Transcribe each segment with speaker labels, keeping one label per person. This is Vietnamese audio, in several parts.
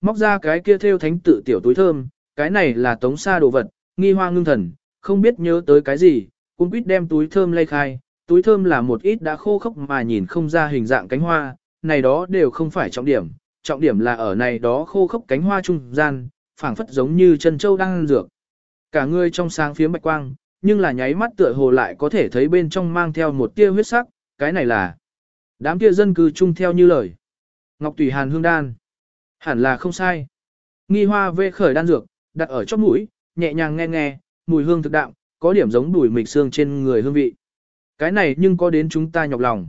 Speaker 1: móc ra cái kia theo thánh tự tiểu túi thơm, cái này là tống xa đồ vật, nghi hoa ngưng thần, không biết nhớ tới cái gì, cũng quýt đem túi thơm lay khai, túi thơm là một ít đã khô khốc mà nhìn không ra hình dạng cánh hoa, này đó đều không phải trọng điểm, trọng điểm là ở này đó khô khốc cánh hoa trung gian, phảng phất giống như chân châu đang ăn dược. Cả người trong sáng phía bạch quang, nhưng là nháy mắt tựa hồ lại có thể thấy bên trong mang theo một tia huyết sắc, cái này là đám kia dân cư chung theo như lời. Ngọc Tùy Hàn Hương Đan. Hẳn là không sai. Nghi hoa vê khởi đan dược, đặt ở chóp mũi, nhẹ nhàng nghe nghe, mùi hương thực đạm, có điểm giống đùi mịch xương trên người hương vị. Cái này nhưng có đến chúng ta nhọc lòng.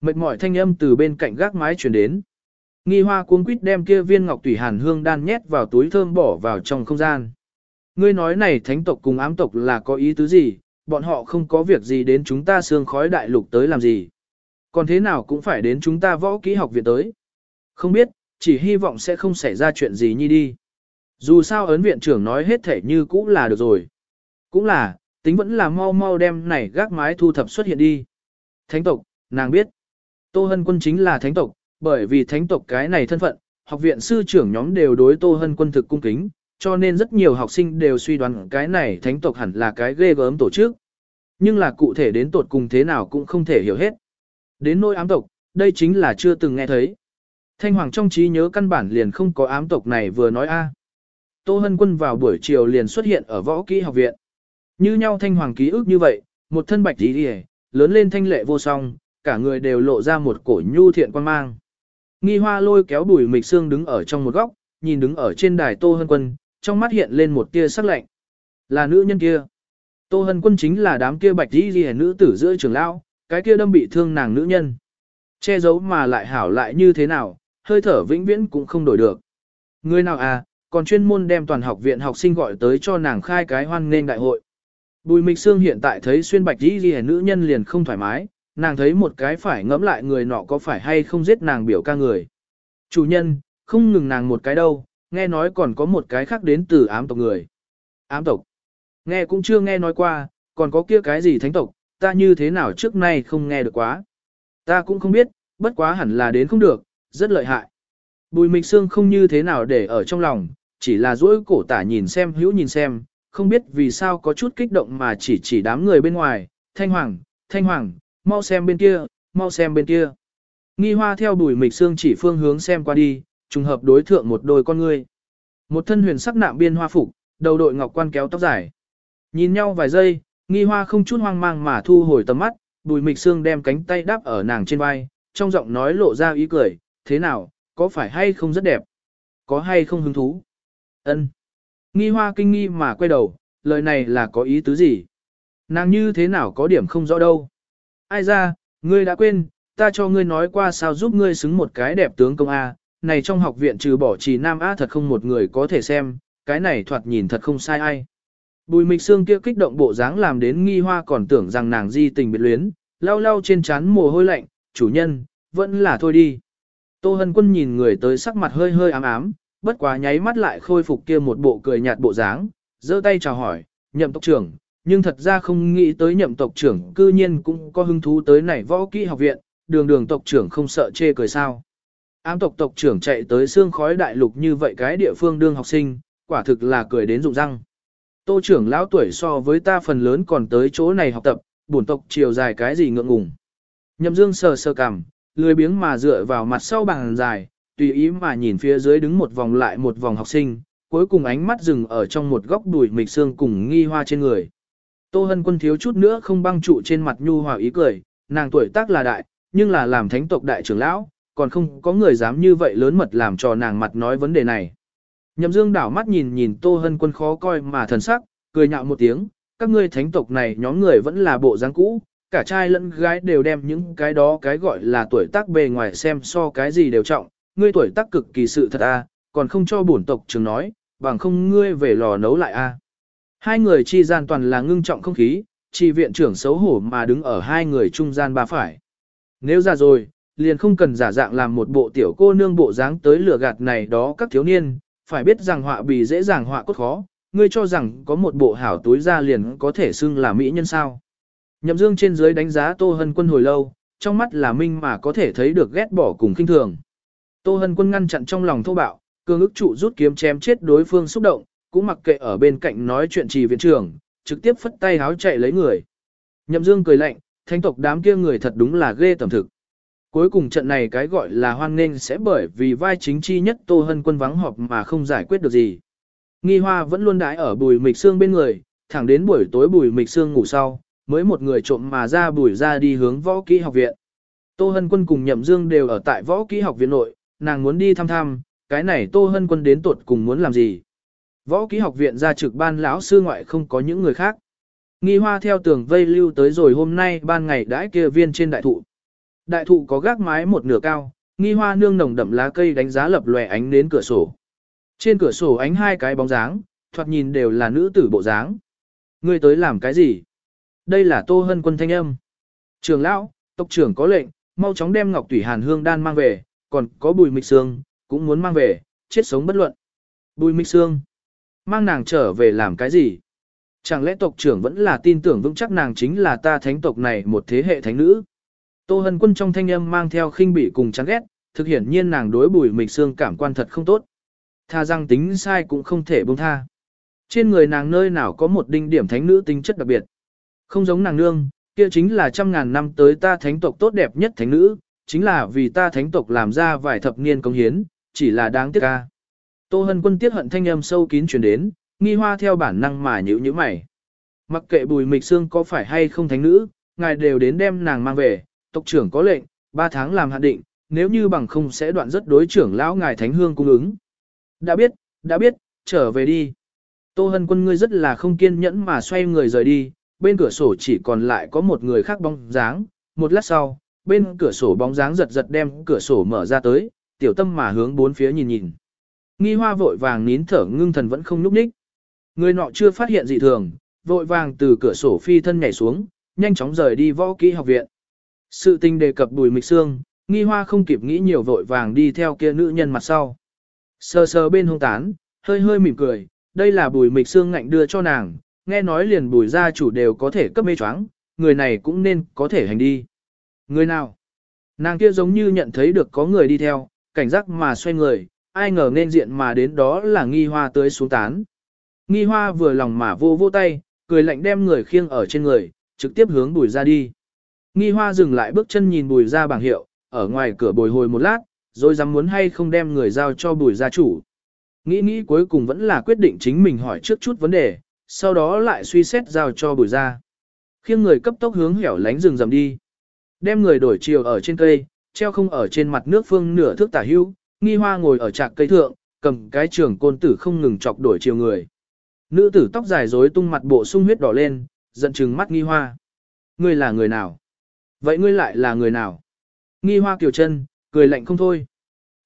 Speaker 1: Mệt mỏi thanh âm từ bên cạnh gác mái truyền đến. Nghi hoa cuống quýt đem kia viên ngọc tủy hàn hương đan nhét vào túi thơm bỏ vào trong không gian. Ngươi nói này thánh tộc cùng ám tộc là có ý tứ gì, bọn họ không có việc gì đến chúng ta xương khói đại lục tới làm gì. Còn thế nào cũng phải đến chúng ta võ kỹ học viện tới. Không biết, chỉ hy vọng sẽ không xảy ra chuyện gì nhi đi. Dù sao ấn viện trưởng nói hết thể như cũ là được rồi. Cũng là, tính vẫn là mau mau đem này gác mái thu thập xuất hiện đi. Thánh tộc, nàng biết. Tô Hân Quân chính là thánh tộc, bởi vì thánh tộc cái này thân phận, học viện sư trưởng nhóm đều đối Tô Hân Quân thực cung kính, cho nên rất nhiều học sinh đều suy đoán cái này thánh tộc hẳn là cái ghê gớm tổ chức. Nhưng là cụ thể đến tột cùng thế nào cũng không thể hiểu hết. Đến nỗi ám tộc, đây chính là chưa từng nghe thấy. Thanh Hoàng trong trí nhớ căn bản liền không có ám tộc này vừa nói a. Tô Hân Quân vào buổi chiều liền xuất hiện ở võ kỹ học viện. Như nhau Thanh Hoàng ký ức như vậy, một thân bạch tí đi lớn lên thanh lệ vô song, cả người đều lộ ra một cổ nhu thiện quan mang. Nghi hoa lôi kéo bùi mịch xương đứng ở trong một góc, nhìn đứng ở trên đài Tô Hân Quân, trong mắt hiện lên một tia sắc lạnh. Là nữ nhân kia. Tô Hân Quân chính là đám kia bạch tí đi nữ tử giữa trường lão, cái kia đâm bị thương nàng nữ nhân. Che giấu mà lại hảo lại như thế nào, hơi thở vĩnh viễn cũng không đổi được. Người nào à, còn chuyên môn đem toàn học viện học sinh gọi tới cho nàng khai cái hoan nghênh đại hội. Bùi Mịch Sương hiện tại thấy xuyên bạch đi ghi nữ nhân liền không thoải mái, nàng thấy một cái phải ngẫm lại người nọ có phải hay không giết nàng biểu ca người. Chủ nhân, không ngừng nàng một cái đâu, nghe nói còn có một cái khác đến từ ám tộc người. Ám tộc? Nghe cũng chưa nghe nói qua, còn có kia cái gì thánh tộc, ta như thế nào trước nay không nghe được quá. Ta cũng không biết, bất quá hẳn là đến không được, rất lợi hại. Bùi Mịch Sương không như thế nào để ở trong lòng, chỉ là duỗi cổ tả nhìn xem hữu nhìn xem, không biết vì sao có chút kích động mà chỉ chỉ đám người bên ngoài, thanh hoàng, thanh hoàng, mau xem bên kia, mau xem bên kia. Nghi hoa theo bùi mịch xương chỉ phương hướng xem qua đi, trùng hợp đối thượng một đôi con người. Một thân huyền sắc nạm biên hoa phục, đầu đội ngọc quan kéo tóc dài. Nhìn nhau vài giây, nghi hoa không chút hoang mang mà thu hồi tầm mắt, bùi mịch xương đem cánh tay đáp ở nàng trên vai, trong giọng nói lộ ra ý cười, thế nào, có phải hay không rất đẹp? Có hay không hứng thú? Ân. Nghi hoa kinh nghi mà quay đầu, lời này là có ý tứ gì? Nàng như thế nào có điểm không rõ đâu? Ai ra, ngươi đã quên, ta cho ngươi nói qua sao giúp ngươi xứng một cái đẹp tướng công A, này trong học viện trừ bỏ trì nam A thật không một người có thể xem, cái này thoạt nhìn thật không sai ai. Bùi mịch xương kia kích động bộ dáng làm đến nghi hoa còn tưởng rằng nàng di tình biệt luyến, lau lau trên trán mồ hôi lạnh, chủ nhân, vẫn là thôi đi. Tô hân quân nhìn người tới sắc mặt hơi hơi ám ám, bất quá nháy mắt lại khôi phục kia một bộ cười nhạt bộ dáng, giơ tay chào hỏi, nhậm tộc trưởng, nhưng thật ra không nghĩ tới nhậm tộc trưởng cư nhiên cũng có hứng thú tới này võ kỹ học viện, đường đường tộc trưởng không sợ chê cười sao. Ám tộc tộc trưởng chạy tới xương khói đại lục như vậy cái địa phương đương học sinh, quả thực là cười đến rụng răng. Tô trưởng lão tuổi so với ta phần lớn còn tới chỗ này học tập, bổn tộc chiều dài cái gì ngượng ngùng. Nhậm dương sờ sờ cằm, lười biếng mà dựa vào mặt sau bàn dài, tùy ý mà nhìn phía dưới đứng một vòng lại một vòng học sinh, cuối cùng ánh mắt dừng ở trong một góc đùi mịch xương cùng nghi hoa trên người. Tô Hân Quân thiếu chút nữa không băng trụ trên mặt nhu hòa ý cười, nàng tuổi tác là đại, nhưng là làm thánh tộc đại trưởng lão, còn không có người dám như vậy lớn mật làm cho nàng mặt nói vấn đề này. Nhậm Dương đảo mắt nhìn nhìn Tô Hân Quân khó coi mà thần sắc, cười nhạo một tiếng, các ngươi thánh tộc này nhóm người vẫn là bộ dáng cũ, cả trai lẫn gái đều đem những cái đó cái gọi là tuổi tác bề ngoài xem so cái gì đều trọng, ngươi tuổi tác cực kỳ sự thật a, còn không cho bổn tộc trường nói, bằng không ngươi về lò nấu lại a. Hai người chi gian toàn là ngưng trọng không khí, chỉ viện trưởng xấu hổ mà đứng ở hai người trung gian ba phải. Nếu ra rồi, liền không cần giả dạng làm một bộ tiểu cô nương bộ dáng tới lửa gạt này đó các thiếu niên, phải biết rằng họa bì dễ dàng họa cốt khó, ngươi cho rằng có một bộ hảo túi ra liền có thể xưng là mỹ nhân sao. Nhậm dương trên dưới đánh giá Tô Hân Quân hồi lâu, trong mắt là minh mà có thể thấy được ghét bỏ cùng kinh thường. Tô Hân Quân ngăn chặn trong lòng thô bạo, Cương ức trụ rút kiếm chém chết đối phương xúc động, cũng mặc kệ ở bên cạnh nói chuyện trì viện trưởng, trực tiếp phất tay háo chạy lấy người. Nhậm Dương cười lạnh, thánh tộc đám kia người thật đúng là ghê tầm thực. Cuối cùng trận này cái gọi là hoan nghênh sẽ bởi vì vai chính chi nhất Tô Hân quân vắng họp mà không giải quyết được gì. Nghi Hoa vẫn luôn đãi ở bùi mịch xương bên người, thẳng đến buổi tối bùi mịch xương ngủ sau, mới một người trộm mà ra bùi ra đi hướng võ kỹ học viện. Tô Hân quân cùng Nhậm Dương đều ở tại võ kỹ học viện nội, nàng muốn đi thăm thăm, cái này Tô Hân quân đến tuột cùng muốn làm gì. Võ kỹ học viện ra trực ban lão sư ngoại không có những người khác. Nghi hoa theo tường vây lưu tới rồi hôm nay ban ngày đãi kia viên trên đại thụ. Đại thụ có gác mái một nửa cao, nghi hoa nương nồng đậm lá cây đánh giá lập lòe ánh đến cửa sổ. Trên cửa sổ ánh hai cái bóng dáng, thoạt nhìn đều là nữ tử bộ dáng. Ngươi tới làm cái gì? Đây là Tô Hân quân thanh âm. Trường lão, tộc trưởng có lệnh, mau chóng đem Ngọc Tủy Hàn Hương đan mang về, còn có Bùi Mịch Sương, cũng muốn mang về, chết sống bất luận. Bùi Mịch Sương, mang nàng trở về làm cái gì? Chẳng lẽ tộc trưởng vẫn là tin tưởng vững chắc nàng chính là ta thánh tộc này một thế hệ thánh nữ? Tô Hân Quân trong thanh âm mang theo khinh bỉ cùng chán ghét, thực hiển nhiên nàng đối Bùi Mịch Sương cảm quan thật không tốt. Tha rằng tính sai cũng không thể buông tha. Trên người nàng nơi nào có một đinh điểm thánh nữ tính chất đặc biệt. Không giống nàng nương, kia chính là trăm ngàn năm tới ta thánh tộc tốt đẹp nhất thánh nữ, chính là vì ta thánh tộc làm ra vài thập niên công hiến, chỉ là đáng tiếc ca. Tô Hân Quân tiết hận thanh âm sâu kín truyền đến, nghi hoa theo bản năng mà nhữ nhữ mày. Mặc kệ Bùi Mịch xương có phải hay không thánh nữ, ngài đều đến đem nàng mang về, tộc trưởng có lệnh, ba tháng làm hạn định, nếu như bằng không sẽ đoạn rất đối trưởng lão ngài thánh hương cung ứng. Đã biết, đã biết, trở về đi. Tô Hân Quân ngươi rất là không kiên nhẫn mà xoay người rời đi, bên cửa sổ chỉ còn lại có một người khác bóng dáng, một lát sau, bên cửa sổ bóng dáng giật giật đem cửa sổ mở ra tới, tiểu tâm mà hướng bốn phía nhìn nhìn. Nghi hoa vội vàng nín thở ngưng thần vẫn không nhúc nhích. Người nọ chưa phát hiện gì thường, vội vàng từ cửa sổ phi thân nhảy xuống, nhanh chóng rời đi võ kỹ học viện. Sự tình đề cập bùi mịch xương, nghi hoa không kịp nghĩ nhiều vội vàng đi theo kia nữ nhân mặt sau. Sờ sờ bên hông tán, hơi hơi mỉm cười, đây là bùi mịch xương ngạnh đưa cho nàng, nghe nói liền bùi gia chủ đều có thể cấp mê choáng, người này cũng nên có thể hành đi. Người nào? Nàng kia giống như nhận thấy được có người đi theo, cảnh giác mà xoay người, ai ngờ nên diện mà đến đó là nghi hoa tới xuống tán. Nghi hoa vừa lòng mà vô vô tay, cười lạnh đem người khiêng ở trên người, trực tiếp hướng bùi ra đi. Nghi hoa dừng lại bước chân nhìn bùi ra bảng hiệu, ở ngoài cửa bồi hồi một lát, rồi dám muốn hay không đem người giao cho bùi gia chủ. Nghĩ nghĩ cuối cùng vẫn là quyết định chính mình hỏi trước chút vấn đề, sau đó lại suy xét giao cho bùi ra. Khiêng người cấp tốc hướng hẻo lánh rừng rầm đi. Đem người đổi chiều ở trên cây, treo không ở trên mặt nước phương nửa thước tả hưu, nghi hoa ngồi ở trạc cây thượng, cầm cái trường côn tử không ngừng chọc đổi chiều người. Nữ tử tóc dài rối tung mặt bộ sung huyết đỏ lên, giận chừng mắt nghi hoa. Ngươi là người nào? Vậy ngươi lại là người nào? Nghi hoa kiều chân, cười lạnh không thôi.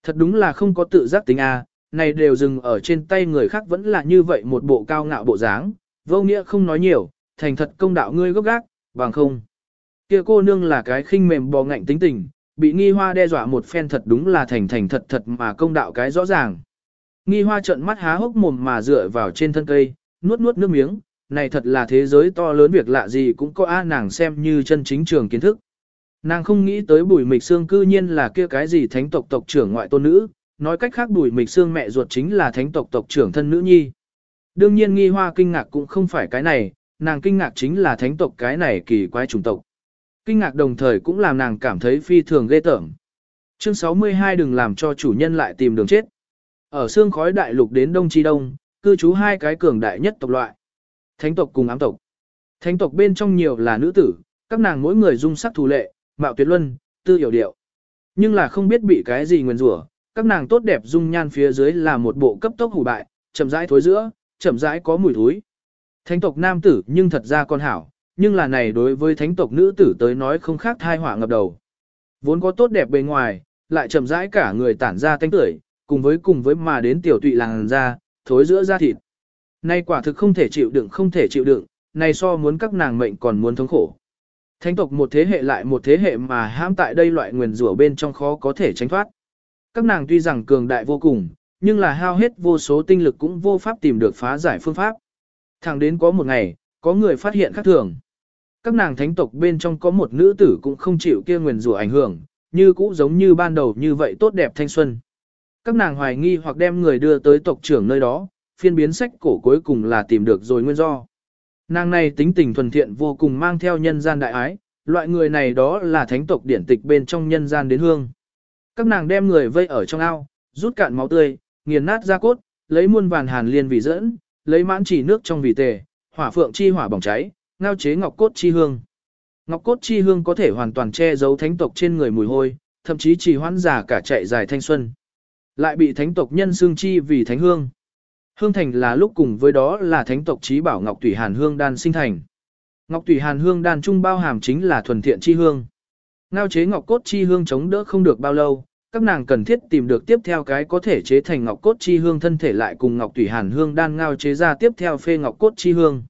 Speaker 1: Thật đúng là không có tự giác tính a, này đều dừng ở trên tay người khác vẫn là như vậy một bộ cao ngạo bộ dáng, vô nghĩa không nói nhiều, thành thật công đạo ngươi gốc gác, bằng không. Kia cô nương là cái khinh mềm bò ngạnh tính tình, bị nghi hoa đe dọa một phen thật đúng là thành thành thật thật mà công đạo cái rõ ràng. Nghi hoa trợn mắt há hốc mồm mà dựa vào trên thân cây, nuốt nuốt nước miếng, này thật là thế giới to lớn việc lạ gì cũng có a nàng xem như chân chính trường kiến thức. Nàng không nghĩ tới bùi mịch xương cư nhiên là kia cái gì thánh tộc tộc trưởng ngoại tôn nữ, nói cách khác bùi mịch xương mẹ ruột chính là thánh tộc tộc trưởng thân nữ nhi. Đương nhiên nghi hoa kinh ngạc cũng không phải cái này, nàng kinh ngạc chính là thánh tộc cái này kỳ quái chủng tộc. Kinh ngạc đồng thời cũng làm nàng cảm thấy phi thường ghê tởm. Chương 62 đừng làm cho chủ nhân lại tìm đường chết. Ở xương khói đại lục đến Đông Chi Đông, cư trú hai cái cường đại nhất tộc loại. Thánh tộc cùng ám tộc. Thánh tộc bên trong nhiều là nữ tử, các nàng mỗi người dung sắc thù lệ, mạo tuyệt luân, tư hiểu điệu. Nhưng là không biết bị cái gì nguyền rủa, các nàng tốt đẹp dung nhan phía dưới là một bộ cấp tốc hủ bại, chậm rãi thối giữa, chậm rãi có mùi thối. Thánh tộc nam tử nhưng thật ra con hảo, nhưng là này đối với thánh tộc nữ tử tới nói không khác thai họa ngập đầu. Vốn có tốt đẹp bề ngoài, lại chậm rãi cả người tản ra tanh tưởi, cùng với cùng với mà đến tiểu tụy làng ra, thối giữa da thịt. Nay quả thực không thể chịu đựng không thể chịu đựng, này so muốn các nàng mệnh còn muốn thống khổ. Thánh tộc một thế hệ lại một thế hệ mà hãm tại đây loại nguyền rủa bên trong khó có thể tránh thoát. Các nàng tuy rằng cường đại vô cùng, nhưng là hao hết vô số tinh lực cũng vô pháp tìm được phá giải phương pháp. Thẳng đến có một ngày, có người phát hiện khác thường. Các nàng thánh tộc bên trong có một nữ tử cũng không chịu kia nguyền rủa ảnh hưởng, như cũ giống như ban đầu như vậy tốt đẹp thanh xuân. Các nàng hoài nghi hoặc đem người đưa tới tộc trưởng nơi đó, phiên biến sách cổ cuối cùng là tìm được rồi nguyên do. Nàng này tính tình thuần thiện vô cùng mang theo nhân gian đại ái, loại người này đó là thánh tộc điển tịch bên trong nhân gian đến hương. Các nàng đem người vây ở trong ao, rút cạn máu tươi, nghiền nát da cốt, lấy muôn vàn hàn liên vì dẫn, lấy mãn chỉ nước trong vì tề, hỏa phượng chi hỏa bỏng cháy, ngao chế ngọc cốt chi hương. Ngọc cốt chi hương có thể hoàn toàn che giấu thánh tộc trên người mùi hôi, thậm chí chỉ hoãn giả cả chạy dài thanh xuân. Lại bị thánh tộc nhân xương chi vì thánh hương. Hương thành là lúc cùng với đó là thánh tộc trí bảo Ngọc Tùy Hàn Hương đan sinh thành. Ngọc Tùy Hàn Hương đan trung bao hàm chính là thuần thiện chi hương. Ngao chế ngọc cốt chi hương chống đỡ không được bao lâu, các nàng cần thiết tìm được tiếp theo cái có thể chế thành ngọc cốt chi hương thân thể lại cùng ngọc tùy hàn hương đan ngao chế ra tiếp theo phê ngọc cốt chi hương.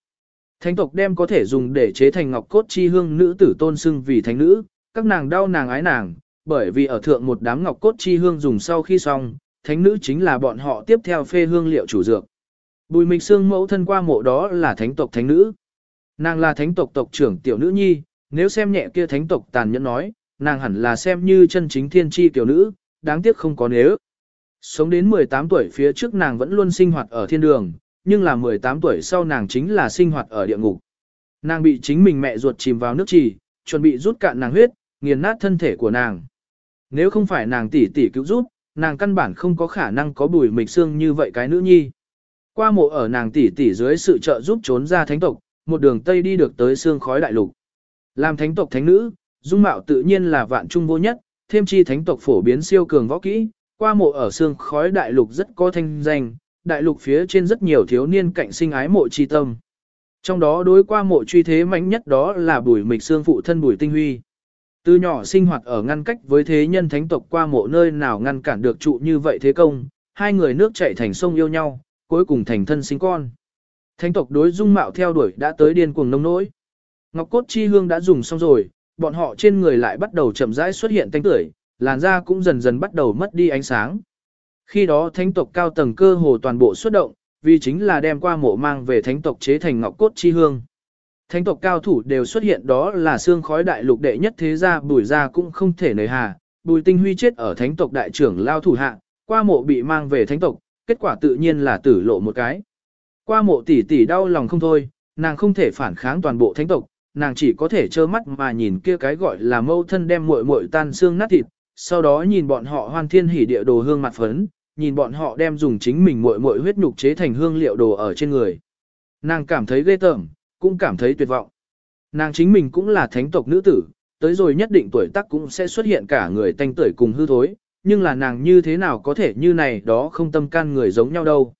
Speaker 1: Thánh tộc đem có thể dùng để chế thành ngọc cốt chi hương nữ tử tôn xưng vì thánh nữ, các nàng đau nàng ái nàng, bởi vì ở thượng một đám ngọc cốt chi hương dùng sau khi xong, thánh nữ chính là bọn họ tiếp theo phê hương liệu chủ dược. Bùi Mịch Sương mẫu thân qua mộ đó là thánh tộc thánh nữ. Nàng là thánh tộc tộc trưởng tiểu nữ nhi, nếu xem nhẹ kia thánh tộc tàn nhẫn nói, nàng hẳn là xem như chân chính thiên tri tiểu nữ, đáng tiếc không có nếu. Sống đến 18 tuổi phía trước nàng vẫn luôn sinh hoạt ở thiên đường, nhưng là 18 tuổi sau nàng chính là sinh hoạt ở địa ngục. Nàng bị chính mình mẹ ruột chìm vào nước trì, chuẩn bị rút cạn nàng huyết, nghiền nát thân thể của nàng. Nếu không phải nàng tỷ tỷ cứu rút, nàng căn bản không có khả năng có bùi mịch xương như vậy cái nữ nhi. Qua mộ ở nàng tỷ tỷ dưới sự trợ giúp trốn ra thánh tộc, một đường tây đi được tới xương khói đại lục. Làm thánh tộc thánh nữ, dung mạo tự nhiên là vạn trung vô nhất, thêm chi thánh tộc phổ biến siêu cường võ kỹ, qua mộ ở xương khói đại lục rất có thanh danh, đại lục phía trên rất nhiều thiếu niên cạnh sinh ái mộ chi tâm. Trong đó đối qua mộ truy thế mạnh nhất đó là bùi mịch xương phụ thân bùi tinh huy. Từ nhỏ sinh hoạt ở ngăn cách với thế nhân thánh tộc qua mộ nơi nào ngăn cản được trụ như vậy thế công, hai người nước chảy thành sông yêu nhau, cuối cùng thành thân sinh con. Thánh tộc đối dung mạo theo đuổi đã tới điên cuồng nông nỗi. Ngọc cốt chi hương đã dùng xong rồi, bọn họ trên người lại bắt đầu chậm rãi xuất hiện tanh tưởi, làn da cũng dần dần bắt đầu mất đi ánh sáng. Khi đó thánh tộc cao tầng cơ hồ toàn bộ xuất động, vì chính là đem qua mộ mang về thánh tộc chế thành ngọc cốt chi hương. Thánh tộc cao thủ đều xuất hiện đó là xương khói đại lục đệ nhất thế gia bùi gia cũng không thể nời hà, bùi tinh huy chết ở thánh tộc đại trưởng lao thủ hạ, qua mộ bị mang về thánh tộc, kết quả tự nhiên là tử lộ một cái. Qua mộ tỷ tỷ đau lòng không thôi, nàng không thể phản kháng toàn bộ thánh tộc, nàng chỉ có thể trơ mắt mà nhìn kia cái gọi là mâu thân đem muội muội tan xương nát thịt, sau đó nhìn bọn họ hoan thiên hỉ địa đồ hương mặt phấn, nhìn bọn họ đem dùng chính mình muội muội huyết nhục chế thành hương liệu đồ ở trên người. Nàng cảm thấy ghê tởm, cũng cảm thấy tuyệt vọng. Nàng chính mình cũng là thánh tộc nữ tử, tới rồi nhất định tuổi tác cũng sẽ xuất hiện cả người tanh tuổi cùng hư thối, nhưng là nàng như thế nào có thể như này đó không tâm can người giống nhau đâu.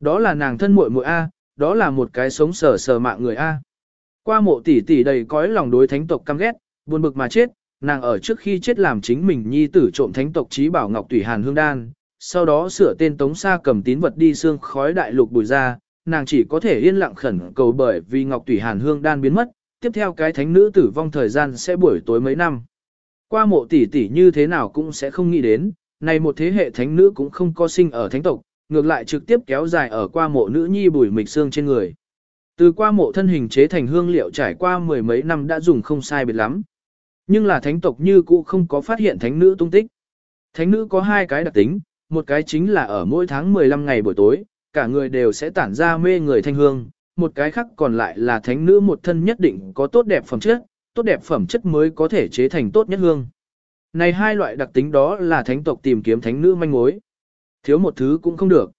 Speaker 1: Đó là nàng thân muội muội A, đó là một cái sống sờ sờ mạng người A. Qua mộ tỷ tỷ đầy cõi lòng đối thánh tộc căm ghét, buồn bực mà chết, nàng ở trước khi chết làm chính mình nhi tử trộm thánh tộc trí bảo ngọc tùy hàn hương đan, sau đó sửa tên tống xa cầm tín vật đi xương khói đại lục bùi ra, nàng chỉ có thể yên lặng khẩn cầu bởi vì ngọc tùy hàn hương đan biến mất, tiếp theo cái thánh nữ tử vong thời gian sẽ buổi tối mấy năm. Qua mộ tỷ tỷ như thế nào cũng sẽ không nghĩ đến, này một thế hệ thánh nữ cũng không có sinh ở thánh tộc, ngược lại trực tiếp kéo dài ở qua mộ nữ nhi bùi mịch xương trên người. Từ qua mộ thân hình chế thành hương liệu trải qua mười mấy năm đã dùng không sai biệt lắm. Nhưng là thánh tộc như cũ không có phát hiện thánh nữ tung tích. Thánh nữ có hai cái đặc tính, một cái chính là ở mỗi tháng 15 ngày buổi tối, cả người đều sẽ tản ra mê người thanh hương, một cái khác còn lại là thánh nữ một thân nhất định có tốt đẹp phẩm chất, tốt đẹp phẩm chất mới có thể chế thành tốt nhất hương. Này hai loại đặc tính đó là thánh tộc tìm kiếm thánh nữ manh mối. Thiếu một thứ cũng không được.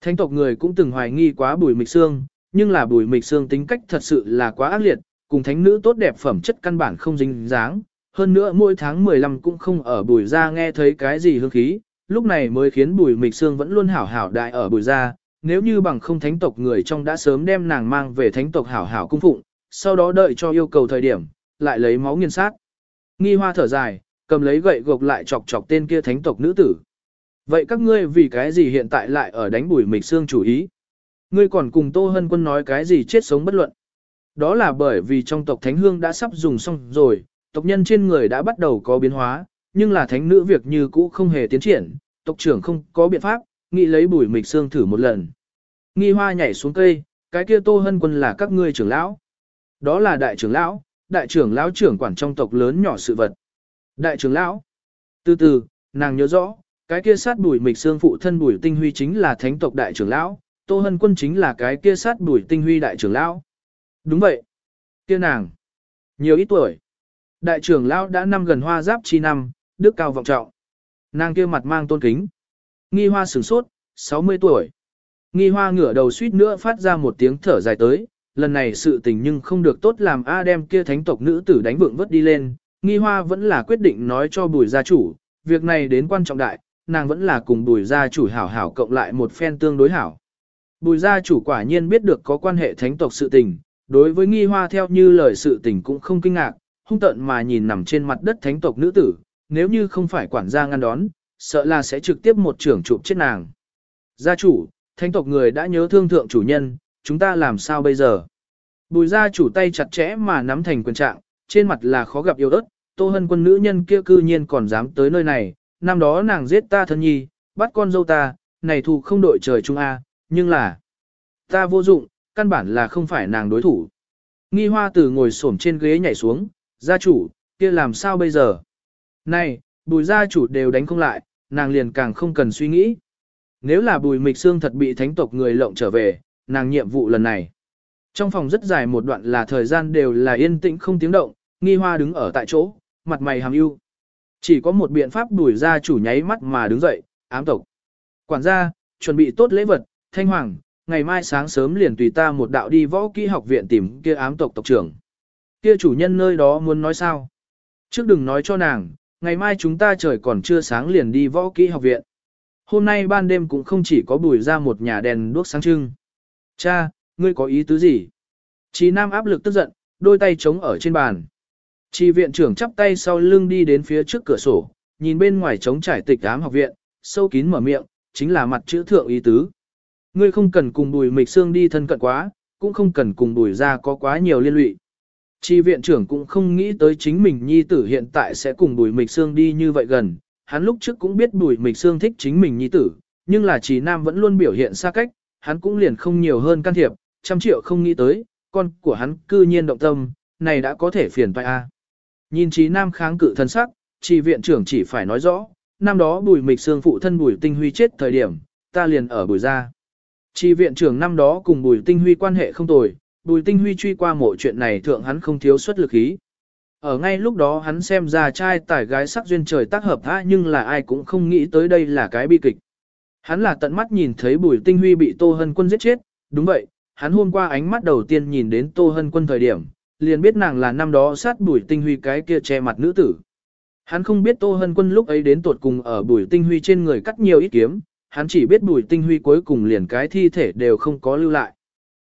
Speaker 1: Thánh tộc người cũng từng hoài nghi quá bùi mịch xương, nhưng là bùi mịch xương tính cách thật sự là quá ác liệt, cùng thánh nữ tốt đẹp phẩm chất căn bản không dính dáng. Hơn nữa mỗi tháng 15 cũng không ở bùi ra nghe thấy cái gì hương khí, lúc này mới khiến bùi mịch xương vẫn luôn hảo hảo đại ở bùi ra. Nếu như bằng không thánh tộc người trong đã sớm đem nàng mang về thánh tộc hảo hảo cung phụng, sau đó đợi cho yêu cầu thời điểm, lại lấy máu nghiên sát. Nghi hoa thở dài, cầm lấy gậy gộc lại chọc chọc tên kia thánh tộc nữ tử. Vậy các ngươi vì cái gì hiện tại lại ở đánh bùi mịch xương chủ ý? Ngươi còn cùng Tô Hân Quân nói cái gì chết sống bất luận. Đó là bởi vì trong tộc Thánh Hương đã sắp dùng xong rồi, tộc nhân trên người đã bắt đầu có biến hóa, nhưng là thánh nữ việc như cũ không hề tiến triển, tộc trưởng không có biện pháp, nghĩ lấy bùi mịch xương thử một lần. Nghi hoa nhảy xuống cây, cái kia Tô Hân Quân là các ngươi trưởng lão. Đó là đại trưởng lão, đại trưởng lão trưởng quản trong tộc lớn nhỏ sự vật. Đại trưởng lão. Từ từ, nàng nhớ rõ, Cái kia sát bùi mịch xương phụ thân bùi tinh huy chính là thánh tộc đại trưởng lão, Tô Hân Quân chính là cái kia sát bùi tinh huy đại trưởng lão. Đúng vậy. Kia nàng. Nhiều ít tuổi. Đại trưởng lão đã năm gần hoa giáp chi năm, đức cao vọng trọng. Nàng kia mặt mang tôn kính. Nghi hoa sửng sốt, 60 tuổi. Nghi hoa ngửa đầu suýt nữa phát ra một tiếng thở dài tới, lần này sự tình nhưng không được tốt làm A đem kia thánh tộc nữ tử đánh vượng vớt đi lên. Nghi hoa vẫn là quyết định nói cho bùi gia chủ, việc này đến quan trọng đại, nàng vẫn là cùng bùi gia chủ hảo hảo cộng lại một phen tương đối hảo. Bùi gia chủ quả nhiên biết được có quan hệ thánh tộc sự tình, đối với nghi hoa theo như lời sự tình cũng không kinh ngạc, hung tận mà nhìn nằm trên mặt đất thánh tộc nữ tử, nếu như không phải quản gia ngăn đón, sợ là sẽ trực tiếp một trưởng chụp chết nàng. Gia chủ, thánh tộc người đã nhớ thương thượng chủ nhân, chúng ta làm sao bây giờ? Bùi gia chủ tay chặt chẽ mà nắm thành quyền trạng, trên mặt là khó gặp yêu ớt, tô hân quân nữ nhân kia cư nhiên còn dám tới nơi này, năm đó nàng giết ta thân nhi, bắt con dâu ta, này thù không đội trời chung A, nhưng là, ta vô dụng, căn bản là không phải nàng đối thủ. Nghi hoa tử ngồi xổm trên ghế nhảy xuống, gia chủ, kia làm sao bây giờ? Này, bùi gia chủ đều đánh không lại, nàng liền càng không cần suy nghĩ. Nếu là bùi mịch xương thật bị thánh tộc người lộng trở về, nàng nhiệm vụ lần này. Trong phòng rất dài một đoạn là thời gian đều là yên tĩnh không tiếng động, nghi hoa đứng ở tại chỗ, mặt mày hàm ưu. Chỉ có một biện pháp đuổi ra chủ nháy mắt mà đứng dậy, ám tộc. Quản gia, chuẩn bị tốt lễ vật, thanh hoàng, ngày mai sáng sớm liền tùy ta một đạo đi võ kỹ học viện tìm kia ám tộc tộc trưởng. Kia chủ nhân nơi đó muốn nói sao? Trước đừng nói cho nàng, ngày mai chúng ta trời còn chưa sáng liền đi võ kỹ học viện. Hôm nay ban đêm cũng không chỉ có bùi ra một nhà đèn đuốc sáng trưng. Cha, ngươi có ý tứ gì? Chí Nam áp lực tức giận, đôi tay chống ở trên bàn. Chi viện trưởng chắp tay sau lưng đi đến phía trước cửa sổ, nhìn bên ngoài trống trải tịch ám học viện, sâu kín mở miệng, chính là mặt chữ thượng ý tứ. Ngươi không cần cùng bùi mịch xương đi thân cận quá, cũng không cần cùng bùi ra có quá nhiều liên lụy. Chi viện trưởng cũng không nghĩ tới chính mình nhi tử hiện tại sẽ cùng bùi mịch xương đi như vậy gần. Hắn lúc trước cũng biết bùi mịch xương thích chính mình nhi tử, nhưng là chỉ nam vẫn luôn biểu hiện xa cách, hắn cũng liền không nhiều hơn can thiệp, trăm triệu không nghĩ tới, con của hắn cư nhiên động tâm, này đã có thể phiền phải a. Nhìn trí nam kháng cự thân sắc, chỉ viện trưởng chỉ phải nói rõ, năm đó bùi mịch xương phụ thân bùi tinh huy chết thời điểm, ta liền ở bùi gia. Chi viện trưởng năm đó cùng bùi tinh huy quan hệ không tồi, bùi tinh huy truy qua mộ chuyện này thượng hắn không thiếu xuất lực ý. Ở ngay lúc đó hắn xem ra trai tải gái sắc duyên trời tác hợp tha nhưng là ai cũng không nghĩ tới đây là cái bi kịch. Hắn là tận mắt nhìn thấy bùi tinh huy bị Tô Hân Quân giết chết, đúng vậy, hắn hôm qua ánh mắt đầu tiên nhìn đến Tô Hân Quân thời điểm, liền biết nàng là năm đó sát bùi tinh huy cái kia che mặt nữ tử. Hắn không biết Tô Hân Quân lúc ấy đến tuột cùng ở bùi tinh huy trên người cắt nhiều ít kiếm, hắn chỉ biết bùi tinh huy cuối cùng liền cái thi thể đều không có lưu lại.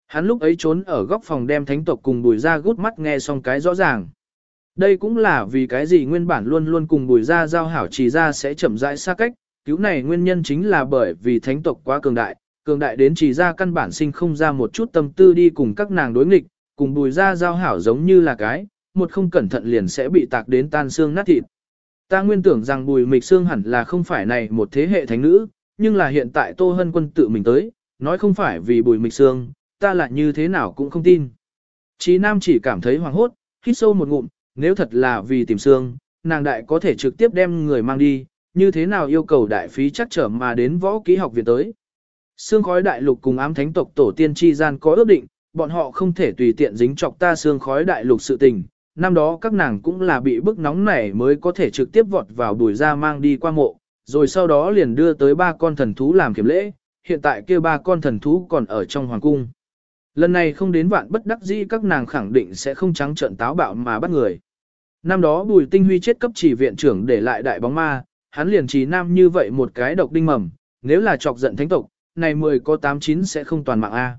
Speaker 1: Hắn lúc ấy trốn ở góc phòng đem thánh tộc cùng bùi ra gút mắt nghe xong cái rõ ràng. Đây cũng là vì cái gì nguyên bản luôn luôn cùng bùi ra giao hảo trì ra sẽ chậm rãi xa cách, cứu này nguyên nhân chính là bởi vì thánh tộc quá cường đại, cường đại đến trì ra căn bản sinh không ra một chút tâm tư đi cùng các nàng đối nghịch, cùng bùi ra giao hảo giống như là cái, một không cẩn thận liền sẽ bị tạc đến tan xương nát thịt. Ta nguyên tưởng rằng bùi mịch xương hẳn là không phải này một thế hệ thánh nữ, nhưng là hiện tại Tô Hân Quân tự mình tới, nói không phải vì bùi mịch xương, ta lại như thế nào cũng không tin. Chí Nam chỉ cảm thấy hoảng hốt, hít sâu một ngụm, nếu thật là vì tìm xương, nàng đại có thể trực tiếp đem người mang đi, như thế nào yêu cầu đại phí chắc trở mà đến võ ký học viện tới. Sương khói đại lục cùng ám thánh tộc tổ tiên chi gian có ước định, bọn họ không thể tùy tiện dính chọc ta xương khói đại lục sự tình. Năm đó các nàng cũng là bị bức nóng này mới có thể trực tiếp vọt vào đuổi ra mang đi qua mộ, rồi sau đó liền đưa tới ba con thần thú làm kiểm lễ, hiện tại kia ba con thần thú còn ở trong hoàng cung. Lần này không đến vạn bất đắc dĩ các nàng khẳng định sẽ không trắng trợn táo bạo mà bắt người. Năm đó Bùi Tinh Huy chết cấp chỉ viện trưởng để lại đại bóng ma, hắn liền trí nam như vậy một cái độc đinh mầm, nếu là chọc giận thánh tộc, này 10 có 89 sẽ không toàn mạng A.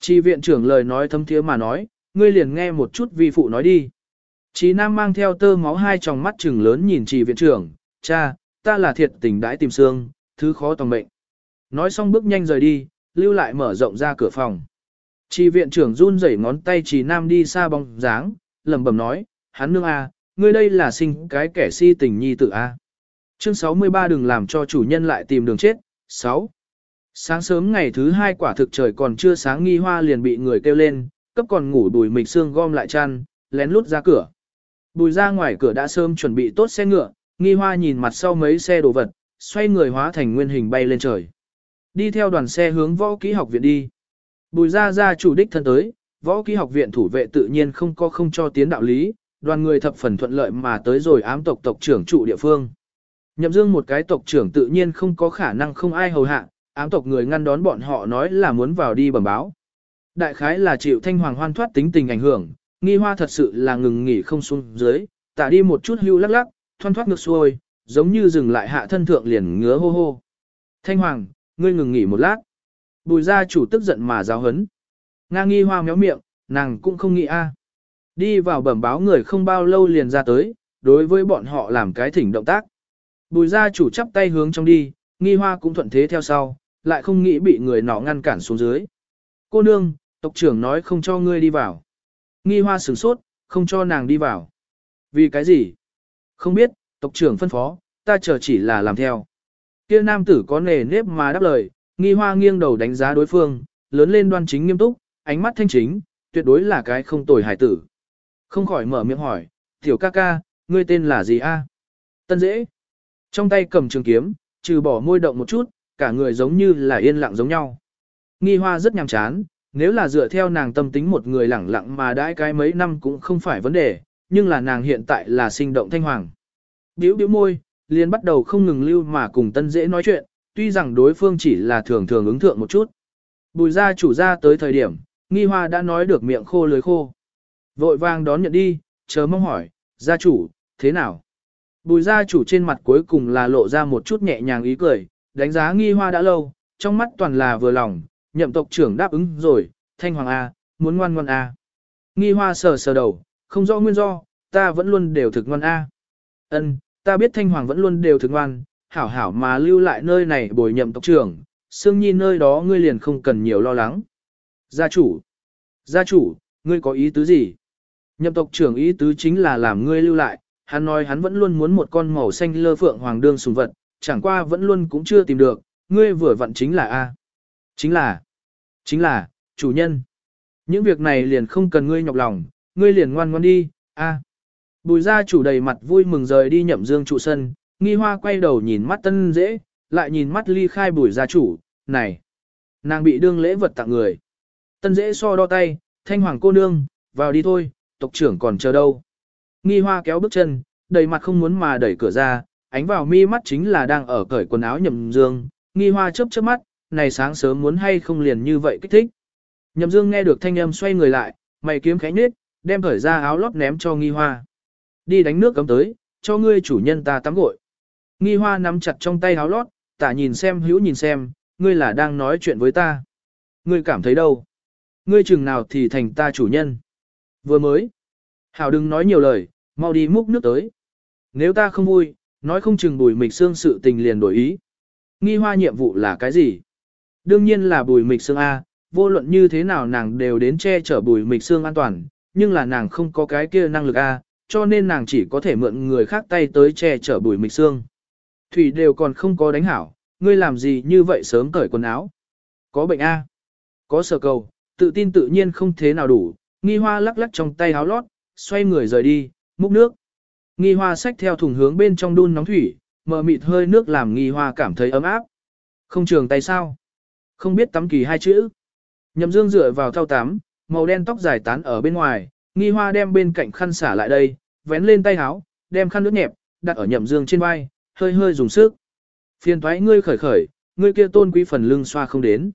Speaker 1: Chỉ viện trưởng lời nói thâm thiế mà nói, ngươi liền nghe một chút vi phụ nói đi. Chí Nam mang theo tơ máu hai tròng mắt trừng lớn nhìn trì viện trưởng, cha, ta là thiệt tình đãi tìm xương, thứ khó tòng mệnh. Nói xong bước nhanh rời đi, lưu lại mở rộng ra cửa phòng. Chỉ viện trưởng run rẩy ngón tay chỉ Nam đi xa bóng dáng, lẩm bẩm nói, hắn nương a, ngươi đây là sinh cái kẻ si tình nhi tử a. Chương 63 đừng làm cho chủ nhân lại tìm đường chết. 6. Sáng sớm ngày thứ hai quả thực trời còn chưa sáng nghi hoa liền bị người kêu lên, cấp còn ngủ bùi mịch xương gom lại chăn, lén lút ra cửa. Bùi ra ngoài cửa đã sớm chuẩn bị tốt xe ngựa, nghi hoa nhìn mặt sau mấy xe đồ vật, xoay người hóa thành nguyên hình bay lên trời. Đi theo đoàn xe hướng võ kỹ học viện đi. Bùi ra ra chủ đích thân tới, võ kỹ học viện thủ vệ tự nhiên không có không cho tiến đạo lý, đoàn người thập phần thuận lợi mà tới rồi ám tộc tộc trưởng trụ địa phương. Nhậm dương một cái tộc trưởng tự nhiên không có khả năng không ai hầu hạ, ám tộc người ngăn đón bọn họ nói là muốn vào đi bẩm báo. Đại khái là chịu thanh hoàng hoan thoát tính tình ảnh hưởng, nghi hoa thật sự là ngừng nghỉ không xuống dưới, tả đi một chút hưu lắc lắc, thoăn thoát ngược xuôi, giống như dừng lại hạ thân thượng liền ngứa hô hô. Thanh hoàng, ngươi ngừng nghỉ một lát. Bùi gia chủ tức giận mà giáo hấn. Nga nghi hoa méo miệng, nàng cũng không nghĩ a. À. Đi vào bẩm báo người không bao lâu liền ra tới, đối với bọn họ làm cái thỉnh động tác. Bùi gia chủ chắp tay hướng trong đi, nghi hoa cũng thuận thế theo sau, lại không nghĩ bị người nọ ngăn cản xuống dưới. Cô nương, tộc trưởng nói không cho ngươi đi vào. Nghi hoa sửng sốt, không cho nàng đi vào. Vì cái gì? Không biết, tộc trưởng phân phó, ta chờ chỉ là làm theo. Kia nam tử có nề nếp mà đáp lời, nghi hoa nghiêng đầu đánh giá đối phương, lớn lên đoan chính nghiêm túc, ánh mắt thanh chính, tuyệt đối là cái không tồi hải tử. Không khỏi mở miệng hỏi, tiểu ca ca, ngươi tên là gì a? Tân dễ. Trong tay cầm trường kiếm, trừ bỏ môi động một chút, cả người giống như là yên lặng giống nhau. Nghi hoa rất nhàm chán, nếu là dựa theo nàng tâm tính một người lẳng lặng mà đãi cái mấy năm cũng không phải vấn đề, nhưng là nàng hiện tại là sinh động thanh hoàng. Biểu biểu môi, liền bắt đầu không ngừng lưu mà cùng tân dễ nói chuyện, tuy rằng đối phương chỉ là thường thường ứng thượng một chút. Bùi gia chủ ra tới thời điểm, nghi hoa đã nói được miệng khô lưới khô. Vội vàng đón nhận đi, chờ mong hỏi, gia chủ, thế nào? Bùi gia chủ trên mặt cuối cùng là lộ ra một chút nhẹ nhàng ý cười, đánh giá nghi hoa đã lâu, trong mắt toàn là vừa lòng, nhậm tộc trưởng đáp ứng rồi, thanh hoàng A, muốn ngoan ngoan A. Nghi hoa sờ sờ đầu, không rõ nguyên do, ta vẫn luôn đều thực ngoan A. Ân, ta biết thanh hoàng vẫn luôn đều thực ngoan, hảo hảo mà lưu lại nơi này bồi nhậm tộc trưởng, Sương Nhi nơi đó ngươi liền không cần nhiều lo lắng. Gia chủ, gia chủ, ngươi có ý tứ gì? Nhậm tộc trưởng ý tứ chính là làm ngươi lưu lại, hắn nói hắn vẫn luôn muốn một con màu xanh lơ phượng hoàng đương sùng vật, chẳng qua vẫn luôn cũng chưa tìm được, ngươi vừa vặn chính là A. Chính là, chính là, chủ nhân. Những việc này liền không cần ngươi nhọc lòng, ngươi liền ngoan ngoan đi, A. Bùi gia chủ đầy mặt vui mừng rời đi nhậm dương trụ sân, nghi hoa quay đầu nhìn mắt tân dễ, lại nhìn mắt ly khai bùi gia chủ, này. Nàng bị đương lễ vật tặng người. Tân dễ so đo tay, thanh hoàng cô nương, vào đi thôi, tộc trưởng còn chờ đâu. Nghi hoa kéo bước chân, đầy mặt không muốn mà đẩy cửa ra, ánh vào mi mắt chính là đang ở cởi quần áo nhậm dương, nghi hoa chớp chớp mắt, này sáng sớm muốn hay không liền như vậy kích thích. Nhậm dương nghe được thanh âm xoay người lại, mày kiếm khẽ nhết, đem cởi ra áo lót ném cho nghi hoa. Đi đánh nước cấm tới, cho ngươi chủ nhân ta tắm gội. Nghi hoa nắm chặt trong tay áo lót, tả nhìn xem hữu nhìn xem, ngươi là đang nói chuyện với ta. Ngươi cảm thấy đâu? Ngươi chừng nào thì thành ta chủ nhân. Vừa mới. Hảo đừng nói nhiều lời, mau đi múc nước tới. Nếu ta không vui, nói không chừng bùi mịch xương sự tình liền đổi ý. Nghi hoa nhiệm vụ là cái gì? Đương nhiên là bùi mịch xương A, vô luận như thế nào nàng đều đến che chở bùi mịch xương an toàn, nhưng là nàng không có cái kia năng lực A, cho nên nàng chỉ có thể mượn người khác tay tới che chở bùi mịch xương. Thủy đều còn không có đánh hảo, ngươi làm gì như vậy sớm cởi quần áo? Có bệnh A? Có sở cầu, tự tin tự nhiên không thế nào đủ, nghi hoa lắc lắc trong tay áo lót, xoay người rời đi, múc nước. Nghi hoa xách theo thùng hướng bên trong đun nóng thủy, mờ mịt hơi nước làm nghi hoa cảm thấy ấm áp. Không trường tay sao? Không biết tắm kỳ hai chữ. Nhậm dương dựa vào thao tắm, màu đen tóc dài tán ở bên ngoài, nghi hoa đem bên cạnh khăn xả lại đây, vén lên tay áo, đem khăn nước nhẹp, đặt ở nhậm dương trên vai, hơi hơi dùng sức. Phiền thoái ngươi khởi khởi, ngươi kia tôn quý phần lưng xoa không đến.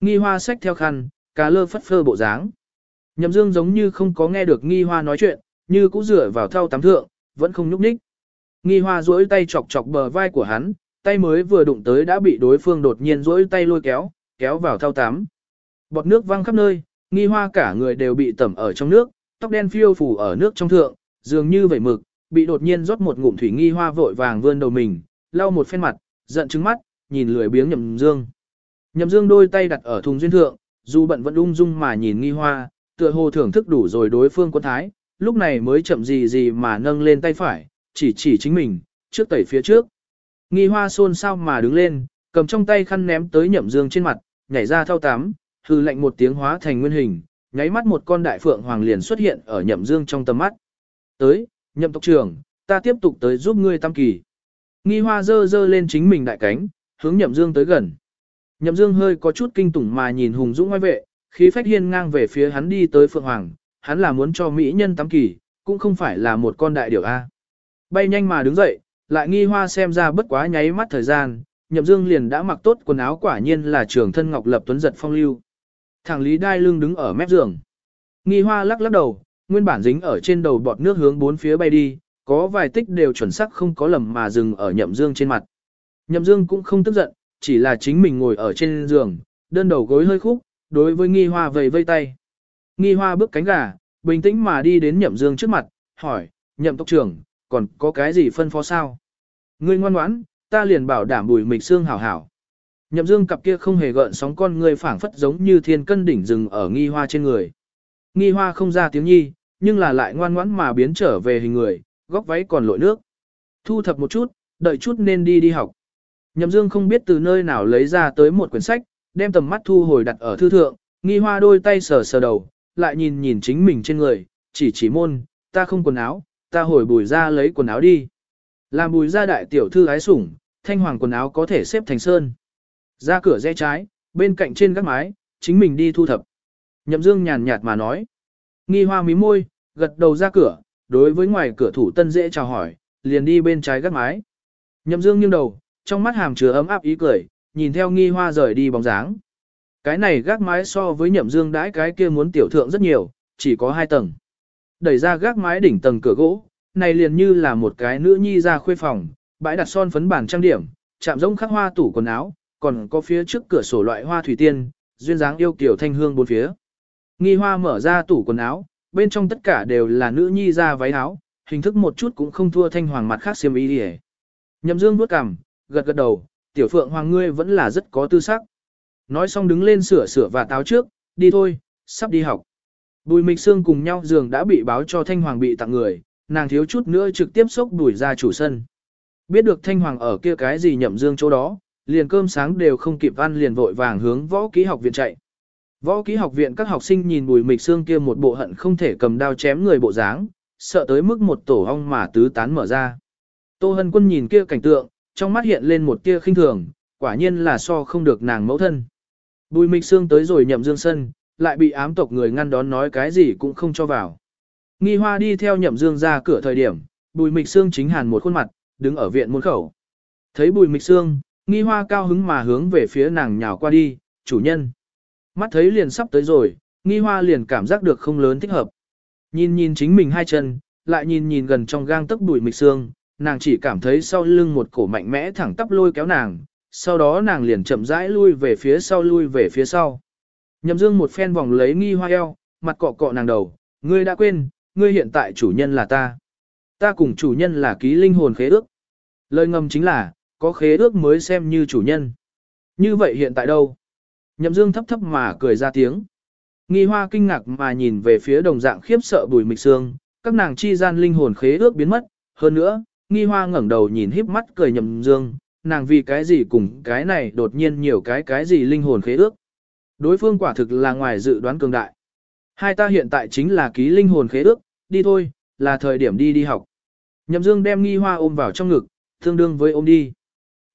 Speaker 1: Nghi hoa xách theo khăn, cá lơ phất phơ bộ dáng. Nhậm dương giống như không có nghe được nghi hoa nói chuyện, như cũ rửa vào thau tắm thượng, vẫn không nhúc nhích. Nghi hoa duỗi tay chọc chọc bờ vai của hắn, tay mới vừa đụng tới đã bị đối phương đột nhiên duỗi tay lôi kéo, kéo vào thau tắm. Bọt nước văng khắp nơi, nghi hoa cả người đều bị tẩm ở trong nước, tóc đen phiêu phủ ở nước trong thượng, dường như vẩy mực, bị đột nhiên rót một ngụm thủy nghi hoa vội vàng vươn đầu mình, lau một phen mặt, giận trứng mắt, nhìn lười biếng nhậm dương. Nhậm dương đôi tay đặt ở thùng duyên thượng, dù bận vẫn ung dung mà nhìn nghi hoa, tựa hồ thưởng thức đủ rồi đối phương quân thái, lúc này mới chậm gì gì mà nâng lên tay phải, chỉ chỉ chính mình, trước tẩy phía trước. Nghi hoa xôn xao mà đứng lên, cầm trong tay khăn ném tới nhậm dương trên mặt, nhảy ra thao tám, hư lệnh một tiếng hóa thành nguyên hình, nháy mắt một con đại phượng hoàng liền xuất hiện ở nhậm dương trong tầm mắt. Tới, nhậm tộc trưởng, ta tiếp tục tới giúp ngươi tam kỳ. Nghi hoa dơ dơ lên chính mình đại cánh, hướng nhậm dương tới gần. Nhậm dương hơi có chút kinh tủng mà nhìn hùng dũng ngoài vệ, khí phách hiên ngang về phía hắn đi tới phượng hoàng, hắn là muốn cho mỹ nhân tắm kỳ, cũng không phải là một con đại điểu A. Bay nhanh mà đứng dậy, lại nghi hoa xem ra bất quá nháy mắt thời gian, nhậm dương liền đã mặc tốt quần áo quả nhiên là trường thân ngọc lập tuấn giật phong lưu. Thằng Lý Đai Lương đứng ở mép giường. Nghi hoa lắc lắc đầu, nguyên bản dính ở trên đầu bọt nước hướng bốn phía bay đi, có vài tích đều chuẩn xác không có lầm mà dừng ở nhậm dương trên mặt. Nhậm dương cũng không tức giận, chỉ là chính mình ngồi ở trên giường, đơn đầu gối hơi khúc, đối với nghi hoa vầy vây tay. Nghi hoa bước cánh gà, bình tĩnh mà đi đến nhậm dương trước mặt, hỏi, nhậm tốc trưởng, còn có cái gì phân phó sao? Ngươi ngoan ngoãn, ta liền bảo đảm bùi mịch xương hảo hảo. Nhậm dương cặp kia không hề gợn sóng con người phảng phất giống như thiên cân đỉnh rừng ở nghi hoa trên người. Nghi hoa không ra tiếng nhi, nhưng là lại ngoan ngoãn mà biến trở về hình người, góc váy còn lội nước. Thu thập một chút, đợi chút nên đi đi học. Nhậm dương không biết từ nơi nào lấy ra tới một quyển sách, đem tầm mắt thu hồi đặt ở thư thượng, nghi hoa đôi tay sờ sờ đầu, lại nhìn nhìn chính mình trên người, chỉ chỉ môn, ta không quần áo, ta hồi bùi ra lấy quần áo đi. Làm bùi ra đại tiểu thư ái sủng, thanh hoàng quần áo có thể xếp thành sơn. Ra cửa rẽ trái, bên cạnh trên các mái, chính mình đi thu thập. Nhậm dương nhàn nhạt mà nói. Nghi hoa mí môi, gật đầu ra cửa, đối với ngoài cửa thủ tân dễ chào hỏi, liền đi bên trái gác mái. Nhậm dương nghiêng đầu, trong mắt hàm chứa ấm áp ý cười, nhìn theo nghi hoa rời đi bóng dáng. Cái này gác mái so với nhậm dương đãi cái kia muốn tiểu thượng rất nhiều, chỉ có hai tầng. Đẩy ra gác mái đỉnh tầng cửa gỗ, này liền như là một cái nữ nhi ra khuê phòng, bãi đặt son phấn bản trang điểm, chạm rỗng khắc hoa tủ quần áo, còn có phía trước cửa sổ loại hoa thủy tiên, duyên dáng yêu kiểu thanh hương bốn phía. Nghi hoa mở ra tủ quần áo, bên trong tất cả đều là nữ nhi ra váy áo, hình thức một chút cũng không thua thanh hoàng mặt khác xiêm y đi Nhậm dương bước cằm, gật gật đầu, tiểu phượng hoàng ngươi vẫn là rất có tư sắc. Nói xong đứng lên sửa sửa và táo trước, đi thôi, sắp đi học. Bùi Mịch xương cùng nhau giường đã bị báo cho Thanh Hoàng bị tặng người, nàng thiếu chút nữa trực tiếp xốc đuổi ra chủ sân. Biết được Thanh Hoàng ở kia cái gì nhậm dương chỗ đó, liền cơm sáng đều không kịp ăn liền vội vàng hướng võ ký học viện chạy. Võ ký học viện các học sinh nhìn Bùi Mịch Sương kia một bộ hận không thể cầm đao chém người bộ dáng, sợ tới mức một tổ ong mà tứ tán mở ra. Tô Hân Quân nhìn kia cảnh tượng, trong mắt hiện lên một tia khinh thường, quả nhiên là so không được nàng mẫu thân. Bùi Mịch Sương tới rồi nhậm dương sân, lại bị ám tộc người ngăn đón nói cái gì cũng không cho vào. Nghi hoa đi theo nhậm dương ra cửa thời điểm, bùi mịch xương chính hàn một khuôn mặt, đứng ở viện môn khẩu. Thấy bùi mịch xương, nghi hoa cao hứng mà hướng về phía nàng nhào qua đi, chủ nhân. Mắt thấy liền sắp tới rồi, nghi hoa liền cảm giác được không lớn thích hợp. Nhìn nhìn chính mình hai chân, lại nhìn nhìn gần trong gang tấc bụi mịch xương, nàng chỉ cảm thấy sau lưng một cổ mạnh mẽ thẳng tắp lôi kéo nàng, sau đó nàng liền chậm rãi lui về phía sau lui về phía sau. Nhậm dương một phen vòng lấy nghi hoa eo, mặt cọ cọ nàng đầu, ngươi đã quên, ngươi hiện tại chủ nhân là ta. Ta cùng chủ nhân là ký linh hồn khế ước. Lời ngầm chính là, có khế ước mới xem như chủ nhân. Như vậy hiện tại đâu? Nhậm dương thấp thấp mà cười ra tiếng. Nghi hoa kinh ngạc mà nhìn về phía đồng dạng khiếp sợ bùi mịch sương, các nàng chi gian linh hồn khế ước biến mất. Hơn nữa, nghi hoa ngẩng đầu nhìn híp mắt cười nhậm dương, nàng vì cái gì cùng cái này đột nhiên nhiều cái cái gì linh hồn khế ước. Đối phương quả thực là ngoài dự đoán cường đại. Hai ta hiện tại chính là ký linh hồn khế ước, đi thôi, là thời điểm đi đi học. Nhậm Dương đem nghi hoa ôm vào trong ngực, tương đương với ôm đi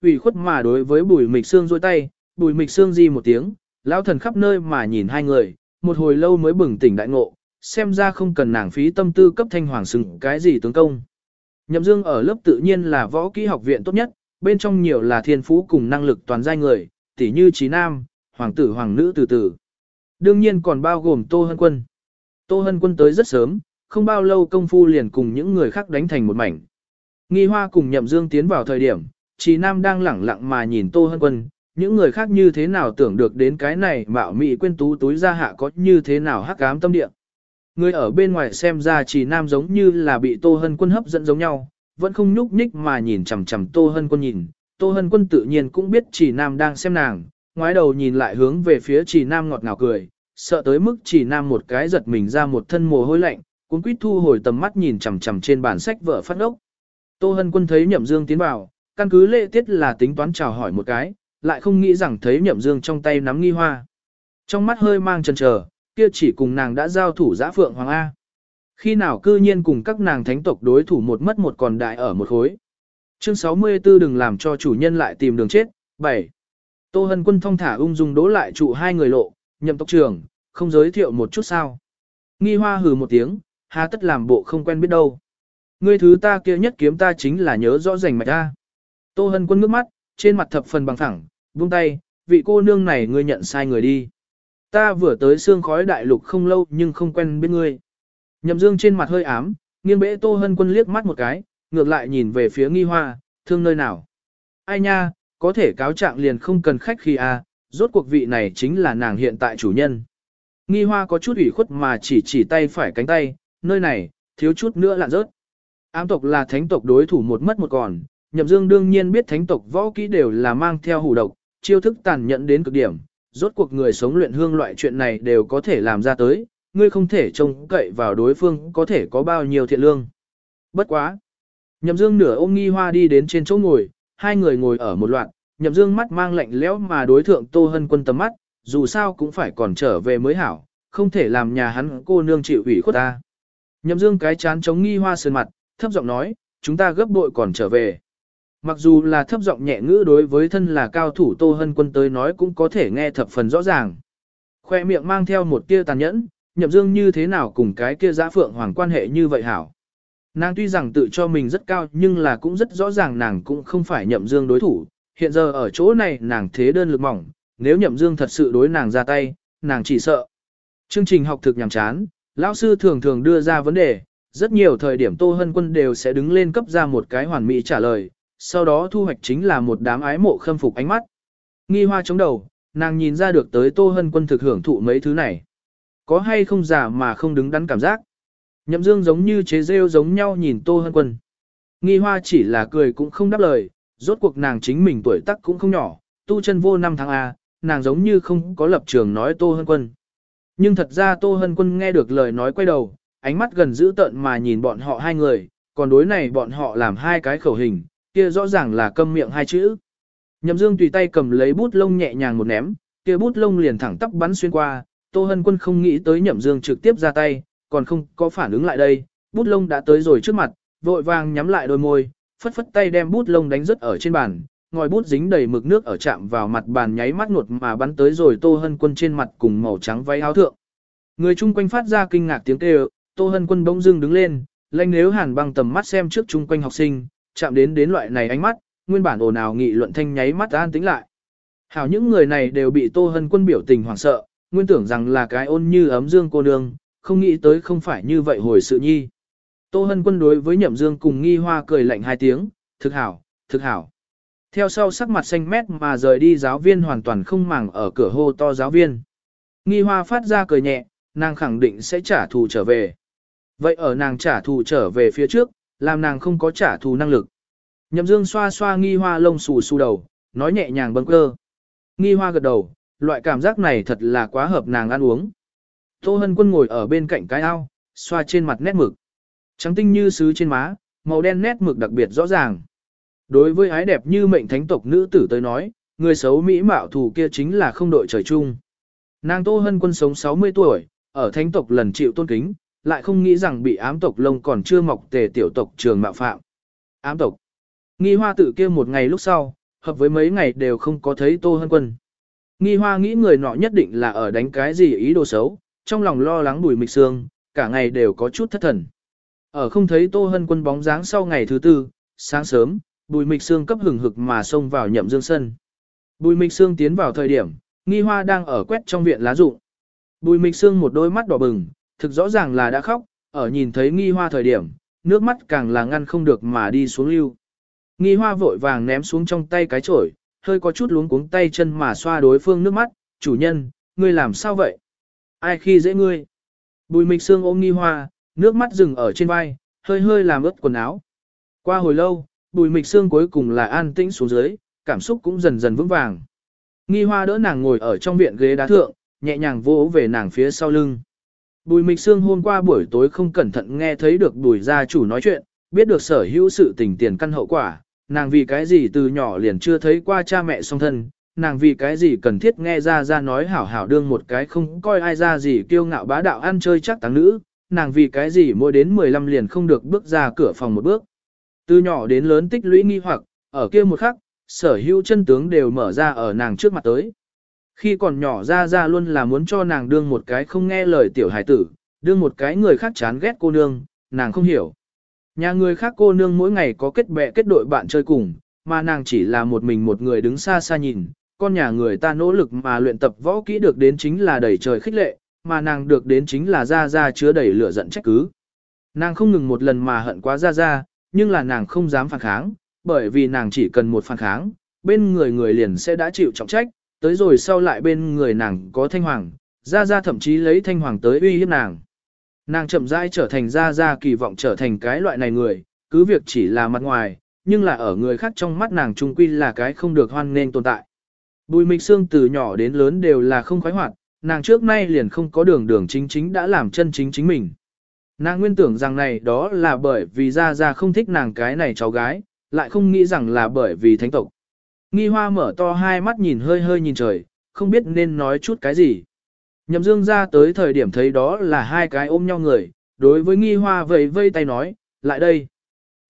Speaker 1: ủy khuất mà đối với bùi mịch xương dôi tay, bùi mịch xương di một tiếng, lão thần khắp nơi mà nhìn hai người, một hồi lâu mới bừng tỉnh đại ngộ, xem ra không cần nàng phí tâm tư cấp thanh hoàng sừng cái gì tướng công. Nhậm Dương ở lớp tự nhiên là võ kỹ học viện tốt nhất, bên trong nhiều là thiên phú cùng năng lực toàn giai người, tỉ như trí nam, hoàng tử hoàng nữ từ từ. Đương nhiên còn bao gồm Tô Hân Quân. Tô Hân Quân tới rất sớm, không bao lâu công phu liền cùng những người khác đánh thành một mảnh. Nghi Hoa cùng Nhậm Dương tiến vào thời điểm, chỉ Nam đang lẳng lặng mà nhìn Tô Hân Quân, những người khác như thế nào tưởng được đến cái này mạo mị quên tú túi ra hạ có như thế nào hắc ám tâm địa. Người ở bên ngoài xem ra Chỉ Nam giống như là bị Tô Hân Quân hấp dẫn giống nhau, vẫn không nhúc nhích mà nhìn chằm chằm Tô Hân Quân nhìn. Tô Hân Quân tự nhiên cũng biết Chỉ Nam đang xem nàng, ngoái đầu nhìn lại hướng về phía chỉ nam ngọt ngào cười, sợ tới mức chỉ nam một cái giật mình ra một thân mồ hôi lạnh, cuốn quýt thu hồi tầm mắt nhìn chằm chằm trên bản sách vợ phát ốc. Tô Hân Quân thấy Nhậm Dương tiến vào, căn cứ lệ tiết là tính toán chào hỏi một cái, lại không nghĩ rằng thấy Nhậm Dương trong tay nắm nghi hoa. Trong mắt hơi mang chần chờ, kia chỉ cùng nàng đã giao thủ giã phượng hoàng A. Khi nào cư nhiên cùng các nàng thánh tộc đối thủ một mất một còn đại ở một khối. Chương 64 đừng làm cho chủ nhân lại tìm đường chết. 7. Tô Hân Quân thong thả ung dung đố lại trụ hai người lộ, nhậm tộc trưởng, không giới thiệu một chút sao. Nghi hoa hừ một tiếng, há tất làm bộ không quen biết đâu. Ngươi thứ ta kia nhất kiếm ta chính là nhớ rõ rành mạch ta. Tô Hân Quân ngước mắt, trên mặt thập phần bằng thẳng, buông tay, vị cô nương này ngươi nhận sai người đi. Ta vừa tới xương khói đại lục không lâu nhưng không quen biết ngươi. Nhậm dương trên mặt hơi ám, nghiêng bẽ Tô Hân Quân liếc mắt một cái, ngược lại nhìn về phía nghi hoa, thương nơi nào. Ai nha, có thể cáo trạng liền không cần khách khi a, à, rốt cuộc vị này chính là nàng hiện tại chủ nhân. Nghi hoa có chút ủy khuất mà chỉ chỉ tay phải cánh tay, nơi này, thiếu chút nữa lạn rớt. Ám tộc là thánh tộc đối thủ một mất một còn, nhậm dương đương nhiên biết thánh tộc võ kỹ đều là mang theo hủ độc, chiêu thức tàn nhẫn đến cực điểm, rốt cuộc người sống luyện hương loại chuyện này đều có thể làm ra tới, ngươi không thể trông cậy vào đối phương có thể có bao nhiêu thiện lương. Bất quá. Nhậm dương nửa ôm nghi hoa đi đến trên chỗ ngồi, hai người ngồi ở một loạt, nhậm dương mắt mang lạnh lẽo mà đối thượng tô hân quân tầm mắt, dù sao cũng phải còn trở về mới hảo, không thể làm nhà hắn cô nương chịu ủy khuất ta. Nhậm dương cái chán chống nghi hoa sơn mặt, thấp giọng nói, chúng ta gấp bội còn trở về. Mặc dù là thấp giọng nhẹ ngữ đối với thân là cao thủ Tô Hân Quân tới nói cũng có thể nghe thập phần rõ ràng. Khoe miệng mang theo một tia tàn nhẫn, nhậm dương như thế nào cùng cái kia giã phượng hoàng quan hệ như vậy hảo. Nàng tuy rằng tự cho mình rất cao nhưng là cũng rất rõ ràng nàng cũng không phải nhậm dương đối thủ. Hiện giờ ở chỗ này nàng thế đơn lực mỏng, nếu nhậm dương thật sự đối nàng ra tay, nàng chỉ sợ. Chương trình học thực nhàm chán, lão sư thường thường đưa ra vấn đề, rất nhiều thời điểm Tô Hân Quân đều sẽ đứng lên cấp ra một cái hoàn mỹ trả lời, sau đó thu hoạch chính là một đám ái mộ khâm phục ánh mắt. Nghi hoa chống đầu, nàng nhìn ra được tới Tô Hân Quân thực hưởng thụ mấy thứ này. Có hay không giả mà không đứng đắn cảm giác. Nhậm dương giống như chế rêu giống nhau nhìn Tô Hân Quân. Nghi hoa chỉ là cười cũng không đáp lời, rốt cuộc nàng chính mình tuổi tác cũng không nhỏ, tu chân vô năm tháng A, nàng giống như không có lập trường nói Tô Hân Quân. Nhưng thật ra Tô Hân Quân nghe được lời nói quay đầu, ánh mắt gần dữ tợn mà nhìn bọn họ hai người, còn đối này bọn họ làm hai cái khẩu hình, kia rõ ràng là câm miệng hai chữ. Nhậm Dương tùy tay cầm lấy bút lông nhẹ nhàng một ném, kia bút lông liền thẳng tắp bắn xuyên qua, Tô Hân Quân không nghĩ tới Nhậm Dương trực tiếp ra tay, còn không có phản ứng lại đây, bút lông đã tới rồi trước mặt, vội vàng nhắm lại đôi môi, phất phất tay đem bút lông đánh rớt ở trên bàn, ngòi bút dính đầy mực nước ở chạm vào mặt bàn nháy mắt nột mà bắn tới rồi Tô Hân Quân trên mặt cùng màu trắng váy áo thượng. Người chung quanh phát ra kinh ngạc tiếng kêu, Tô Hân Quân bỗng dưng đứng lên, lanh nếu hàn băng tầm mắt xem trước chung quanh học sinh, chạm đến đến loại này ánh mắt, nguyên bản ồn ào nghị luận thanh nháy mắt an tĩnh lại. Hảo những người này đều bị Tô Hân Quân biểu tình hoảng sợ, nguyên tưởng rằng là cái ôn như ấm dương cô nương, không nghĩ tới không phải như vậy hồi sự nhi. Tô Hân Quân đối với Nhậm Dương cùng nghi hoa cười lạnh hai tiếng, thực hảo, thực hảo. Theo sau sắc mặt xanh mét mà rời đi giáo viên hoàn toàn không màng ở cửa hô to giáo viên. Nghi hoa phát ra cười nhẹ, nàng khẳng định sẽ trả thù trở về. Vậy ở nàng trả thù trở về phía trước, làm nàng không có trả thù năng lực. Nhậm Dương xoa xoa nghi hoa lông xù xù đầu, nói nhẹ nhàng bâng cơ. Nghi hoa gật đầu, loại cảm giác này thật là quá hợp nàng ăn uống. Tô Hân Quân ngồi ở bên cạnh cái ao, xoa trên mặt nét mực. Trắng tinh như sứ trên má, màu đen nét mực đặc biệt rõ ràng. Đối với ái đẹp như mệnh thánh tộc nữ tử tới nói, người xấu mỹ mạo thù kia chính là không đội trời chung. Nàng Tô Hân Quân sống 60 tuổi, ở thánh tộc lần chịu tôn kính, lại không nghĩ rằng bị ám tộc lông còn chưa mọc tề tiểu tộc trường mạo phạm. Ám tộc. Nghi hoa tự kia một ngày lúc sau, hợp với mấy ngày đều không có thấy Tô Hân Quân. Nghi hoa nghĩ người nọ nhất định là ở đánh cái gì ý đồ xấu, trong lòng lo lắng bùi mịch sương, cả ngày đều có chút thất thần. Ở không thấy Tô Hân Quân bóng dáng sau ngày thứ tư, sáng sớm, bùi mịch sương cấp hừng hực mà xông vào nhậm dương sân. Bùi mịch sương tiến vào thời điểm, nghi hoa đang ở quét trong viện lá rụng. Bùi mịch sương một đôi mắt đỏ bừng, thực rõ ràng là đã khóc, ở nhìn thấy nghi hoa thời điểm, nước mắt càng là ngăn không được mà đi xuống lưu. Nghi hoa vội vàng ném xuống trong tay cái chổi, hơi có chút luống cuống tay chân mà xoa đối phương nước mắt, chủ nhân, ngươi làm sao vậy? Ai khi dễ ngươi? Bùi mịch xương ôm nghi hoa, nước mắt dừng ở trên vai, hơi hơi làm ướt quần áo. Qua hồi lâu, bùi mịch xương cuối cùng là an tĩnh xuống dưới, cảm xúc cũng dần dần vững vàng. Nghi hoa đỡ nàng ngồi ở trong viện ghế đá thượng, nhẹ nhàng vỗ về nàng phía sau lưng. Bùi Mịch Sương hôm qua buổi tối không cẩn thận nghe thấy được bùi gia chủ nói chuyện, biết được sở hữu sự tình tiền căn hậu quả, nàng vì cái gì từ nhỏ liền chưa thấy qua cha mẹ song thân, nàng vì cái gì cần thiết nghe ra ra nói hảo hảo đương một cái không coi ai ra gì kiêu ngạo bá đạo ăn chơi chắc táng nữ, nàng vì cái gì mỗi đến 15 liền không được bước ra cửa phòng một bước. Từ nhỏ đến lớn tích lũy nghi hoặc, ở kia một khắc, sở hữu chân tướng đều mở ra ở nàng trước mặt tới. Khi còn nhỏ ra ra luôn là muốn cho nàng đương một cái không nghe lời tiểu hải tử, đương một cái người khác chán ghét cô nương, nàng không hiểu. Nhà người khác cô nương mỗi ngày có kết bè kết đội bạn chơi cùng, mà nàng chỉ là một mình một người đứng xa xa nhìn, con nhà người ta nỗ lực mà luyện tập võ kỹ được đến chính là đẩy trời khích lệ, mà nàng được đến chính là ra ra chứa đầy lửa giận trách cứ. Nàng không ngừng một lần mà hận quá ra ra, nhưng là nàng không dám phản kháng, bởi vì nàng chỉ cần một phản kháng, bên người người liền sẽ đã chịu trọng trách, tới rồi sau lại bên người nàng có thanh hoàng, ra ra thậm chí lấy thanh hoàng tới uy hiếp nàng. Nàng chậm rãi trở thành ra ra kỳ vọng trở thành cái loại này người, cứ việc chỉ là mặt ngoài, nhưng là ở người khác trong mắt nàng trung quy là cái không được hoan nên tồn tại. Bùi mịch Sương từ nhỏ đến lớn đều là không khoái hoạt, nàng trước nay liền không có đường đường chính chính đã làm chân chính chính mình. Nàng nguyên tưởng rằng này đó là bởi vì ra ra không thích nàng cái này cháu gái, lại không nghĩ rằng là bởi vì thánh tộc. Nghi hoa mở to hai mắt nhìn hơi hơi nhìn trời, không biết nên nói chút cái gì. Nhậm dương ra tới thời điểm thấy đó là hai cái ôm nhau người, đối với nghi hoa vẫy vây tay nói, lại đây.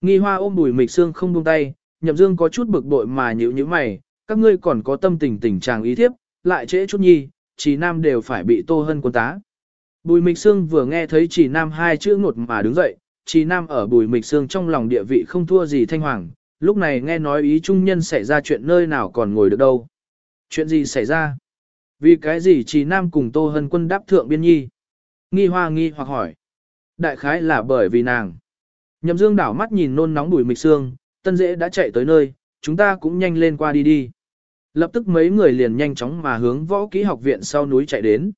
Speaker 1: Nghi hoa ôm bùi mịch xương không buông tay, nhậm dương có chút bực bội mà nhữ như mày, các ngươi còn có tâm tình tình trạng ý thiếp, lại trễ chút nhi, chỉ nam đều phải bị tô hân quân tá. Bùi mịch xương vừa nghe thấy chỉ nam hai chữ ngột mà đứng dậy, chỉ nam ở bùi mịch xương trong lòng địa vị không thua gì thanh hoàng, lúc này nghe nói ý trung nhân xảy ra chuyện nơi nào còn ngồi được đâu. Chuyện gì xảy ra? Vì cái gì chỉ nam cùng tô hân quân đáp thượng biên nhi? Nghi hoa nghi hoặc hỏi. Đại khái là bởi vì nàng. Nhậm dương đảo mắt nhìn nôn nóng bùi mịch xương, tân dễ đã chạy tới nơi, chúng ta cũng nhanh lên qua đi đi. Lập tức mấy người liền nhanh chóng mà hướng võ kỹ học viện sau núi chạy đến.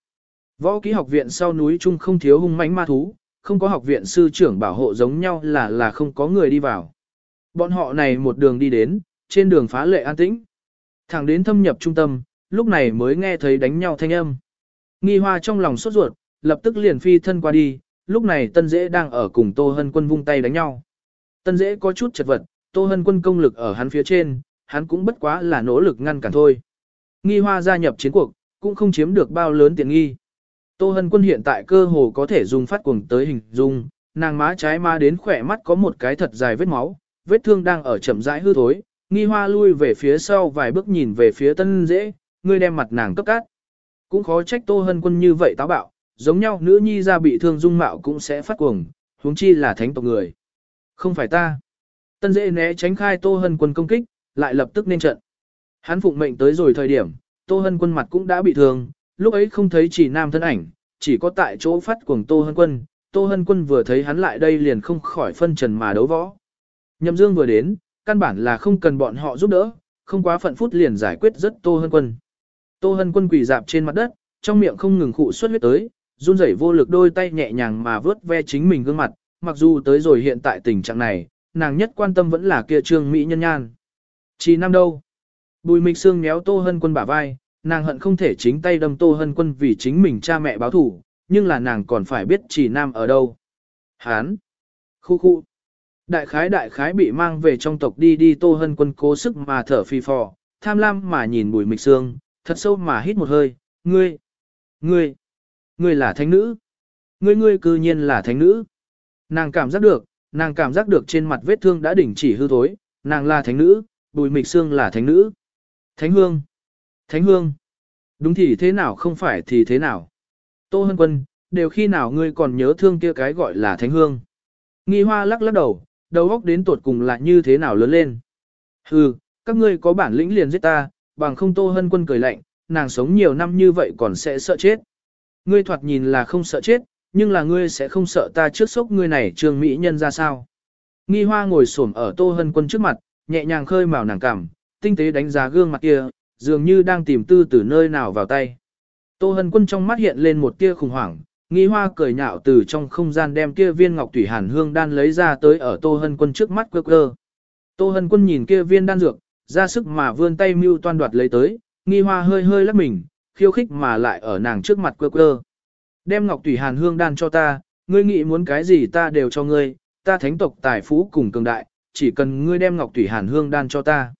Speaker 1: Võ kỹ học viện sau núi chung không thiếu hung mãnh ma thú, không có học viện sư trưởng bảo hộ giống nhau là là không có người đi vào. Bọn họ này một đường đi đến, trên đường phá lệ an tĩnh. Thẳng đến thâm nhập trung tâm, lúc này mới nghe thấy đánh nhau thanh âm. Nghi hoa trong lòng sốt ruột, lập tức liền phi thân qua đi, lúc này tân dễ đang ở cùng Tô Hân Quân vung tay đánh nhau. Tân dễ có chút chật vật, Tô Hân Quân công lực ở hắn phía trên, hắn cũng bất quá là nỗ lực ngăn cản thôi. Nghi hoa gia nhập chiến cuộc, cũng không chiếm được bao lớn tiện nghi. Tô Hân Quân hiện tại cơ hồ có thể dùng phát cuồng tới hình dung, nàng má trái má đến khỏe mắt có một cái thật dài vết máu, vết thương đang ở chậm rãi hư thối, nghi hoa lui về phía sau vài bước nhìn về phía tân dễ, ngươi đem mặt nàng cấp cát. Cũng khó trách Tô Hân Quân như vậy táo bạo, giống nhau nữ nhi ra bị thương dung mạo cũng sẽ phát cuồng, huống chi là thánh tộc người. Không phải ta. Tân dễ né tránh khai Tô Hân Quân công kích, lại lập tức nên trận. Hắn phụng mệnh tới rồi thời điểm, Tô Hân Quân mặt cũng đã bị thương, lúc ấy không thấy chỉ nam thân ảnh, chỉ có tại chỗ phát cuồng Tô Hân Quân. Tô Hân Quân vừa thấy hắn lại đây liền không khỏi phân trần mà đấu võ. Nhậm Dương vừa đến, căn bản là không cần bọn họ giúp đỡ, không quá phận phút liền giải quyết rất Tô Hân Quân. Tô Hân Quân quỳ dạp trên mặt đất, trong miệng không ngừng khụ xuất huyết tới, run rẩy vô lực đôi tay nhẹ nhàng mà vớt ve chính mình gương mặt, mặc dù tới rồi hiện tại tình trạng này, nàng nhất quan tâm vẫn là kia trương mỹ nhân nhan. Chỉ năm đâu? Bùi Mịch Sương méo Tô Hân Quân bả vai, nàng hận không thể chính tay đâm Tô Hân Quân vì chính mình cha mẹ báo thủ, nhưng là nàng còn phải biết chỉ nam ở đâu. Hán! Khu khu! Đại khái đại khái bị mang về trong tộc đi đi Tô Hân Quân cố sức mà thở phì phò, tham lam mà nhìn Bùi Mịch Sương, thật sâu mà hít một hơi, ngươi! Ngươi! Ngươi là thánh nữ! Ngươi ngươi cư nhiên là thánh nữ! Nàng cảm giác được, nàng cảm giác được trên mặt vết thương đã đỉnh chỉ hư thối, nàng là thánh nữ, Bùi Mịch Sương là thánh nữ. Thánh hương. Thánh hương. Đúng thì thế nào không phải thì thế nào. Tô Hân Quân, đều khi nào ngươi còn nhớ thương kia cái gọi là thánh hương. Nghi hoa lắc lắc đầu, đầu óc đến tột cùng là như thế nào lớn lên. Hừ, các ngươi có bản lĩnh liền giết ta, bằng không Tô Hân Quân cười lạnh, nàng sống nhiều năm như vậy còn sẽ sợ chết. Ngươi thoạt nhìn là không sợ chết, nhưng là ngươi sẽ không sợ ta trước sốc ngươi này trương mỹ nhân ra sao. Nghi hoa ngồi xổm ở Tô Hân Quân trước mặt, nhẹ nhàng khơi mào nàng cảm, tinh tế đánh giá gương mặt kia, dường như đang tìm tư từ nơi nào vào tay. Tô Hân Quân trong mắt hiện lên một tia khủng hoảng, nghi hoa cười nhạo từ trong không gian đem kia viên ngọc thủy hàn hương đan lấy ra tới ở Tô Hân Quân trước mắt quơ quơ. Tô Hân Quân nhìn kia viên đan dược, ra sức mà vươn tay mưu toan đoạt lấy tới, nghi hoa hơi hơi lắc mình, khiêu khích mà lại ở nàng trước mặt quơ quơ. Đem ngọc thủy hàn hương đan cho ta, ngươi nghĩ muốn cái gì ta đều cho ngươi, ta thánh tộc tài phú cùng cường đại, chỉ cần ngươi đem ngọc thủy hàn hương đan cho ta.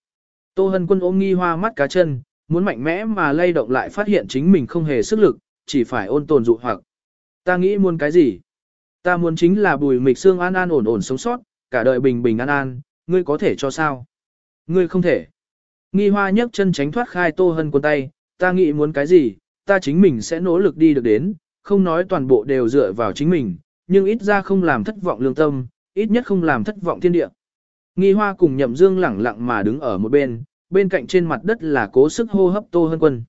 Speaker 1: Tô Hân Quân ôm nghi hoa mắt cá chân, muốn mạnh mẽ mà lay động lại phát hiện chính mình không hề sức lực, chỉ phải ôn tồn dụ hoặc. Ta nghĩ muốn cái gì? Ta muốn chính là bùi mịch xương an an ổn ổn sống sót, cả đời bình bình an an, ngươi có thể cho sao? Ngươi không thể. Nghi hoa nhấc chân tránh thoát khai tô hân Quần tay, ta nghĩ muốn cái gì, ta chính mình sẽ nỗ lực đi được đến, không nói toàn bộ đều dựa vào chính mình, nhưng ít ra không làm thất vọng lương tâm, ít nhất không làm thất vọng thiên địa. Nghi hoa cùng nhậm dương lẳng lặng mà đứng ở một bên, bên cạnh trên mặt đất là cố sức hô hấp tô hân quân.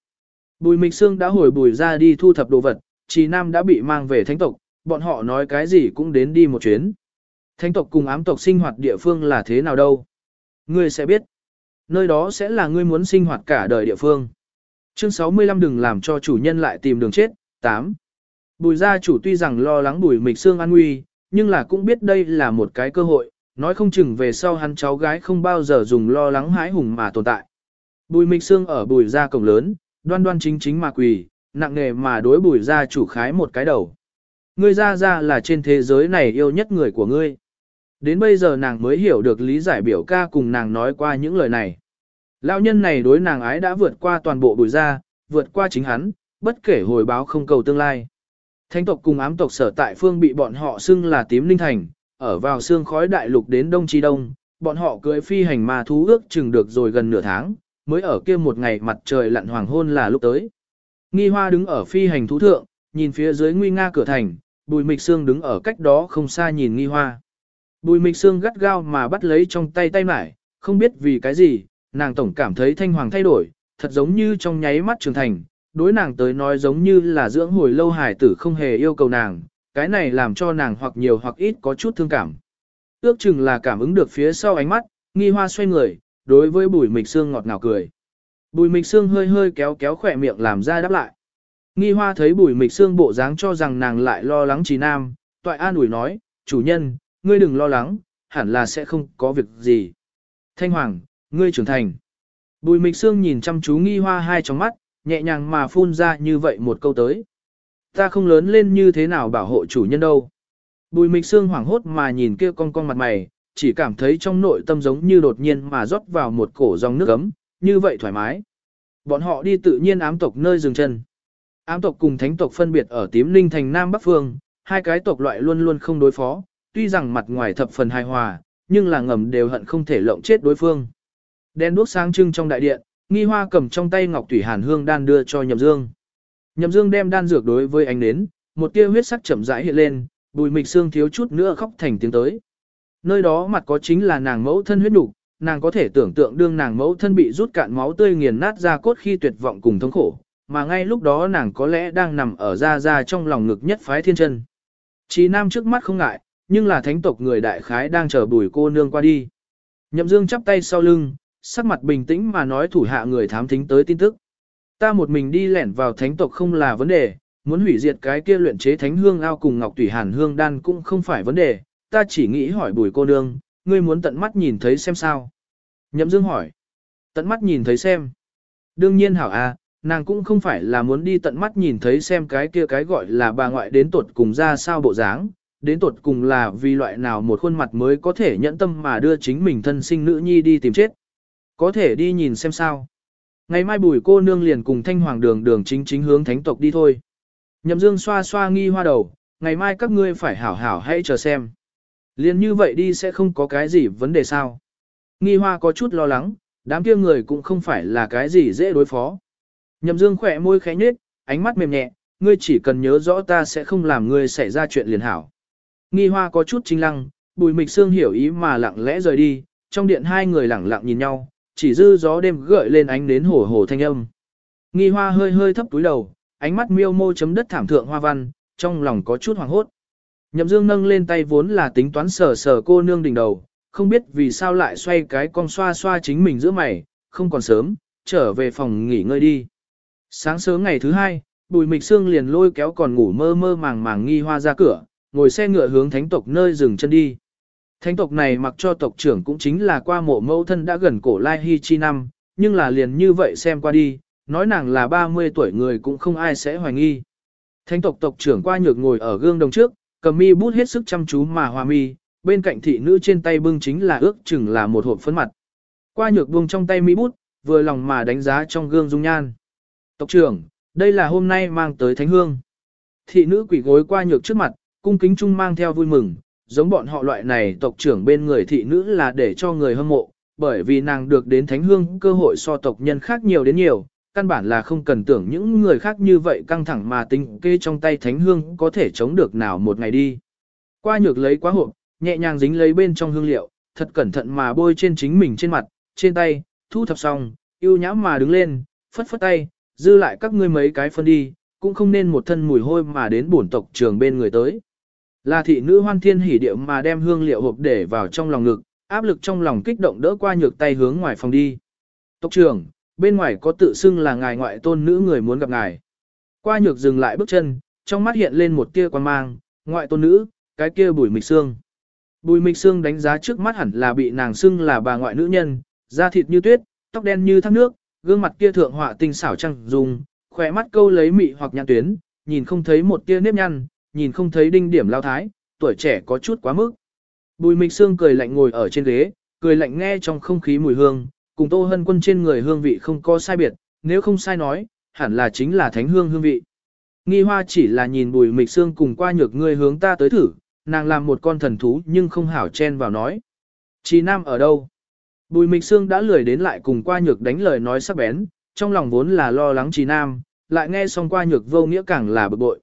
Speaker 1: Bùi Mịch Sương đã hồi bùi ra đi thu thập đồ vật, Trì Nam đã bị mang về thánh tộc, bọn họ nói cái gì cũng đến đi một chuyến. Thánh tộc cùng ám tộc sinh hoạt địa phương là thế nào đâu? Ngươi sẽ biết. Nơi đó sẽ là ngươi muốn sinh hoạt cả đời địa phương. Chương 65 đừng làm cho chủ nhân lại tìm đường chết. 8. Bùi gia chủ tuy rằng lo lắng bùi mịch xương an nguy, nhưng là cũng biết đây là một cái cơ hội, nói không chừng về sau hắn cháu gái không bao giờ dùng lo lắng hãi hùng mà tồn tại. Bùi mịch xương ở bùi gia cổng lớn, đoan đoan chính chính mà quỳ, nặng nề mà đối bùi gia chủ khái một cái đầu. Ngươi ra ra là trên thế giới này yêu nhất người của ngươi. Đến bây giờ nàng mới hiểu được lý giải biểu ca cùng nàng nói qua những lời này. Lão nhân này đối nàng ái đã vượt qua toàn bộ bùi gia, vượt qua chính hắn, bất kể hồi báo không cầu tương lai. Thánh tộc cùng ám tộc sở tại phương bị bọn họ xưng là tím linh thành, ở vào xương khói đại lục đến đông chi đông, bọn họ cưỡi phi hành ma thú ước chừng được rồi gần nửa tháng, mới ở kia một ngày mặt trời lặn hoàng hôn là lúc tới. Nghi hoa đứng ở phi hành thú thượng, nhìn phía dưới nguy nga cửa thành, bùi mịch xương đứng ở cách đó không xa nhìn nghi hoa. Bùi mịch xương gắt gao mà bắt lấy trong tay tay mải, không biết vì cái gì, nàng tổng cảm thấy thanh hoàng thay đổi, thật giống như trong nháy mắt trưởng thành, đối nàng tới nói giống như là dưỡng hồi lâu hải tử không hề yêu cầu nàng, cái này làm cho nàng hoặc nhiều hoặc ít có chút thương cảm. Ước chừng là cảm ứng được phía sau ánh mắt, nghi hoa xoay người, đối với bùi mịch xương ngọt ngào cười. Bùi mịch xương hơi hơi kéo kéo khỏe miệng làm ra đáp lại. Nghi hoa thấy bùi mịch xương bộ dáng cho rằng nàng lại lo lắng trí nam, toại an ủi nói, chủ nhân, ngươi đừng lo lắng, hẳn là sẽ không có việc gì. Thanh Hoàng, ngươi trưởng thành. Bùi mịch xương nhìn chăm chú nghi hoa hai trong mắt, nhẹ nhàng mà phun ra như vậy một câu tới. Ta không lớn lên như thế nào bảo hộ chủ nhân đâu. Bùi mịch xương hoảng hốt mà nhìn kia con con mặt mày, chỉ cảm thấy trong nội tâm giống như đột nhiên mà rót vào một cổ dòng nước ấm, như vậy thoải mái. Bọn họ đi tự nhiên ám tộc nơi dừng chân. Ám tộc cùng thánh tộc phân biệt ở tím linh thành Nam Bắc Phương, hai cái tộc loại luôn luôn không đối phó, tuy rằng mặt ngoài thập phần hài hòa, nhưng là ngầm đều hận không thể lộng chết đối phương. Đen đuốc sáng trưng trong đại điện, nghi hoa cầm trong tay ngọc thủy hàn hương đan đưa cho nhậm dương. Nhậm dương đem đan dược đối với ánh nến, một tia huyết sắc chậm rãi hiện lên, bùi mịch xương thiếu chút nữa khóc thành tiếng tới. Nơi đó mặt có chính là nàng mẫu thân huyết nục, nàng có thể tưởng tượng đương nàng mẫu thân bị rút cạn máu tươi nghiền nát ra cốt khi tuyệt vọng cùng thống khổ, mà ngay lúc đó nàng có lẽ đang nằm ở ra ra trong lòng ngực nhất phái thiên chân. Chí nam trước mắt không ngại, nhưng là thánh tộc người đại khái đang chờ bùi cô nương qua đi. Nhậm dương chắp tay sau lưng, sắc mặt bình tĩnh mà nói thủ hạ người thám thính tới tin tức. Ta một mình đi lẻn vào thánh tộc không là vấn đề, muốn hủy diệt cái kia luyện chế thánh hương ao cùng ngọc tùy hàn hương đan cũng không phải vấn đề, ta chỉ nghĩ hỏi bùi cô nương, ngươi muốn tận mắt nhìn thấy xem sao. Nhậm dương hỏi, tận mắt nhìn thấy xem. Đương nhiên hảo a, nàng cũng không phải là muốn đi tận mắt nhìn thấy xem cái kia cái gọi là bà ngoại đến tuột cùng ra sao bộ dáng, đến tuột cùng là vì loại nào một khuôn mặt mới có thể nhẫn tâm mà đưa chính mình thân sinh nữ nhi đi tìm chết. Có thể đi nhìn xem sao. Ngày mai bùi cô nương liền cùng thanh hoàng đường đường chính chính hướng thánh tộc đi thôi. Nhậm dương xoa xoa nghi hoa đầu, ngày mai các ngươi phải hảo hảo hãy chờ xem. Liền như vậy đi sẽ không có cái gì vấn đề sao. Nghi hoa có chút lo lắng, đám kia người cũng không phải là cái gì dễ đối phó. Nhậm dương khỏe môi khẽ nhếch, ánh mắt mềm nhẹ, ngươi chỉ cần nhớ rõ ta sẽ không làm ngươi xảy ra chuyện liền hảo. Nghi hoa có chút chính lăng, bùi mịch xương hiểu ý mà lặng lẽ rời đi, trong điện hai người lặng lặng nhìn nhau, chỉ dư gió đêm gợi lên ánh đến hổ hổ thanh âm. Nghi hoa hơi hơi thấp túi đầu, ánh mắt miêu mô chấm đất thảm thượng hoa văn, trong lòng có chút hoàng hốt. Nhậm dương nâng lên tay vốn là tính toán sờ sờ cô nương đỉnh đầu, không biết vì sao lại xoay cái con xoa xoa chính mình giữa mày, không còn sớm, trở về phòng nghỉ ngơi đi. Sáng sớm ngày thứ hai, bùi mịch Sương liền lôi kéo còn ngủ mơ mơ màng màng nghi hoa ra cửa, ngồi xe ngựa hướng thánh tộc nơi dừng chân đi. Thánh tộc này mặc cho tộc trưởng cũng chính là qua mộ mẫu thân đã gần cổ lai hy chi năm, nhưng là liền như vậy xem qua đi, nói nàng là 30 tuổi người cũng không ai sẽ hoài nghi. Thánh tộc tộc trưởng qua nhược ngồi ở gương đồng trước, cầm mi bút hết sức chăm chú mà hòa mi, bên cạnh thị nữ trên tay bưng chính là ước chừng là một hộp phấn mặt. Qua nhược buông trong tay mi bút, vừa lòng mà đánh giá trong gương dung nhan. Tộc trưởng, đây là hôm nay mang tới thánh hương. Thị nữ quỷ gối qua nhược trước mặt, cung kính chung mang theo vui mừng, giống bọn họ loại này tộc trưởng bên người thị nữ là để cho người hâm mộ, bởi vì nàng được đến thánh hương cơ hội so tộc nhân khác nhiều đến nhiều, căn bản là không cần tưởng những người khác như vậy căng thẳng mà tính kê trong tay thánh hương có thể chống được nào một ngày đi. Qua nhược lấy quá hộp, nhẹ nhàng dính lấy bên trong hương liệu, thật cẩn thận mà bôi trên chính mình trên mặt, trên tay, thu thập xong, yêu nhãm mà đứng lên, phất phất tay, dư lại các ngươi mấy cái phân đi, cũng không nên một thân mùi hôi mà đến bổn tộc trường bên người tới. Là thị nữ hoan thiên hỉ điệu mà đem hương liệu hộp để vào trong lòng ngực, áp lực trong lòng kích động đỡ qua nhược tay hướng ngoài phòng đi. Tộc trưởng, bên ngoài có tự xưng là ngài ngoại tôn nữ người muốn gặp ngài. Qua nhược dừng lại bước chân, trong mắt hiện lên một tia quan mang, ngoại tôn nữ, cái kia bùi mịch xương. Bùi mịch xương đánh giá trước mắt hẳn là bị nàng xưng là bà ngoại nữ nhân, da thịt như tuyết, tóc đen như thác nước, gương mặt kia thượng họa tinh xảo trăng dùng, khỏe mắt câu lấy mị hoặc nhãn tuyến, nhìn không thấy một tia nếp nhăn, nhìn không thấy đinh điểm lao thái, tuổi trẻ có chút quá mức. Bùi Mịch xương cười lạnh ngồi ở trên ghế, cười lạnh nghe trong không khí mùi hương, cùng Tô Hân Quân trên người hương vị không có sai biệt, nếu không sai nói, hẳn là chính là thánh hương hương vị. Nghi Hoa chỉ là nhìn Bùi Mịch xương cùng qua nhược ngươi hướng ta tới thử, nàng làm một con thần thú nhưng không hảo chen vào nói. Chí Nam ở đâu? Bùi Mịch xương đã lười đến lại cùng qua nhược đánh lời nói sắc bén, trong lòng vốn là lo lắng Chí Nam, lại nghe xong qua nhược vô nghĩa càng là bực bội.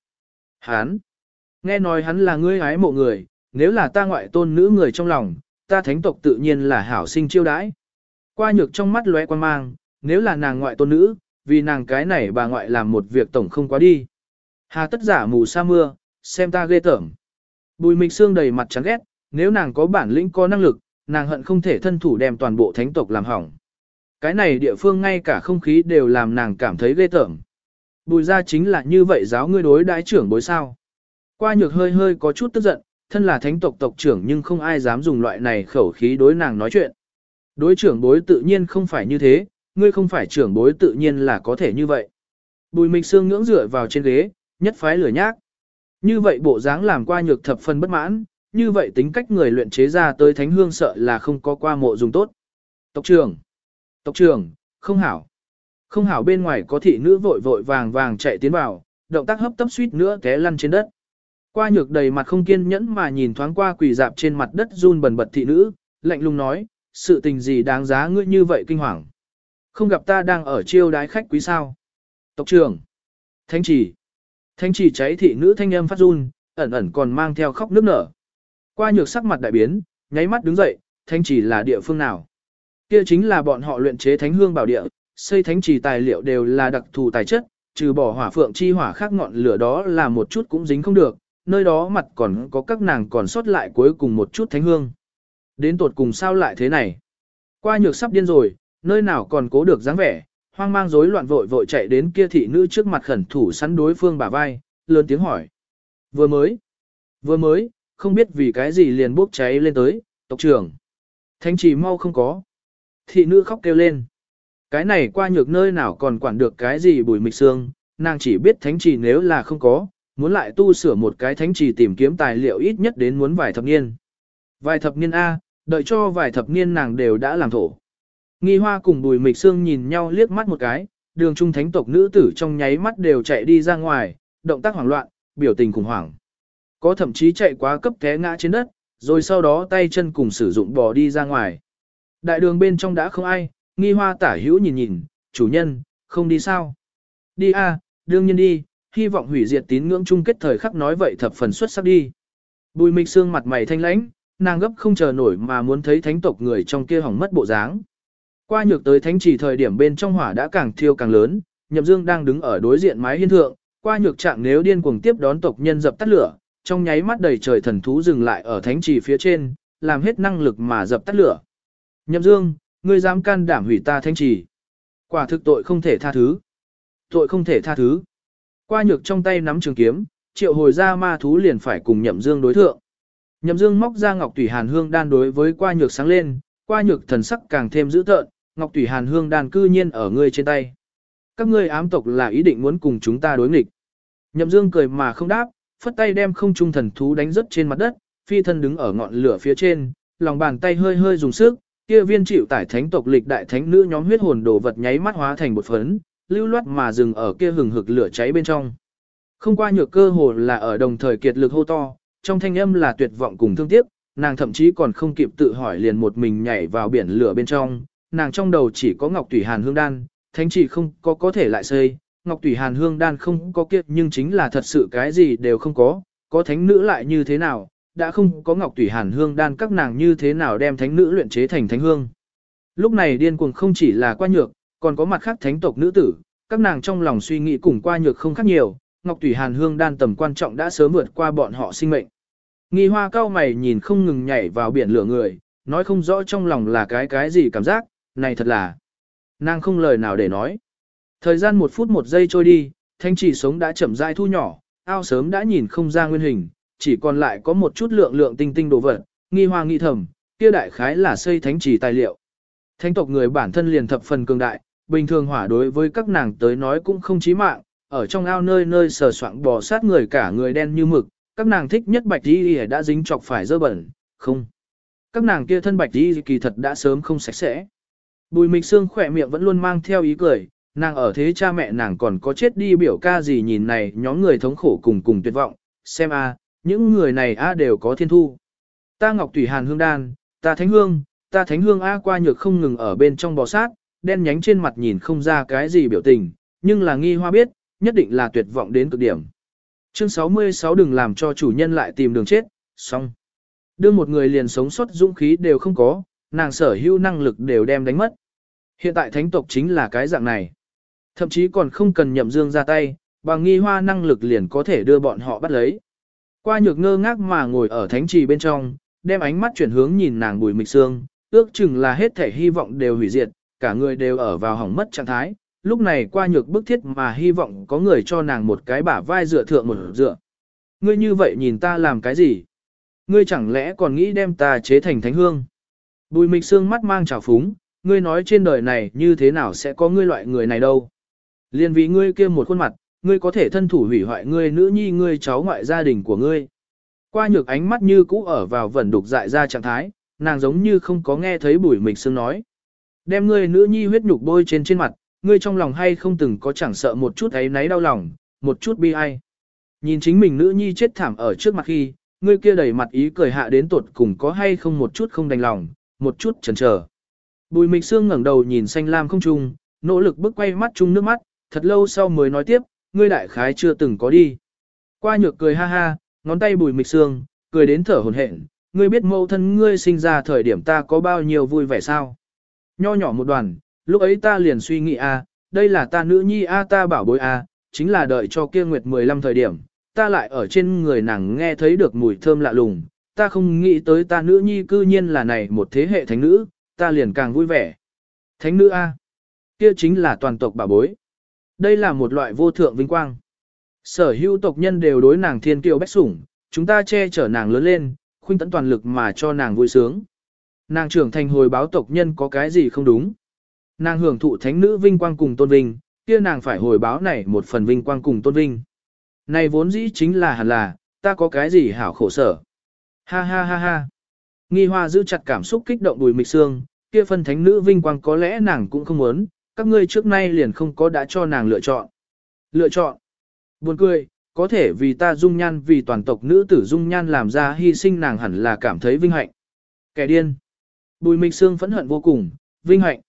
Speaker 1: Hán! Nghe nói hắn là ngươi ái mộ người, nếu là ta ngoại tôn nữ người trong lòng, ta thánh tộc tự nhiên là hảo sinh chiêu đãi. Qua nhược trong mắt lóe quan mang, nếu là nàng ngoại tôn nữ, vì nàng cái này bà ngoại làm một việc tổng không quá đi. Hà tất giả mù sa mưa, xem ta ghê tởm. Bùi Mịch Sương đầy mặt chán ghét, nếu nàng có bản lĩnh có năng lực, nàng hận không thể thân thủ đem toàn bộ thánh tộc làm hỏng. Cái này địa phương ngay cả không khí đều làm nàng cảm thấy ghê tởm. Bùi ra chính là như vậy giáo ngươi đối đãi trưởng bối sao. Qua nhược hơi hơi có chút tức giận, thân là thánh tộc tộc trưởng nhưng không ai dám dùng loại này khẩu khí đối nàng nói chuyện. Đối trưởng bối tự nhiên không phải như thế, ngươi không phải trưởng bối tự nhiên là có thể như vậy. Bùi Mịch Sương ngưỡng dựa vào trên ghế, nhất phái lửa nhác. Như vậy bộ dáng làm qua nhược thập phần bất mãn, như vậy tính cách người luyện chế ra tới thánh hương sợ là không có qua mộ dùng tốt. Tộc trưởng, tộc trưởng, không hảo. Không hảo bên ngoài có thị nữ vội vội vàng vàng chạy tiến vào, động tác hấp tấp suýt nữa té lăn trên đất. Qua nhược đầy mặt không kiên nhẫn mà nhìn thoáng qua quỳ dạp trên mặt đất run bần bật thị nữ, lạnh lùng nói, sự tình gì đáng giá ngươi như vậy kinh hoàng. Không gặp ta đang ở chiêu đái khách quý sao. Tộc trưởng. Thanh chỉ. Thanh chỉ cháy thị nữ thanh âm phát run, ẩn ẩn còn mang theo khóc nước nở. Qua nhược sắc mặt đại biến, nháy mắt đứng dậy, thanh chỉ là địa phương nào. Kia chính là bọn họ luyện chế thánh hương bảo địa, xây thánh chỉ tài liệu đều là đặc thù tài chất, trừ bỏ hỏa phượng chi hỏa khác ngọn lửa đó là một chút cũng dính không được, nơi đó mặt còn có các nàng còn sót lại cuối cùng một chút thánh hương. Đến tột cùng sao lại thế này? Qua nhược sắp điên rồi, nơi nào còn cố được dáng vẻ, hoang mang rối loạn vội vội chạy đến kia thị nữ trước mặt khẩn thủ sắn đối phương bả vai, lớn tiếng hỏi. Vừa mới, vừa mới, không biết vì cái gì liền bốc cháy lên tới, tộc trưởng. Thanh trì mau không có. Thị nữ khóc kêu lên. Cái này qua nhược nơi nào còn quản được cái gì bùi mịch xương, nàng chỉ biết thánh trì nếu là không có, muốn lại tu sửa một cái thánh trì tìm kiếm tài liệu ít nhất đến muốn vài thập niên. Vài thập niên A, đợi cho vài thập niên nàng đều đã làm thổ. Nghi hoa cùng bùi mịch xương nhìn nhau liếc mắt một cái, đường trung thánh tộc nữ tử trong nháy mắt đều chạy đi ra ngoài, động tác hoảng loạn, biểu tình khủng hoảng. Có thậm chí chạy quá cấp té ngã trên đất, rồi sau đó tay chân cùng sử dụng bò đi ra ngoài. Đại đường bên trong đã không ai, nghi hoa tả hữu nhìn nhìn, chủ nhân, không đi sao? Đi a, đương nhiên đi, hy vọng hủy diệt tín ngưỡng chung kết thời khắc nói vậy thập phần xuất sắc đi. Bùi mịch xương mặt mày thanh lãnh, nàng gấp không chờ nổi mà muốn thấy thánh tộc người trong kia hỏng mất bộ dáng. Qua nhược tới thánh chỉ thời điểm bên trong hỏa đã càng thiêu càng lớn, nhậm dương đang đứng ở đối diện mái hiên thượng, qua nhược trạng nếu điên cuồng tiếp đón tộc nhân dập tắt lửa, trong nháy mắt đầy trời thần thú dừng lại ở thánh chỉ phía trên, làm hết năng lực mà dập tắt lửa. Nhậm dương, ngươi dám can đảm hủy ta thánh chỉ. Quả thực tội không thể tha thứ. Tội không thể tha thứ. Qua nhược trong tay nắm trường kiếm, triệu hồi ra ma thú liền phải cùng nhậm dương đối thượng. Nhậm dương móc ra ngọc Tủy hàn hương đan đối với qua nhược sáng lên, qua nhược thần sắc càng thêm dữ tợn, ngọc Tủy hàn hương đan cư nhiên ở ngươi trên tay. Các ngươi ám tộc là ý định muốn cùng chúng ta đối nghịch. Nhậm dương cười mà không đáp, phất tay đem không trung thần thú đánh rớt trên mặt đất, phi thân đứng ở ngọn lửa phía trên, lòng bàn tay hơi hơi dùng sức, kia viên chịu tải thánh tộc lịch đại thánh nữ nhóm huyết hồn đồ vật nháy mắt hóa thành một phấn, lưu loát mà dừng ở kia hừng hực lửa cháy bên trong. Không qua nhược cơ hồ là ở đồng thời kiệt lực hô to, trong thanh âm là tuyệt vọng cùng thương tiếc, nàng thậm chí còn không kịp tự hỏi liền một mình nhảy vào biển lửa bên trong, nàng trong đầu chỉ có Ngọc Tủy Hàn Hương Đan, thánh chỉ không có có thể lại xây, Ngọc Tủy Hàn Hương Đan không có kiệt nhưng chính là thật sự cái gì đều không có, có thánh nữ lại như thế nào, đã không có Ngọc Tủy Hàn Hương Đan các nàng như thế nào đem thánh nữ luyện chế thành thánh hương. Lúc này điên cuồng không chỉ là qua nhược, còn có mặt khác thánh tộc nữ tử, các nàng trong lòng suy nghĩ cùng qua nhược không khác nhiều, Ngọc Tùy Hàn Hương Đan tầm quan trọng đã sớm vượt qua bọn họ sinh mệnh. Nghi hoa cao mày nhìn không ngừng nhảy vào biển lửa người, nói không rõ trong lòng là cái cái gì cảm giác, này thật là. Nàng không lời nào để nói. Thời gian một phút một giây trôi đi, thanh chỉ sống đã chậm rãi thu nhỏ, ao sớm đã nhìn không ra nguyên hình, chỉ còn lại có một chút lượng lượng tinh tinh đồ vật, nghi hoa nghi thầm, kia đại khái là xây thánh chỉ tài liệu. Thánh tộc người bản thân liền thập phần cường đại, bình thường hỏa đối với các nàng tới nói cũng không chí mạng, ở trong ao nơi nơi sờ soạng bò sát người cả người đen như mực, các nàng thích nhất bạch y đã dính chọc phải dơ bẩn, không. Các nàng kia thân bạch y kỳ thật đã sớm không sạch sẽ. Bùi mịch xương khỏe miệng vẫn luôn mang theo ý cười, nàng ở thế cha mẹ nàng còn có chết đi biểu ca gì nhìn này nhóm người thống khổ cùng cùng tuyệt vọng, xem a, những người này a đều có thiên thu. Ta ngọc tùy hàn hương đan, ta thánh hương, ta thánh hương a qua nhược không ngừng ở bên trong bò sát, đen nhánh trên mặt nhìn không ra cái gì biểu tình, nhưng là nghi hoa biết, nhất định là tuyệt vọng đến cực điểm. Chương 66 đừng làm cho chủ nhân lại tìm đường chết, xong. Đưa một người liền sống sót dũng khí đều không có, nàng sở hữu năng lực đều đem đánh mất. Hiện tại thánh tộc chính là cái dạng này. Thậm chí còn không cần nhậm dương ra tay, bằng nghi hoa năng lực liền có thể đưa bọn họ bắt lấy. Qua nhược ngơ ngác mà ngồi ở thánh trì bên trong, đem ánh mắt chuyển hướng nhìn nàng bùi mịch xương, ước chừng là hết thể hy vọng đều hủy diệt, cả người đều ở vào hỏng mất trạng thái. Lúc này qua nhược bức thiết mà hy vọng có người cho nàng một cái bả vai dựa thượng một dựa. Ngươi như vậy nhìn ta làm cái gì? Ngươi chẳng lẽ còn nghĩ đem ta chế thành thánh hương? Bùi mịch xương mắt mang trào phúng, ngươi nói trên đời này như thế nào sẽ có ngươi loại người này đâu? Liên vì ngươi kia một khuôn mặt, ngươi có thể thân thủ hủy hoại ngươi nữ nhi ngươi cháu ngoại gia đình của ngươi. Qua nhược ánh mắt như cũ ở vào vẩn đục dại ra trạng thái, nàng giống như không có nghe thấy bùi mịch xương nói. Đem ngươi nữ nhi huyết nhục bôi trên trên mặt, ngươi trong lòng hay không từng có chẳng sợ một chút ấy náy đau lòng, một chút bi ai. Nhìn chính mình nữ nhi chết thảm ở trước mặt khi, ngươi kia đầy mặt ý cười hạ đến tột cùng có hay không một chút không đành lòng, một chút chần chờ. Bùi mịch sương ngẩng đầu nhìn xanh lam không trung, nỗ lực bước quay mắt chung nước mắt, thật lâu sau mới nói tiếp, ngươi đại khái chưa từng có đi. Qua nhược cười ha ha, ngón tay bùi mịch xương, cười đến thở hồn hển, ngươi biết mẫu thân ngươi sinh ra thời điểm ta có bao nhiêu vui vẻ sao? Nho nhỏ một đoàn, lúc ấy ta liền suy nghĩ a, đây là ta nữ nhi a ta bảo bối a, chính là đợi cho kia nguyệt 15 thời điểm, ta lại ở trên người nàng nghe thấy được mùi thơm lạ lùng, ta không nghĩ tới ta nữ nhi cư nhiên là này một thế hệ thánh nữ, ta liền càng vui vẻ. Thánh nữ a, kia chính là toàn tộc bảo bối. Đây là một loại vô thượng vinh quang. Sở hữu tộc nhân đều đối nàng thiên kiều bách sủng, chúng ta che chở nàng lớn lên, khuynh tận toàn lực mà cho nàng vui sướng. Nàng trưởng thành hồi báo tộc nhân có cái gì không đúng. Nàng hưởng thụ thánh nữ vinh quang cùng tôn vinh, kia nàng phải hồi báo này một phần vinh quang cùng tôn vinh. Này vốn dĩ chính là hẳn là, ta có cái gì hảo khổ sở. Ha ha ha ha. Nghi hoa giữ chặt cảm xúc kích động đùi mịch xương, kia phần thánh nữ vinh quang có lẽ nàng cũng không muốn, các ngươi trước nay liền không có đã cho nàng lựa chọn. Lựa chọn. Buồn cười, có thể vì ta dung nhan vì toàn tộc nữ tử dung nhan làm ra hy sinh nàng hẳn là cảm thấy vinh hạnh. Kẻ điên. Bùi Minh Sương phẫn hận vô cùng, vinh hạnh.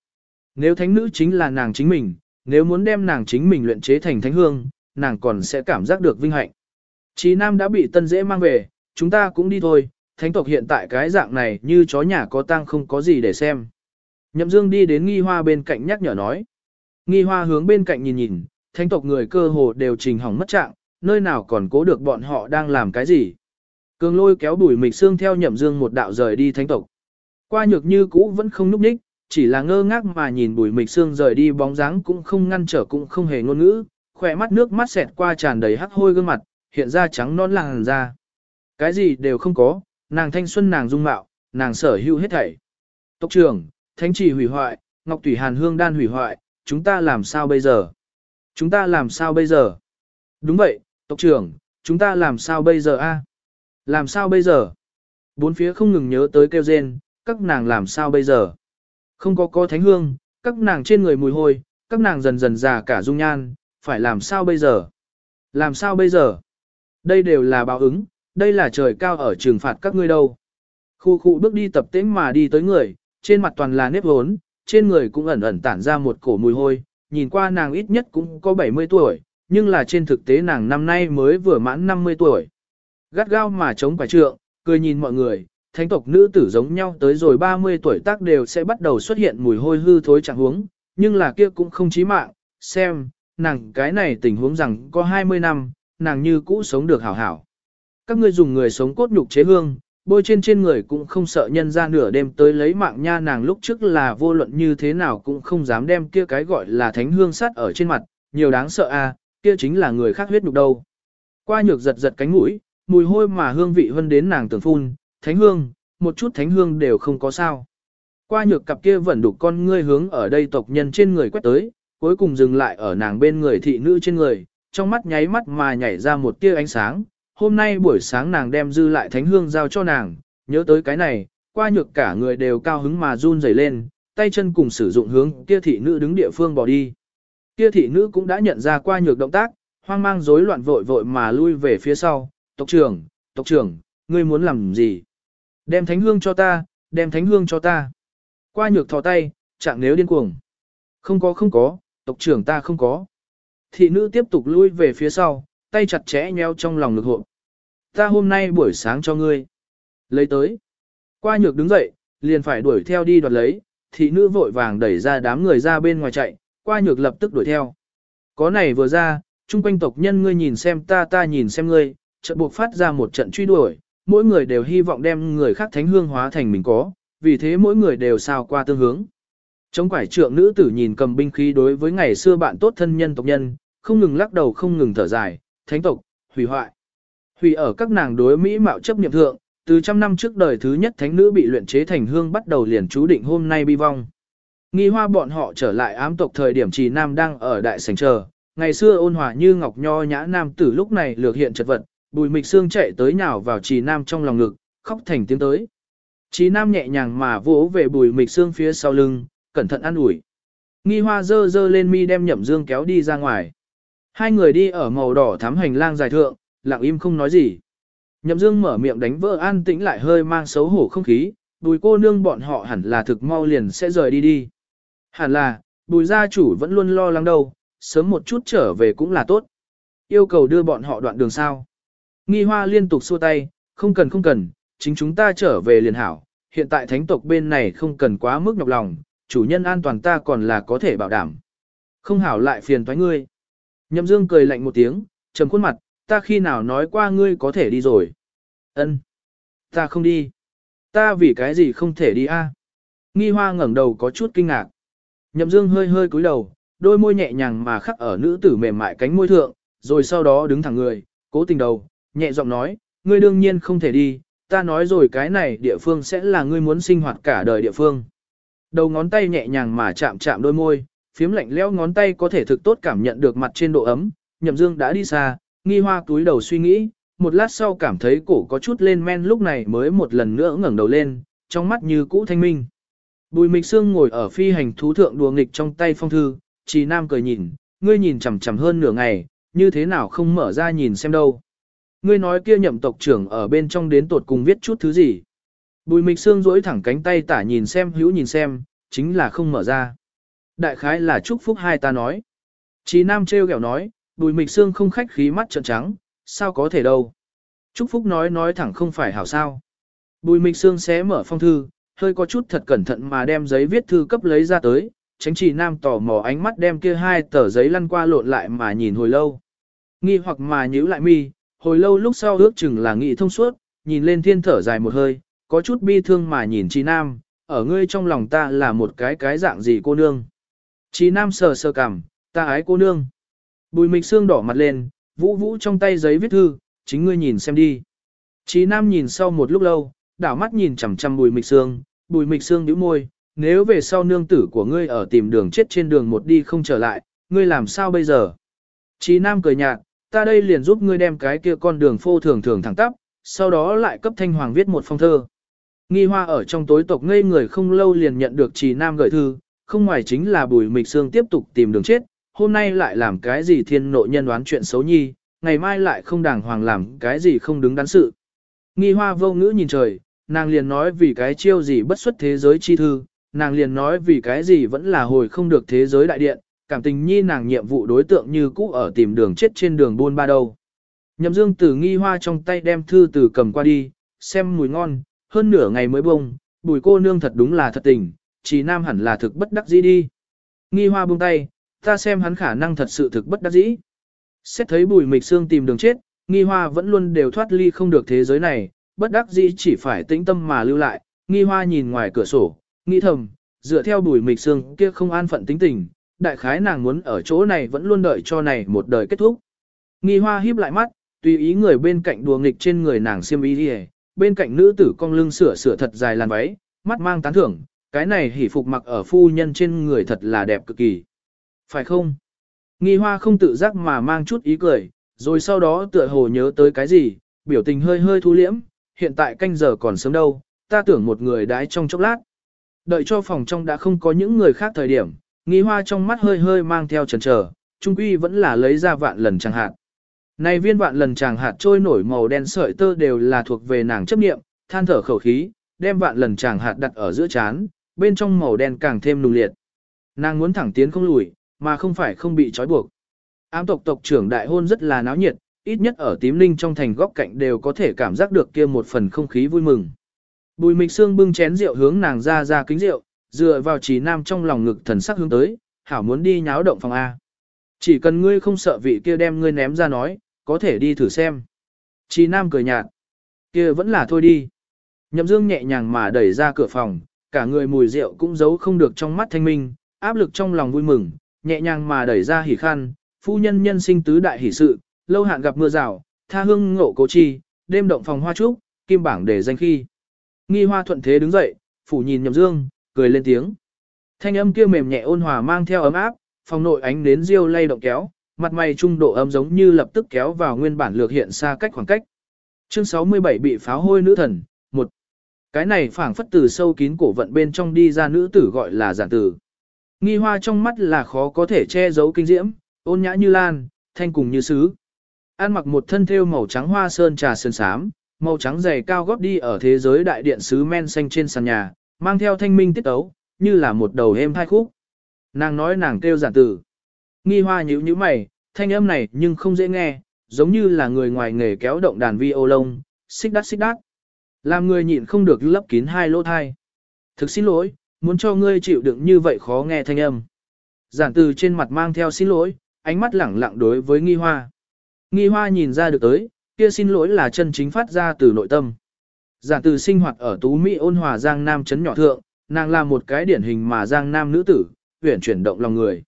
Speaker 1: Nếu thánh nữ chính là nàng chính mình, nếu muốn đem nàng chính mình luyện chế thành thánh hương, nàng còn sẽ cảm giác được vinh hạnh. Chí Nam đã bị tân dễ mang về, chúng ta cũng đi thôi, thánh tộc hiện tại cái dạng này như chó nhà có tang không có gì để xem. Nhậm Dương đi đến nghi hoa bên cạnh nhắc nhở nói. Nghi hoa hướng bên cạnh nhìn nhìn, thánh tộc người cơ hồ đều trình hỏng mất trạng, nơi nào còn cố được bọn họ đang làm cái gì. Cường lôi kéo đuổi mịch xương theo nhậm dương một đạo rời đi thánh tộc. Qua nhược như cũ vẫn không núp đích, chỉ là ngơ ngác mà nhìn bùi mịch xương rời đi bóng dáng cũng không ngăn trở cũng không hề ngôn ngữ, khỏe mắt nước mắt xẹt qua tràn đầy hắc hôi gương mặt, hiện ra trắng non làng ra. Cái gì đều không có, nàng thanh xuân nàng dung mạo, nàng sở hữu hết thảy. Tộc trưởng, thánh trì hủy hoại, ngọc tùy hàn hương đan hủy hoại, chúng ta làm sao bây giờ? Chúng ta làm sao bây giờ? Đúng vậy, tộc trưởng, chúng ta làm sao bây giờ a? Làm sao bây giờ? Bốn phía không ngừng nhớ tới kêu rên, các nàng làm sao bây giờ? Không có có thánh hương, các nàng trên người mùi hôi, các nàng dần dần già cả dung nhan, phải làm sao bây giờ? Làm sao bây giờ? Đây đều là báo ứng, đây là trời cao ở trừng phạt các ngươi đâu. Khu khu bước đi tập tễnh mà đi tới người, trên mặt toàn là nếp hốn, trên người cũng ẩn ẩn tản ra một cổ mùi hôi, nhìn qua nàng ít nhất cũng có 70 tuổi, nhưng là trên thực tế nàng năm nay mới vừa mãn 50 tuổi. Gắt gao mà chống quả trượng, cười nhìn mọi người, thánh tộc nữ tử giống nhau tới rồi 30 tuổi tác đều sẽ bắt đầu xuất hiện mùi hôi hư thối trạng huống, nhưng là kia cũng không chí mạng, xem, nàng cái này tình huống rằng có 20 năm, nàng như cũ sống được hảo hảo. Các ngươi dùng người sống cốt nhục chế hương, bôi trên trên người cũng không sợ nhân ra nửa đêm tới lấy mạng nha nàng lúc trước là vô luận như thế nào cũng không dám đem kia cái gọi là thánh hương sắt ở trên mặt, nhiều đáng sợ a, à, kia chính là người khác huyết nhục đâu. Qua nhược giật giật cánh mũi, mùi hôi mà hương vị hơn đến nàng tưởng phun, thánh hương, một chút thánh hương đều không có sao. Qua nhược cặp kia vẫn đục con ngươi hướng ở đây tộc nhân trên người quét tới, cuối cùng dừng lại ở nàng bên người thị nữ trên người, trong mắt nháy mắt mà nhảy ra một tia ánh sáng. Hôm nay buổi sáng nàng đem dư lại thánh hương giao cho nàng, nhớ tới cái này, qua nhược cả người đều cao hứng mà run rẩy lên, tay chân cùng sử dụng hướng kia thị nữ đứng địa phương bỏ đi. Kia thị nữ cũng đã nhận ra qua nhược động tác, hoang mang rối loạn vội vội mà lui về phía sau, tộc trưởng, tộc trưởng, ngươi muốn làm gì? Đem thánh hương cho ta, đem thánh hương cho ta. Qua nhược thò tay, chẳng nếu điên cuồng. Không có không có, tộc trưởng ta không có. Thị nữ tiếp tục lui về phía sau, tay chặt chẽ nheo trong lòng ngực hộ. Ta hôm nay buổi sáng cho ngươi. Lấy tới. Qua nhược đứng dậy, liền phải đuổi theo đi đoạt lấy, thị nữ vội vàng đẩy ra đám người ra bên ngoài chạy, qua nhược lập tức đuổi theo. Có này vừa ra, chung quanh tộc nhân ngươi nhìn xem ta ta nhìn xem ngươi, trận buộc phát ra một trận truy đuổi, mỗi người đều hy vọng đem người khác thánh hương hóa thành mình có, vì thế mỗi người đều sao qua tương hướng. Trong quải trượng nữ tử nhìn cầm binh khí đối với ngày xưa bạn tốt thân nhân tộc nhân, không ngừng lắc đầu không ngừng thở dài, thánh tộc, hủy hoại. Hủy ở các nàng đối Mỹ mạo chấp niệm thượng, từ trăm năm trước đời thứ nhất thánh nữ bị luyện chế thành hương bắt đầu liền chú định hôm nay bi vong. Nghi hoa bọn họ trở lại ám tộc thời điểm trì nam đang ở đại sảnh chờ, ngày xưa ôn hòa như ngọc nho nhã nam tử lúc này lược hiện chật vật, bùi mịch xương chạy tới nhào vào trì nam trong lòng ngực, khóc thành tiếng tới. Trì nam nhẹ nhàng mà vỗ về bùi mịch xương phía sau lưng, cẩn thận an ủi. Nghi hoa dơ dơ lên mi đem nhậm dương kéo đi ra ngoài. Hai người đi ở màu đỏ thắm hành lang dài thượng, lặng im không nói gì. Nhậm dương mở miệng đánh vỡ an tĩnh lại hơi mang xấu hổ không khí, bùi cô nương bọn họ hẳn là thực mau liền sẽ rời đi đi. Hẳn là, bùi gia chủ vẫn luôn lo lắng đâu, sớm một chút trở về cũng là tốt. Yêu cầu đưa bọn họ đoạn đường sao. Nghi hoa liên tục xua tay, không cần không cần, chính chúng ta trở về liền hảo. Hiện tại thánh tộc bên này không cần quá mức nhọc lòng, chủ nhân an toàn ta còn là có thể bảo đảm. Không hảo lại phiền toái ngươi. Nhậm Dương cười lạnh một tiếng, trầm khuôn mặt, ta khi nào nói qua ngươi có thể đi rồi. Ân, Ta không đi. Ta vì cái gì không thể đi a? Nghi hoa ngẩng đầu có chút kinh ngạc. Nhậm Dương hơi hơi cúi đầu, đôi môi nhẹ nhàng mà khắc ở nữ tử mềm mại cánh môi thượng, rồi sau đó đứng thẳng người, cố tình đầu, nhẹ giọng nói, ngươi đương nhiên không thể đi, ta nói rồi cái này địa phương sẽ là ngươi muốn sinh hoạt cả đời địa phương. Đầu ngón tay nhẹ nhàng mà chạm chạm đôi môi, phiếm lạnh lẽo ngón tay có thể thực tốt cảm nhận được mặt trên độ ấm, nhậm dương đã đi xa, nghi hoa túi đầu suy nghĩ, một lát sau cảm thấy cổ có chút lên men lúc này mới một lần nữa ngẩng đầu lên, trong mắt như cũ thanh minh. Bùi Mịch Sương ngồi ở phi hành thú thượng đùa nghịch trong tay phong thư, Trì Nam cười nhìn, ngươi nhìn chằm chằm hơn nửa ngày, như thế nào không mở ra nhìn xem đâu. Ngươi nói kia nhậm tộc trưởng ở bên trong đến tột cùng viết chút thứ gì. Bùi Mịch Sương rỗi thẳng cánh tay tả nhìn xem hữu nhìn xem, chính là không mở ra. Đại khái là chúc phúc hai ta nói. Chí Nam treo kẹo nói, Bùi Mịch Sương không khách khí mắt trợn trắng, sao có thể đâu. Trúc Phúc nói nói thẳng không phải hảo sao. Bùi Mịch Sương xé mở phong thư, hơi có chút thật cẩn thận mà đem giấy viết thư cấp lấy ra tới, tránh chỉ nam tò mò ánh mắt đem kia hai tờ giấy lăn qua lộn lại mà nhìn hồi lâu. Nghi hoặc mà nhíu lại mi, hồi lâu lúc sau ước chừng là nghị thông suốt, nhìn lên thiên thở dài một hơi, có chút bi thương mà nhìn Trí Nam, ở ngươi trong lòng ta là một cái cái dạng gì cô nương. Trí Nam sờ sờ cằm, ta ái cô nương. Bùi mịch xương đỏ mặt lên, vũ vũ trong tay giấy viết thư, chính ngươi nhìn xem đi. Trí Nam nhìn sau một lúc lâu, đảo mắt nhìn chằm chằm bùi mịch xương, bùi mịch xương nhíu môi, nếu về sau nương tử của ngươi ở tìm đường chết trên đường một đi không trở lại, ngươi làm sao bây giờ? Trí Nam cười nhạt, ta đây liền giúp ngươi đem cái kia con đường phô thường thường thẳng tắp, sau đó lại cấp thanh hoàng viết một phong thơ. Nghi hoa ở trong tối tộc ngây người không lâu liền nhận được trì Nam gửi thư, không ngoài chính là bùi mịch xương tiếp tục tìm đường chết, hôm nay lại làm cái gì thiên nội nhân đoán chuyện xấu nhi, ngày mai lại không đàng hoàng làm cái gì không đứng đắn sự, Nghi hoa vô ngữ nhìn trời, nàng liền nói vì cái chiêu gì bất xuất thế giới chi thư, nàng liền nói vì cái gì vẫn là hồi không được thế giới đại điện, cảm tình nhi nàng nhiệm vụ đối tượng như cũ ở tìm đường chết trên đường buôn ba đâu. Nhậm dương từ nghi hoa trong tay đem thư từ cầm qua đi, xem mùi ngon, hơn nửa ngày mới bông, bùi cô nương thật đúng là thật tình, chỉ nam hẳn là thực bất đắc dĩ đi. Nghi hoa buông tay, ta xem hắn khả năng thật sự thực bất đắc dĩ. Xét thấy bùi mịch xương tìm đường chết, nghi hoa vẫn luôn đều thoát ly không được thế giới này, bất đắc dĩ chỉ phải tĩnh tâm mà lưu lại, nghi hoa nhìn ngoài cửa sổ, nghĩ thầm, dựa theo bùi mịch xương kia không an phận tính tình, đại khái nàng muốn ở chỗ này vẫn luôn đợi cho này một đời kết thúc. Nghi hoa híp lại mắt, tùy ý người bên cạnh đùa nghịch trên người nàng xiêm y đi bên cạnh nữ tử cong lưng sửa sửa thật dài làn váy, mắt mang tán thưởng, cái này hỉ phục mặc ở phu nhân trên người thật là đẹp cực kỳ. Phải không? Nghi hoa không tự giác mà mang chút ý cười, rồi sau đó tựa hồ nhớ tới cái gì, biểu tình hơi hơi thu liễm, hiện tại canh giờ còn sớm đâu, ta tưởng một người đái trong chốc lát. Đợi cho phòng trong đã không có những người khác thời điểm, nghi hoa trong mắt hơi hơi mang theo chần trở, trung quy vẫn là lấy ra vạn lần chẳng hạn. Này viên vạn lần chàng hạt trôi nổi màu đen sợi tơ đều là thuộc về nàng chấp niệm, than thở khẩu khí, đem vạn lần chàng hạt đặt ở giữa chán, bên trong màu đen càng thêm nùng liệt. Nàng muốn thẳng tiến không lùi, mà không phải không bị trói buộc. Ám tộc tộc trưởng đại hôn rất là náo nhiệt, ít nhất ở tím linh trong thành góc cạnh đều có thể cảm giác được kia một phần không khí vui mừng. Bùi mịch xương bưng chén rượu hướng nàng ra ra kính rượu, dựa vào trí nam trong lòng ngực thần sắc hướng tới, hảo muốn đi nháo động phòng A. Chỉ cần ngươi không sợ vị kia đem ngươi ném ra nói, có thể đi thử xem. Trí nam cười nhạt, kia vẫn là thôi đi. Nhậm dương nhẹ nhàng mà đẩy ra cửa phòng, cả người mùi rượu cũng giấu không được trong mắt thanh minh, áp lực trong lòng vui mừng, nhẹ nhàng mà đẩy ra hỉ khăn, phu nhân nhân sinh tứ đại hỷ sự, lâu hạn gặp mưa rào, tha hương ngộ cố chi, đêm động phòng hoa trúc, kim bảng để danh khi. Nghi hoa thuận thế đứng dậy, phủ nhìn nhậm dương, cười lên tiếng. Thanh âm kia mềm nhẹ ôn hòa mang theo ấm áp, phòng nội ánh đến riêu lay động kéo, mặt mày trung độ ấm giống như lập tức kéo vào nguyên bản lược hiện xa cách khoảng cách. Chương 67 bị pháo hôi nữ thần, một Cái này phảng phất từ sâu kín cổ vận bên trong đi ra nữ tử gọi là giản tử. Nghi hoa trong mắt là khó có thể che giấu kinh diễm, ôn nhã như lan, thanh cùng như sứ. An mặc một thân thêu màu trắng hoa sơn trà sơn sám, màu trắng dày cao gót đi ở thế giới đại điện sứ men xanh trên sàn nhà, mang theo thanh minh tiết tấu, như là một đầu êm hai khúc. Nàng nói nàng kêu giản tử. Nghi hoa nhíu nhíu mày, thanh âm này nhưng không dễ nghe, giống như là người ngoài nghề kéo động đàn vi ô lông, xích đắt xích đắt. Làm người nhịn không được lấp kín hai lỗ thai. Thực xin lỗi, muốn cho ngươi chịu đựng như vậy khó nghe thanh âm. Giản từ trên mặt mang theo xin lỗi, ánh mắt lẳng lặng đối với nghi hoa. Nghi hoa nhìn ra được tới, kia xin lỗi là chân chính phát ra từ nội tâm. Giản từ sinh hoạt ở Tú Mỹ ôn hòa Giang Nam chấn nhỏ thượng, nàng là một cái điển hình mà Giang Nam nữ tử, huyển chuyển động lòng người.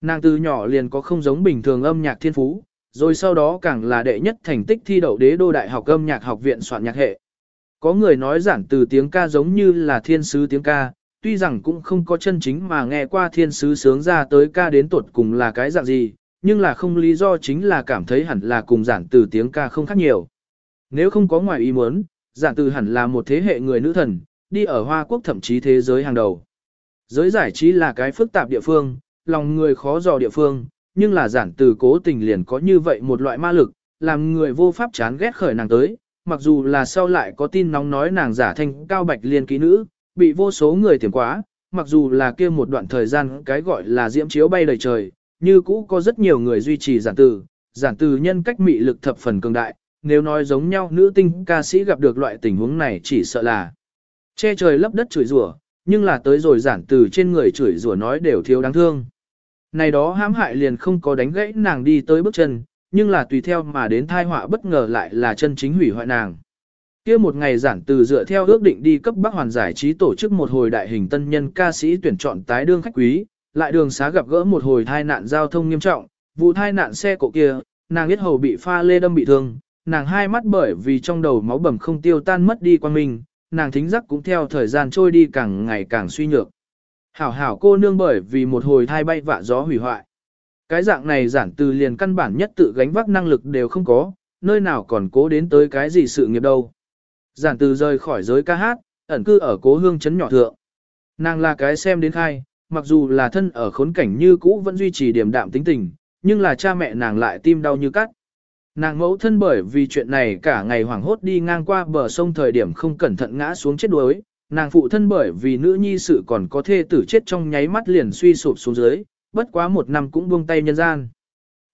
Speaker 1: Nàng từ nhỏ liền có không giống bình thường âm nhạc thiên phú, rồi sau đó càng là đệ nhất thành tích thi đậu đế đô đại học âm nhạc học viện soạn nhạc hệ. Có người nói giản từ tiếng ca giống như là thiên sứ tiếng ca, tuy rằng cũng không có chân chính mà nghe qua thiên sứ sướng ra tới ca đến tuột cùng là cái dạng gì, nhưng là không lý do chính là cảm thấy hẳn là cùng giản từ tiếng ca không khác nhiều. Nếu không có ngoài ý muốn, giản từ hẳn là một thế hệ người nữ thần, đi ở Hoa Quốc thậm chí thế giới hàng đầu. Giới giải trí là cái phức tạp địa phương, lòng người khó dò địa phương, nhưng là giản từ cố tình liền có như vậy một loại ma lực, làm người vô pháp chán ghét khởi nàng tới, mặc dù là sau lại có tin nóng nói nàng giả thanh cao bạch liên ký nữ, bị vô số người tiềm quá, mặc dù là kia một đoạn thời gian cái gọi là diễm chiếu bay đầy trời, như cũ có rất nhiều người duy trì giản từ, giản từ nhân cách mị lực thập phần cường đại, nếu nói giống nhau nữ tinh ca sĩ gặp được loại tình huống này chỉ sợ là che trời lấp đất chửi rủa, nhưng là tới rồi giản từ trên người chửi rủa nói đều thiếu đáng thương. Này đó hãm hại liền không có đánh gãy nàng đi tới bước chân, nhưng là tùy theo mà đến thai họa bất ngờ lại là chân chính hủy hoại nàng kia một ngày giản từ dựa theo ước định đi cấp Bắc Hoàn giải trí tổ chức một hồi đại hình tân nhân ca sĩ tuyển chọn tái đương khách quý, lại đường xá gặp gỡ một hồi tai nạn giao thông nghiêm trọng, vụ tai nạn xe cộ kia, nàng biết hầu bị pha lê đâm bị thương, nàng hai mắt bởi vì trong đầu máu bầm không tiêu tan mất đi quan mình, nàng thính giác cũng theo thời gian trôi đi càng ngày càng suy nhược. Hảo hảo cô nương bởi vì một hồi thai bay vạ gió hủy hoại. Cái dạng này giản từ liền căn bản nhất tự gánh vác năng lực đều không có, nơi nào còn cố đến tới cái gì sự nghiệp đâu. Giản từ rời khỏi giới ca hát, ẩn cư ở cố hương chấn nhỏ thượng. Nàng là cái xem đến khai, mặc dù là thân ở khốn cảnh như cũ vẫn duy trì điểm đạm tính tình, nhưng là cha mẹ nàng lại tim đau như cắt. Nàng mẫu thân bởi vì chuyện này cả ngày hoảng hốt đi ngang qua bờ sông thời điểm không cẩn thận ngã xuống chết đuối, nàng phụ thân bởi vì nữ nhi sự còn có thê tử chết trong nháy mắt liền suy sụp xuống dưới, bất quá một năm cũng buông tay nhân gian.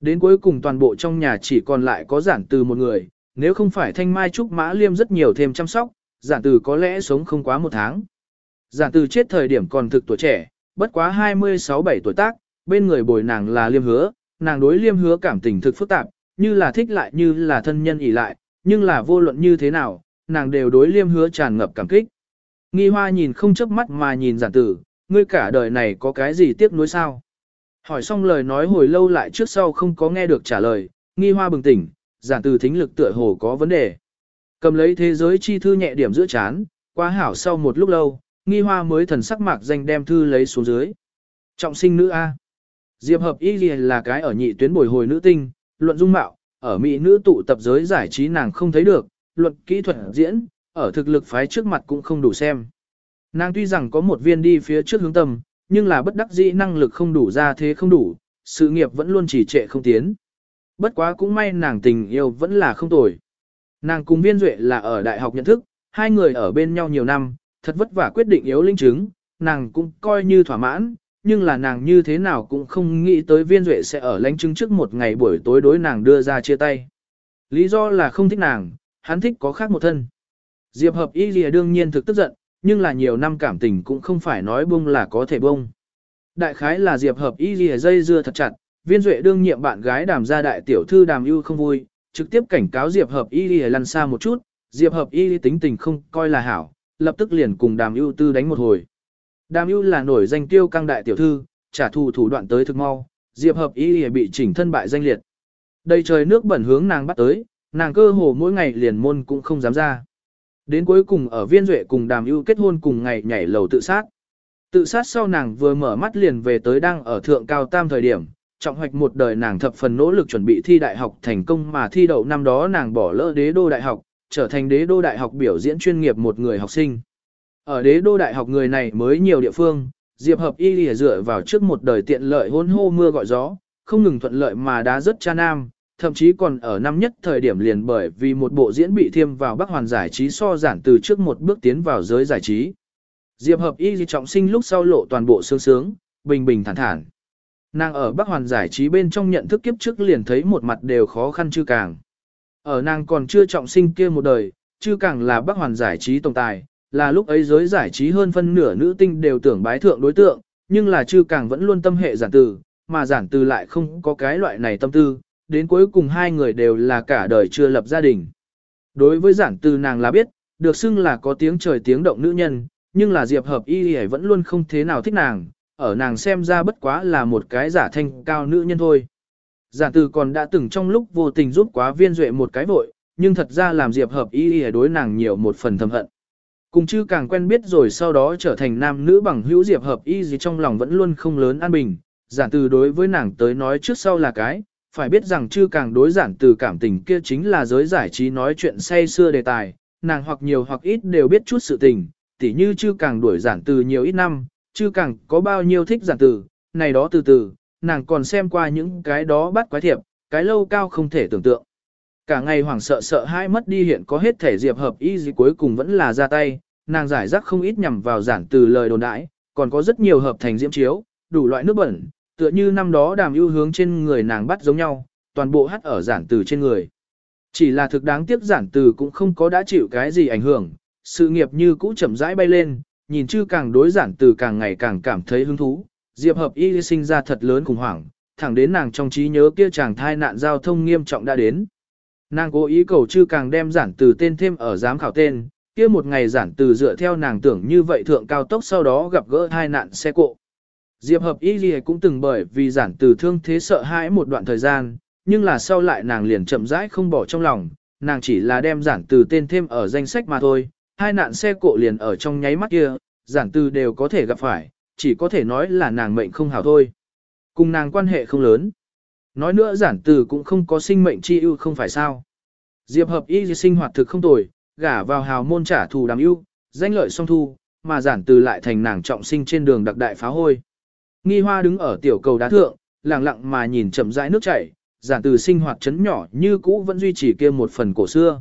Speaker 1: Đến cuối cùng toàn bộ trong nhà chỉ còn lại có giản từ một người, nếu không phải thanh mai trúc mã liêm rất nhiều thêm chăm sóc, giản từ có lẽ sống không quá một tháng. Giản từ chết thời điểm còn thực tuổi trẻ, bất quá 26-7 tuổi tác, bên người bồi nàng là liêm hứa, nàng đối liêm hứa cảm tình thực phức tạp, như là thích lại như là thân nhân ỉ lại, nhưng là vô luận như thế nào, nàng đều đối liêm hứa tràn ngập cảm kích. Nghi hoa nhìn không chớp mắt mà nhìn giản tử, ngươi cả đời này có cái gì tiếc nuối sao? Hỏi xong lời nói hồi lâu lại trước sau không có nghe được trả lời, nghi hoa bừng tỉnh, giản tử thính lực tựa hồ có vấn đề. Cầm lấy thế giới chi thư nhẹ điểm giữa chán, quá hảo sau một lúc lâu, nghi hoa mới thần sắc mạc danh đem thư lấy xuống dưới. Trọng sinh nữ A. Diệp hợp y là cái ở nhị tuyến bồi hồi nữ tinh, luận dung mạo, ở mỹ nữ tụ tập giới giải trí nàng không thấy được, luận kỹ thuật diễn, ở thực lực phái trước mặt cũng không đủ xem. Nàng tuy rằng có một viên đi phía trước hướng tâm, nhưng là bất đắc dĩ năng lực không đủ ra thế không đủ, sự nghiệp vẫn luôn chỉ trệ không tiến. Bất quá cũng may nàng tình yêu vẫn là không tồi. Nàng cùng viên duệ là ở đại học nhận thức, hai người ở bên nhau nhiều năm, thật vất vả quyết định yếu linh chứng, nàng cũng coi như thỏa mãn, nhưng là nàng như thế nào cũng không nghĩ tới viên duệ sẽ ở lánh chứng trước một ngày buổi tối đối nàng đưa ra chia tay. Lý do là không thích nàng, hắn thích có khác một thân. Diệp hợp y lìa đương nhiên thực tức giận, nhưng là nhiều năm cảm tình cũng không phải nói bông là có thể bông. Đại khái là Diệp hợp y lìa dây dưa thật chặt, viên duệ đương nhiệm bạn gái đàm gia đại tiểu thư đàm ưu không vui, trực tiếp cảnh cáo Diệp hợp y lìa lăn xa một chút, Diệp hợp y tính tình không coi là hảo, lập tức liền cùng đàm ưu tư đánh một hồi. Đàm ưu là nổi danh tiêu căng đại tiểu thư, trả thù thủ đoạn tới thực mau, Diệp hợp ý bị chỉnh thân bại danh liệt. Đầy trời nước bẩn hướng nàng bắt tới, nàng cơ hồ mỗi ngày liền môn cũng không dám ra. Đến cuối cùng ở viên duệ cùng đàm ưu kết hôn cùng ngày nhảy lầu tự sát. Tự sát sau nàng vừa mở mắt liền về tới đang ở thượng cao tam thời điểm, trọng hoạch một đời nàng thập phần nỗ lực chuẩn bị thi đại học thành công mà thi đậu năm đó nàng bỏ lỡ đế đô đại học, trở thành đế đô đại học biểu diễn chuyên nghiệp một người học sinh. Ở đế đô đại học người này mới nhiều địa phương, Diệp Hợp Y lìa dựa vào trước một đời tiện lợi hôn hô mưa gọi gió, không ngừng thuận lợi mà đã rất cha nam, thậm chí còn ở năm nhất thời điểm liền bởi vì một bộ diễn bị thiêm vào Bắc Hoàn giải trí so giản từ trước một bước tiến vào giới giải trí. Diệp Hợp Y trọng sinh lúc sau lộ toàn bộ sướng sướng, bình bình thản thản. Nàng ở Bắc Hoàn giải trí bên trong nhận thức kiếp trước liền thấy một mặt đều khó khăn chưa càng. Ở nàng còn chưa trọng sinh kia một đời, chưa càng là Bắc Hoàn giải trí tổng tài, là lúc ấy giới giải trí hơn phân nửa nữ tinh đều tưởng bái thượng đối tượng, nhưng là chưa càng vẫn luôn tâm hệ giản từ, mà giản từ lại không có cái loại này tâm tư, đến cuối cùng hai người đều là cả đời chưa lập gia đình. Đối với giản từ nàng là biết, được xưng là có tiếng trời tiếng động nữ nhân, nhưng là Diệp Hợp Y Y vẫn luôn không thế nào thích nàng, ở nàng xem ra bất quá là một cái giả thanh cao nữ nhân thôi. Giản từ còn đã từng trong lúc vô tình giúp quá viên duệ một cái vội, nhưng thật ra làm Diệp Hợp Y Y đối nàng nhiều một phần thầm hận. Cùng chư càng quen biết rồi sau đó trở thành nam nữ bằng hữu Diệp Hợp Y gì trong lòng vẫn luôn không lớn an bình, giản từ đối với nàng tới nói trước sau là cái, phải biết rằng chư càng đối giản từ cảm tình kia chính là giới giải trí nói chuyện say xưa đề tài, nàng hoặc nhiều hoặc ít đều biết chút sự tình, tỉ như chư càng đuổi giản từ nhiều ít năm, chư càng có bao nhiêu thích giản từ, này đó từ từ, nàng còn xem qua những cái đó bắt quái thiệp, cái lâu cao không thể tưởng tượng. Cả ngày hoảng sợ sợ hai mất đi hiện có hết thể diệp hợp y gì cuối cùng vẫn là ra tay, nàng giải rác không ít nhằm vào giản từ lời đồn đãi, còn có rất nhiều hợp thành diễm chiếu, đủ loại nước bẩn, tựa như năm đó đàm ưu hướng trên người nàng bắt giống nhau, toàn bộ hắt ở giản từ trên người. Chỉ là thực đáng tiếc giản từ cũng không có đã chịu cái gì ảnh hưởng, sự nghiệp như cũ chậm rãi bay lên, nhìn chư càng đối giản từ càng ngày càng cảm thấy hứng thú, diệp hợp y sinh ra thật lớn khủng hoảng, thẳng đến nàng trong trí nhớ kia chàng thai nạn giao thông nghiêm trọng đã đến. Nàng cố ý cầu chư càng đem giản từ tên thêm ở giám khảo tên, kia một ngày giản từ dựa theo nàng tưởng như vậy thượng cao tốc sau đó gặp gỡ hai nạn xe cộ. Diệp hợp y gì cũng từng bởi vì giản từ thương thế sợ hãi một đoạn thời gian, nhưng là sau lại nàng liền chậm rãi không bỏ trong lòng, nàng chỉ là đem giản từ tên thêm ở danh sách mà thôi, hai nạn xe cộ liền ở trong nháy mắt kia, giản từ đều có thể gặp phải, chỉ có thể nói là nàng mệnh không hảo thôi. Cùng nàng quan hệ không lớn. Nói nữa giản từ cũng không có sinh mệnh chi ưu không phải sao. Diệp hợp y sinh hoạt thực không tồi, gả vào hào môn trả thù đàm ưu, danh lợi song thu, mà giản từ lại thành nàng trọng sinh trên đường đặc đại phá hôi. Nghi hoa đứng ở tiểu cầu đá thượng, lặng lặng mà nhìn chậm rãi nước chảy, giản từ sinh hoạt chấn nhỏ như cũ vẫn duy trì kia một phần cổ xưa.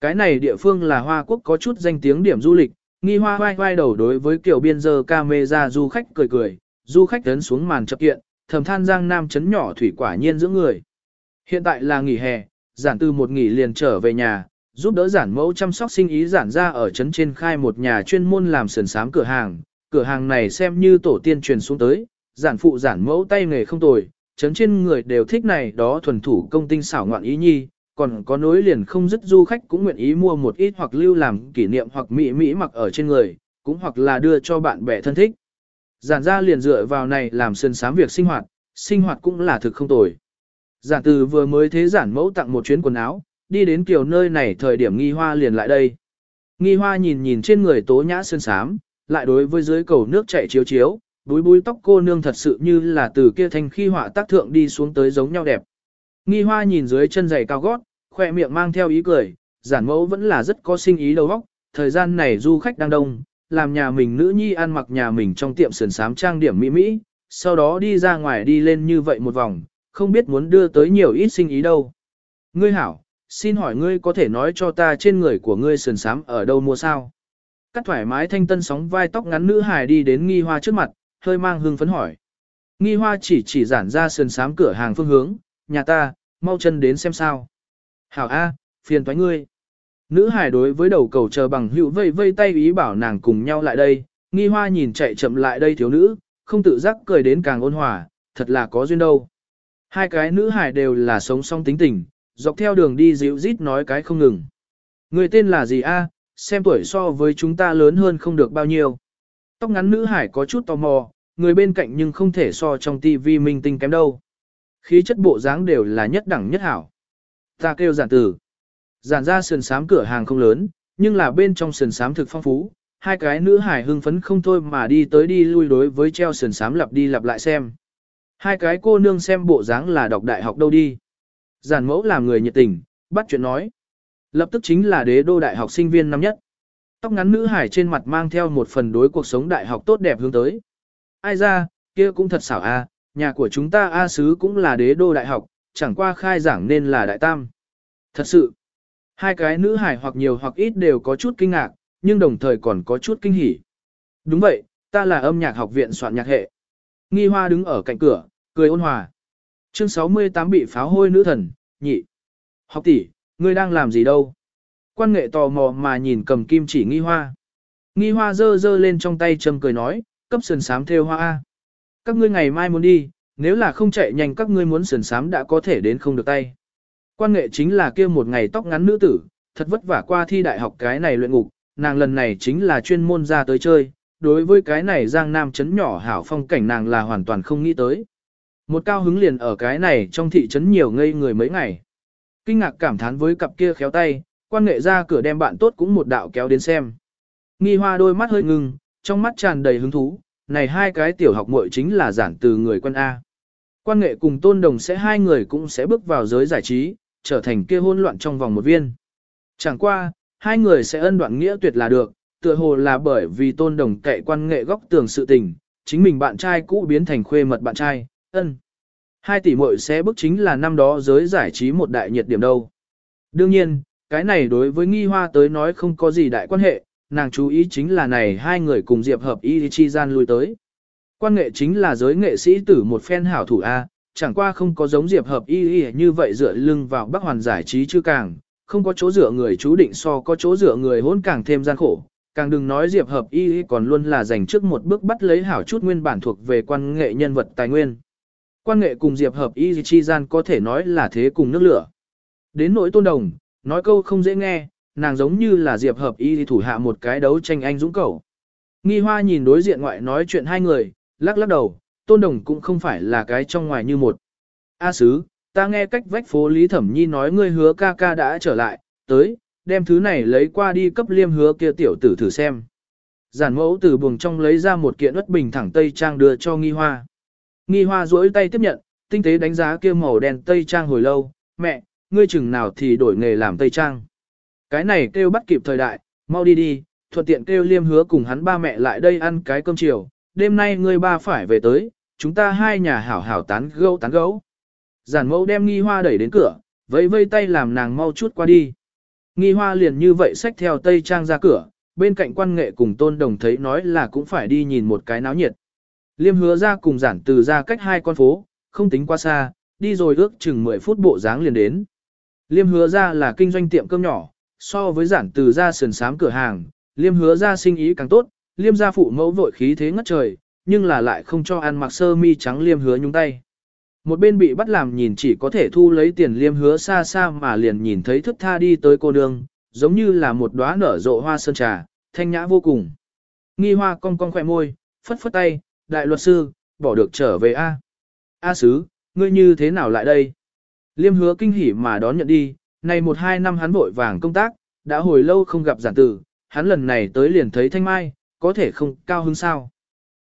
Speaker 1: Cái này địa phương là Hoa Quốc có chút danh tiếng điểm du lịch, nghi hoa vai vai đầu đối với kiểu biên giờ camera du khách cười cười, du khách tấn xuống màn chập kiện, thầm than giang nam chấn nhỏ thủy quả nhiên giữa người. Hiện tại là nghỉ hè, giản từ một nghỉ liền trở về nhà, giúp đỡ giản mẫu chăm sóc sinh ý giản ra ở trấn trên khai một nhà chuyên môn làm sườn sám cửa hàng. Cửa hàng này xem như tổ tiên truyền xuống tới, giản phụ giản mẫu tay nghề không tồi, trấn trên người đều thích này đó thuần thủ công tinh xảo ngoạn ý nhi, còn có nối liền không dứt du khách cũng nguyện ý mua một ít hoặc lưu làm kỷ niệm hoặc mỹ mỹ mặc ở trên người, cũng hoặc là đưa cho bạn bè thân thích. Giản ra liền dựa vào này làm sườn sám việc sinh hoạt, sinh hoạt cũng là thực không tồi. Giản từ vừa mới thế giản mẫu tặng một chuyến quần áo, đi đến kiểu nơi này thời điểm nghi hoa liền lại đây. Nghi hoa nhìn nhìn trên người tố nhã sơn sám, lại đối với dưới cầu nước chảy chiếu chiếu, búi búi tóc cô nương thật sự như là từ kia thanh khi họa tác thượng đi xuống tới giống nhau đẹp. Nghi hoa nhìn dưới chân giày cao gót, khoe miệng mang theo ý cười, giản mẫu vẫn là rất có sinh ý đầu óc, thời gian này du khách đang đông, làm nhà mình nữ nhi ăn mặc nhà mình trong tiệm sườn sám trang điểm mỹ mỹ, sau đó đi ra ngoài đi lên như vậy một vòng, không biết muốn đưa tới nhiều ít sinh ý đâu. Ngươi hảo, xin hỏi ngươi có thể nói cho ta trên người của ngươi sườn sám ở đâu mua sao? Cắt thoải mái thanh tân sóng vai tóc ngắn nữ hài đi đến nghi hoa trước mặt, hơi mang hương phấn hỏi. Nghi hoa chỉ chỉ giản ra sườn sám cửa hàng phương hướng, nhà ta, mau chân đến xem sao. Hảo A, phiền toái ngươi. Nữ hài đối với đầu cầu chờ bằng hữu vây vây tay ý bảo nàng cùng nhau lại đây, nghi hoa nhìn chạy chậm lại đây thiếu nữ, không tự giác cười đến càng ôn hòa, thật là có duyên đâu. Hai cái nữ hài đều là sống song tính tình, dọc theo đường đi dịu rít nói cái không ngừng. Người tên là gì a? xem tuổi so với chúng ta lớn hơn không được bao nhiêu. Tóc ngắn nữ hải có chút tò mò, người bên cạnh nhưng không thể so trong tivi minh tinh kém đâu. Khí chất bộ dáng đều là nhất đẳng nhất hảo. Ta kêu giản tử. Giản ra sườn sám cửa hàng không lớn, nhưng là bên trong sườn sám thực phong phú. Hai cái nữ hải hưng phấn không thôi mà đi tới đi lui đối với treo sườn sám lặp đi lặp lại xem. Hai cái cô nương xem bộ dáng là đọc đại học đâu đi. Giản mẫu làm người nhiệt tình, bắt chuyện nói. Lập tức chính là đế đô đại học sinh viên năm nhất. Tóc ngắn nữ hải trên mặt mang theo một phần đối cuộc sống đại học tốt đẹp hướng tới. Ai ra, kia cũng thật xảo a, nhà của chúng ta A Sứ cũng là đế đô đại học, chẳng qua khai giảng nên là đại tam. Thật sự, hai cái nữ hải hoặc nhiều hoặc ít đều có chút kinh ngạc, nhưng đồng thời còn có chút kinh hỉ. Đúng vậy, ta là âm nhạc học viện soạn nhạc hệ. Nghi hoa đứng ở cạnh cửa, cười ôn hòa. Chương 68 bị pháo hôi nữ thần, nhị. Học tỷ, ngươi đang làm gì đâu? Quan nghệ tò mò mà nhìn cầm kim chỉ nghi hoa. Nghi hoa dơ dơ lên trong tay châm cười nói, cấp sườn sám theo hoa A. Các ngươi ngày mai muốn đi, nếu là không chạy nhanh các ngươi muốn sườn sám đã có thể đến không được tay. Quan nghệ chính là kia một ngày tóc ngắn nữ tử, thật vất vả qua thi đại học cái này luyện ngục, nàng lần này chính là chuyên môn ra tới chơi, đối với cái này giang nam chấn nhỏ hảo phong cảnh nàng là hoàn toàn không nghĩ tới. Một cao hứng liền ở cái này trong thị trấn nhiều ngây người mấy ngày. Kinh ngạc cảm thán với cặp kia khéo tay, quan nghệ ra cửa đem bạn tốt cũng một đạo kéo đến xem. Nghi hoa đôi mắt hơi ngưng, trong mắt tràn đầy hứng thú, này hai cái tiểu học muội chính là giản từ người quân A. Quan nghệ cùng tôn đồng sẽ hai người cũng sẽ bước vào giới giải trí, trở thành kia hôn loạn trong vòng một viên. Chẳng qua, hai người sẽ ân đoạn nghĩa tuyệt là được, tựa hồ là bởi vì tôn đồng kệ quan nghệ góc tường sự tình, chính mình bạn trai cũ biến thành khuê mật bạn trai, ân. Hai tỷ muội sẽ bước chính là năm đó giới giải trí một đại nhiệt điểm đâu. Đương nhiên, cái này đối với nghi hoa tới nói không có gì đại quan hệ, nàng chú ý chính là này hai người cùng diệp hợp y chi gian lui tới. Quan nghệ chính là giới nghệ sĩ tử một phen hảo thủ A, chẳng qua không có giống diệp hợp y như vậy dựa lưng vào bắc hoàn giải trí chứ càng, không có chỗ dựa người chú định so có chỗ dựa người hôn càng thêm gian khổ. Càng đừng nói diệp hợp y còn luôn là dành trước một bước bắt lấy hảo chút nguyên bản thuộc về quan nghệ nhân vật tài nguyên. Quan nghệ cùng diệp hợp y chi gian có thể nói là thế cùng nước lửa. Đến nỗi tôn đồng, nói câu không dễ nghe, nàng giống như là diệp hợp y thủ hạ một cái đấu tranh anh dũng cầu. Nghi hoa nhìn đối diện ngoại nói chuyện hai người, lắc lắc đầu, tôn đồng cũng không phải là cái trong ngoài như một. A sứ, ta nghe cách vách phố Lý Thẩm Nhi nói ngươi hứa ca ca đã trở lại, tới, đem thứ này lấy qua đi cấp liêm hứa kia tiểu tử thử xem. Giản mẫu từ buồng trong lấy ra một kiện ất bình thẳng tây trang đưa cho nghi hoa. Nghi hoa duỗi tay tiếp nhận, tinh tế đánh giá kia màu đen tây trang hồi lâu, mẹ, ngươi chừng nào thì đổi nghề làm tây trang. Cái này kêu bắt kịp thời đại, mau đi đi, thuận tiện kêu liêm hứa cùng hắn ba mẹ lại đây ăn cái cơm chiều, đêm nay ngươi ba phải về tới, chúng ta hai nhà hảo hảo tán gẫu tán gẫu. Giản mẫu đem nghi hoa đẩy đến cửa, vẫy vây tay làm nàng mau chút qua đi. Nghi hoa liền như vậy xách theo tây trang ra cửa, bên cạnh quan nghệ cùng tôn đồng thấy nói là cũng phải đi nhìn một cái náo nhiệt. Liêm hứa ra cùng giản từ ra cách hai con phố, không tính quá xa, đi rồi ước chừng 10 phút bộ dáng liền đến. Liêm hứa ra là kinh doanh tiệm cơm nhỏ, so với giản từ ra sườn sám cửa hàng, liêm hứa ra sinh ý càng tốt, liêm gia phụ mẫu vội khí thế ngất trời, nhưng là lại không cho ăn mặc sơ mi trắng liêm hứa nhúng tay. Một bên bị bắt làm nhìn chỉ có thể thu lấy tiền liêm hứa xa xa mà liền nhìn thấy thức tha đi tới cô nương, giống như là một đóa nở rộ hoa sơn trà, thanh nhã vô cùng. Nghi hoa cong cong khỏe môi, phất phất tay, đại luật sư, bỏ được trở về A. A sứ, ngươi như thế nào lại đây? Liêm hứa kinh hỉ mà đón nhận đi, này một hai năm hắn vội vàng công tác, đã hồi lâu không gặp giản tử, hắn lần này tới liền thấy thanh mai, có thể không cao hứng sao.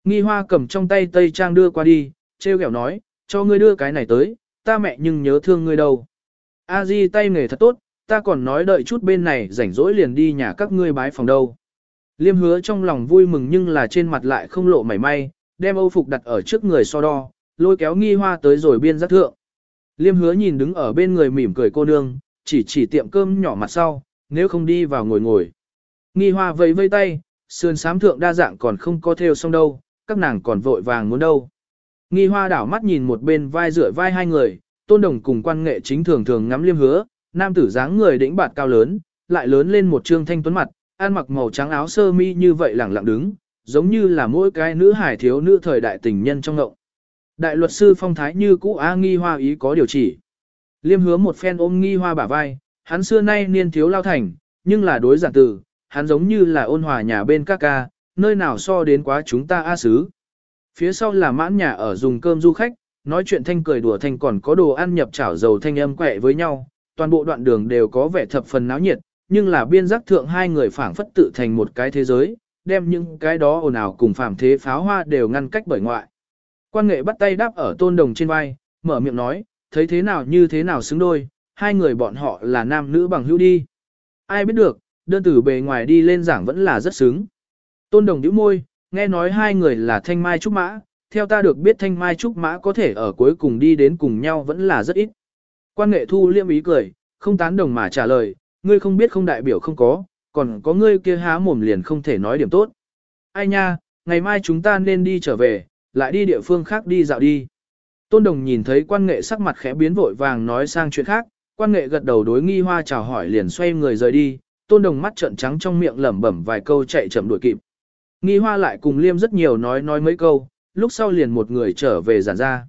Speaker 1: Nghi hoa cầm trong tay tây trang đưa qua đi, treo kẹo nói, cho ngươi đưa cái này tới, ta mẹ nhưng nhớ thương ngươi đâu. A Di tay nghề thật tốt, ta còn nói đợi chút bên này rảnh rỗi liền đi nhà các ngươi bái phòng đâu. Liêm hứa trong lòng vui mừng nhưng là trên mặt lại không lộ mảy may, đem âu phục đặt ở trước người so đo, lôi kéo nghi hoa tới rồi biên giác thượng. Liêm hứa nhìn đứng ở bên người mỉm cười cô nương, chỉ chỉ tiệm cơm nhỏ mặt sau, nếu không đi vào ngồi ngồi. Nghi hoa vẫy vây tay, sườn sám thượng đa dạng còn không có theo xong đâu, các nàng còn vội vàng muốn đâu. Nghi hoa đảo mắt nhìn một bên vai rửa vai hai người, tôn đồng cùng quan nghệ chính thường thường ngắm liêm hứa, nam tử dáng người đĩnh bạt cao lớn, lại lớn lên một trương thanh tuấn mặt, ăn mặc màu trắng áo sơ mi như vậy lẳng lặng đứng, giống như là mỗi cái nữ hải thiếu nữ thời đại tình nhân trong ngộng. Đại luật sư phong thái như cũ A nghi hoa ý có điều chỉ. Liêm hứa một phen ôm nghi hoa bả vai, hắn xưa nay niên thiếu lao thành, nhưng là đối giản tử, hắn giống như là ôn hòa nhà bên các ca, nơi nào so đến quá chúng ta A xứ. Phía sau là mãn nhà ở dùng cơm du khách, nói chuyện thanh cười đùa thanh còn có đồ ăn nhập chảo dầu thanh âm quẹ với nhau, toàn bộ đoạn đường đều có vẻ thập phần náo nhiệt, nhưng là biên giác thượng hai người phảng phất tự thành một cái thế giới, đem những cái đó ồn ào cùng phàm thế pháo hoa đều ngăn cách bởi ngoại. Quan nghệ bắt tay đáp ở tôn đồng trên vai, mở miệng nói, thấy thế nào như thế nào xứng đôi, hai người bọn họ là nam nữ bằng hữu đi. Ai biết được, đơn tử bề ngoài đi lên giảng vẫn là rất xứng. Tôn đồng nhíu môi, nghe nói hai người là thanh mai trúc mã, theo ta được biết thanh mai trúc mã có thể ở cuối cùng đi đến cùng nhau vẫn là rất ít. Quan nghệ thu liêm ý cười, không tán đồng mà trả lời, ngươi không biết không đại biểu không có, còn có ngươi kia há mồm liền không thể nói điểm tốt. Ai nha, ngày mai chúng ta nên đi trở về, lại đi địa phương khác đi dạo đi. Tôn đồng nhìn thấy quan nghệ sắc mặt khẽ biến vội vàng nói sang chuyện khác, quan nghệ gật đầu đối nghi hoa chào hỏi liền xoay người rời đi, tôn đồng mắt trợn trắng trong miệng lẩm bẩm vài câu chạy chậm đuổi kịp. Nghi hoa lại cùng liêm rất nhiều nói nói mấy câu, lúc sau liền một người trở về giản ra.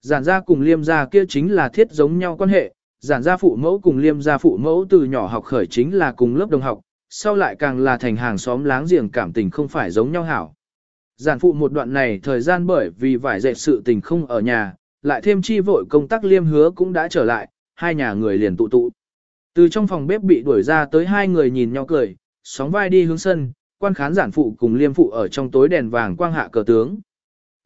Speaker 1: Giản ra cùng liêm gia kia chính là thiết giống nhau quan hệ, giản ra phụ mẫu cùng liêm gia phụ mẫu từ nhỏ học khởi chính là cùng lớp đồng học, sau lại càng là thành hàng xóm láng giềng cảm tình không phải giống nhau hảo. Giản phụ một đoạn này thời gian bởi vì vải dệt sự tình không ở nhà, lại thêm chi vội công tác liêm hứa cũng đã trở lại, hai nhà người liền tụ tụ. Từ trong phòng bếp bị đuổi ra tới hai người nhìn nhau cười, sóng vai đi hướng sân, quan khán giản phụ cùng liêm phụ ở trong tối đèn vàng quang hạ cờ tướng.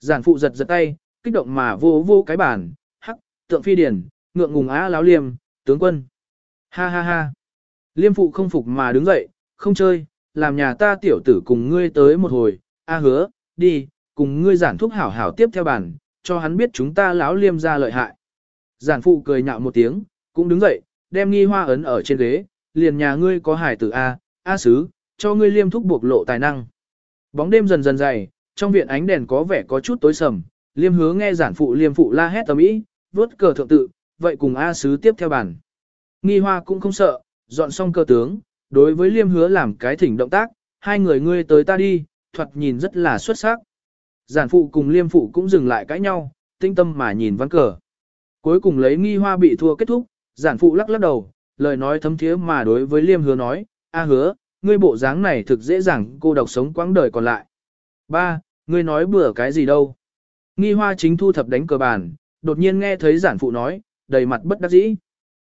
Speaker 1: Giản phụ giật giật tay, kích động mà vô vô cái bàn, hắc, tượng phi điển, ngượng ngùng á láo liêm, tướng quân. Ha ha ha. Liêm phụ không phục mà đứng dậy, không chơi, làm nhà ta tiểu tử cùng ngươi tới một hồi, a hứa, đi, cùng ngươi giản thuốc hảo hảo tiếp theo bàn, cho hắn biết chúng ta lão liêm ra lợi hại. Giản phụ cười nhạo một tiếng, cũng đứng dậy, đem nghi hoa ấn ở trên ghế, liền nhà ngươi có hải tử A, A sứ, cho ngươi liêm thúc buộc lộ tài năng. Bóng đêm dần dần dày, trong viện ánh đèn có vẻ có chút tối sầm, liêm hứa nghe giản phụ liêm phụ la hét tầm ý, vớt cờ thượng tự, vậy cùng A sứ tiếp theo bàn. Nghi hoa cũng không sợ, dọn xong cơ tướng, đối với liêm hứa làm cái thỉnh động tác, hai người ngươi tới ta đi, thuật nhìn rất là xuất sắc. Giản phụ cùng liêm phụ cũng dừng lại cãi nhau, tinh tâm mà nhìn ván cờ. Cuối cùng lấy nghi hoa bị thua kết thúc, giản phụ lắc lắc đầu, lời nói thấm thiế mà đối với liêm hứa nói, a hứa, ngươi bộ dáng này thực dễ dàng cô độc sống quãng đời còn lại. Ba, ngươi nói bừa cái gì đâu. Nghi hoa chính thu thập đánh cờ bàn, đột nhiên nghe thấy giản phụ nói, đầy mặt bất đắc dĩ.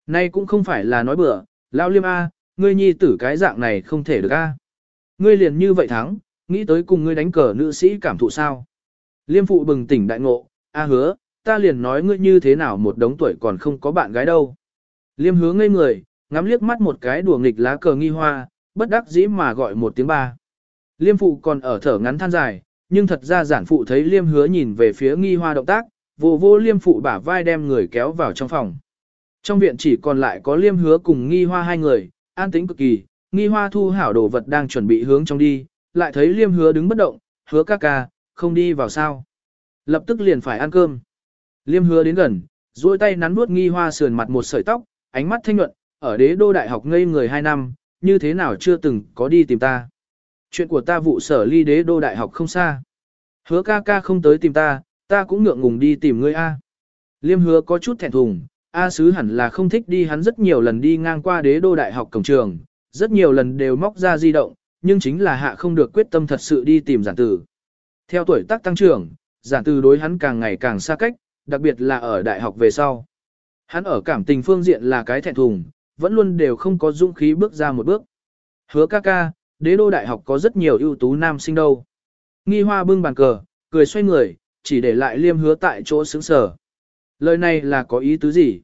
Speaker 1: Nay cũng không phải là nói bừa, lao liêm A, ngươi nhi tử cái dạng này không thể được A. Ngươi liền như vậy thắng, nghĩ tới cùng ngươi đánh cờ nữ sĩ cảm thụ sao. Liêm phụ bừng tỉnh đại ngộ, A hứa, ta liền nói ngươi như thế nào một đống tuổi còn không có bạn gái đâu. Liêm hứa ngây người, ngắm liếc mắt một cái đùa nghịch lá cờ nghi hoa, bất đắc dĩ mà gọi một tiếng ba. Liêm phụ còn ở thở ngắn than dài, nhưng thật ra giản phụ thấy liêm hứa nhìn về phía nghi hoa động tác, vô vô liêm phụ bả vai đem người kéo vào trong phòng. Trong viện chỉ còn lại có liêm hứa cùng nghi hoa hai người, an tĩnh cực kỳ, nghi hoa thu hảo đồ vật đang chuẩn bị hướng trong đi, lại thấy liêm hứa đứng bất động, hứa ca ca, không đi vào sao. Lập tức liền phải ăn cơm. Liêm hứa đến gần, duỗi tay nắn nuốt nghi hoa sườn mặt một sợi tóc, ánh mắt thanh nhuận, ở đế đô đại học ngây người hai năm, như thế nào chưa từng có đi tìm ta. Chuyện của ta vụ sở ly đế đô đại học không xa. Hứa ca ca không tới tìm ta, ta cũng ngượng ngùng đi tìm ngươi A. Liêm hứa có chút thẹn thùng, A sứ hẳn là không thích đi hắn rất nhiều lần đi ngang qua đế đô đại học cổng trường, rất nhiều lần đều móc ra di động, nhưng chính là hạ không được quyết tâm thật sự đi tìm giản tử. Theo tuổi tác tăng trưởng, giản tử đối hắn càng ngày càng xa cách, đặc biệt là ở đại học về sau. Hắn ở cảm tình phương diện là cái thẹn thùng, vẫn luôn đều không có dũng khí bước ra một bước. Hứa ca ca, đế đô đại học có rất nhiều ưu tú nam sinh đâu. Nghi hoa bưng bàn cờ, cười xoay người, chỉ để lại liêm hứa tại chỗ xứng sở. Lời này là có ý tứ gì?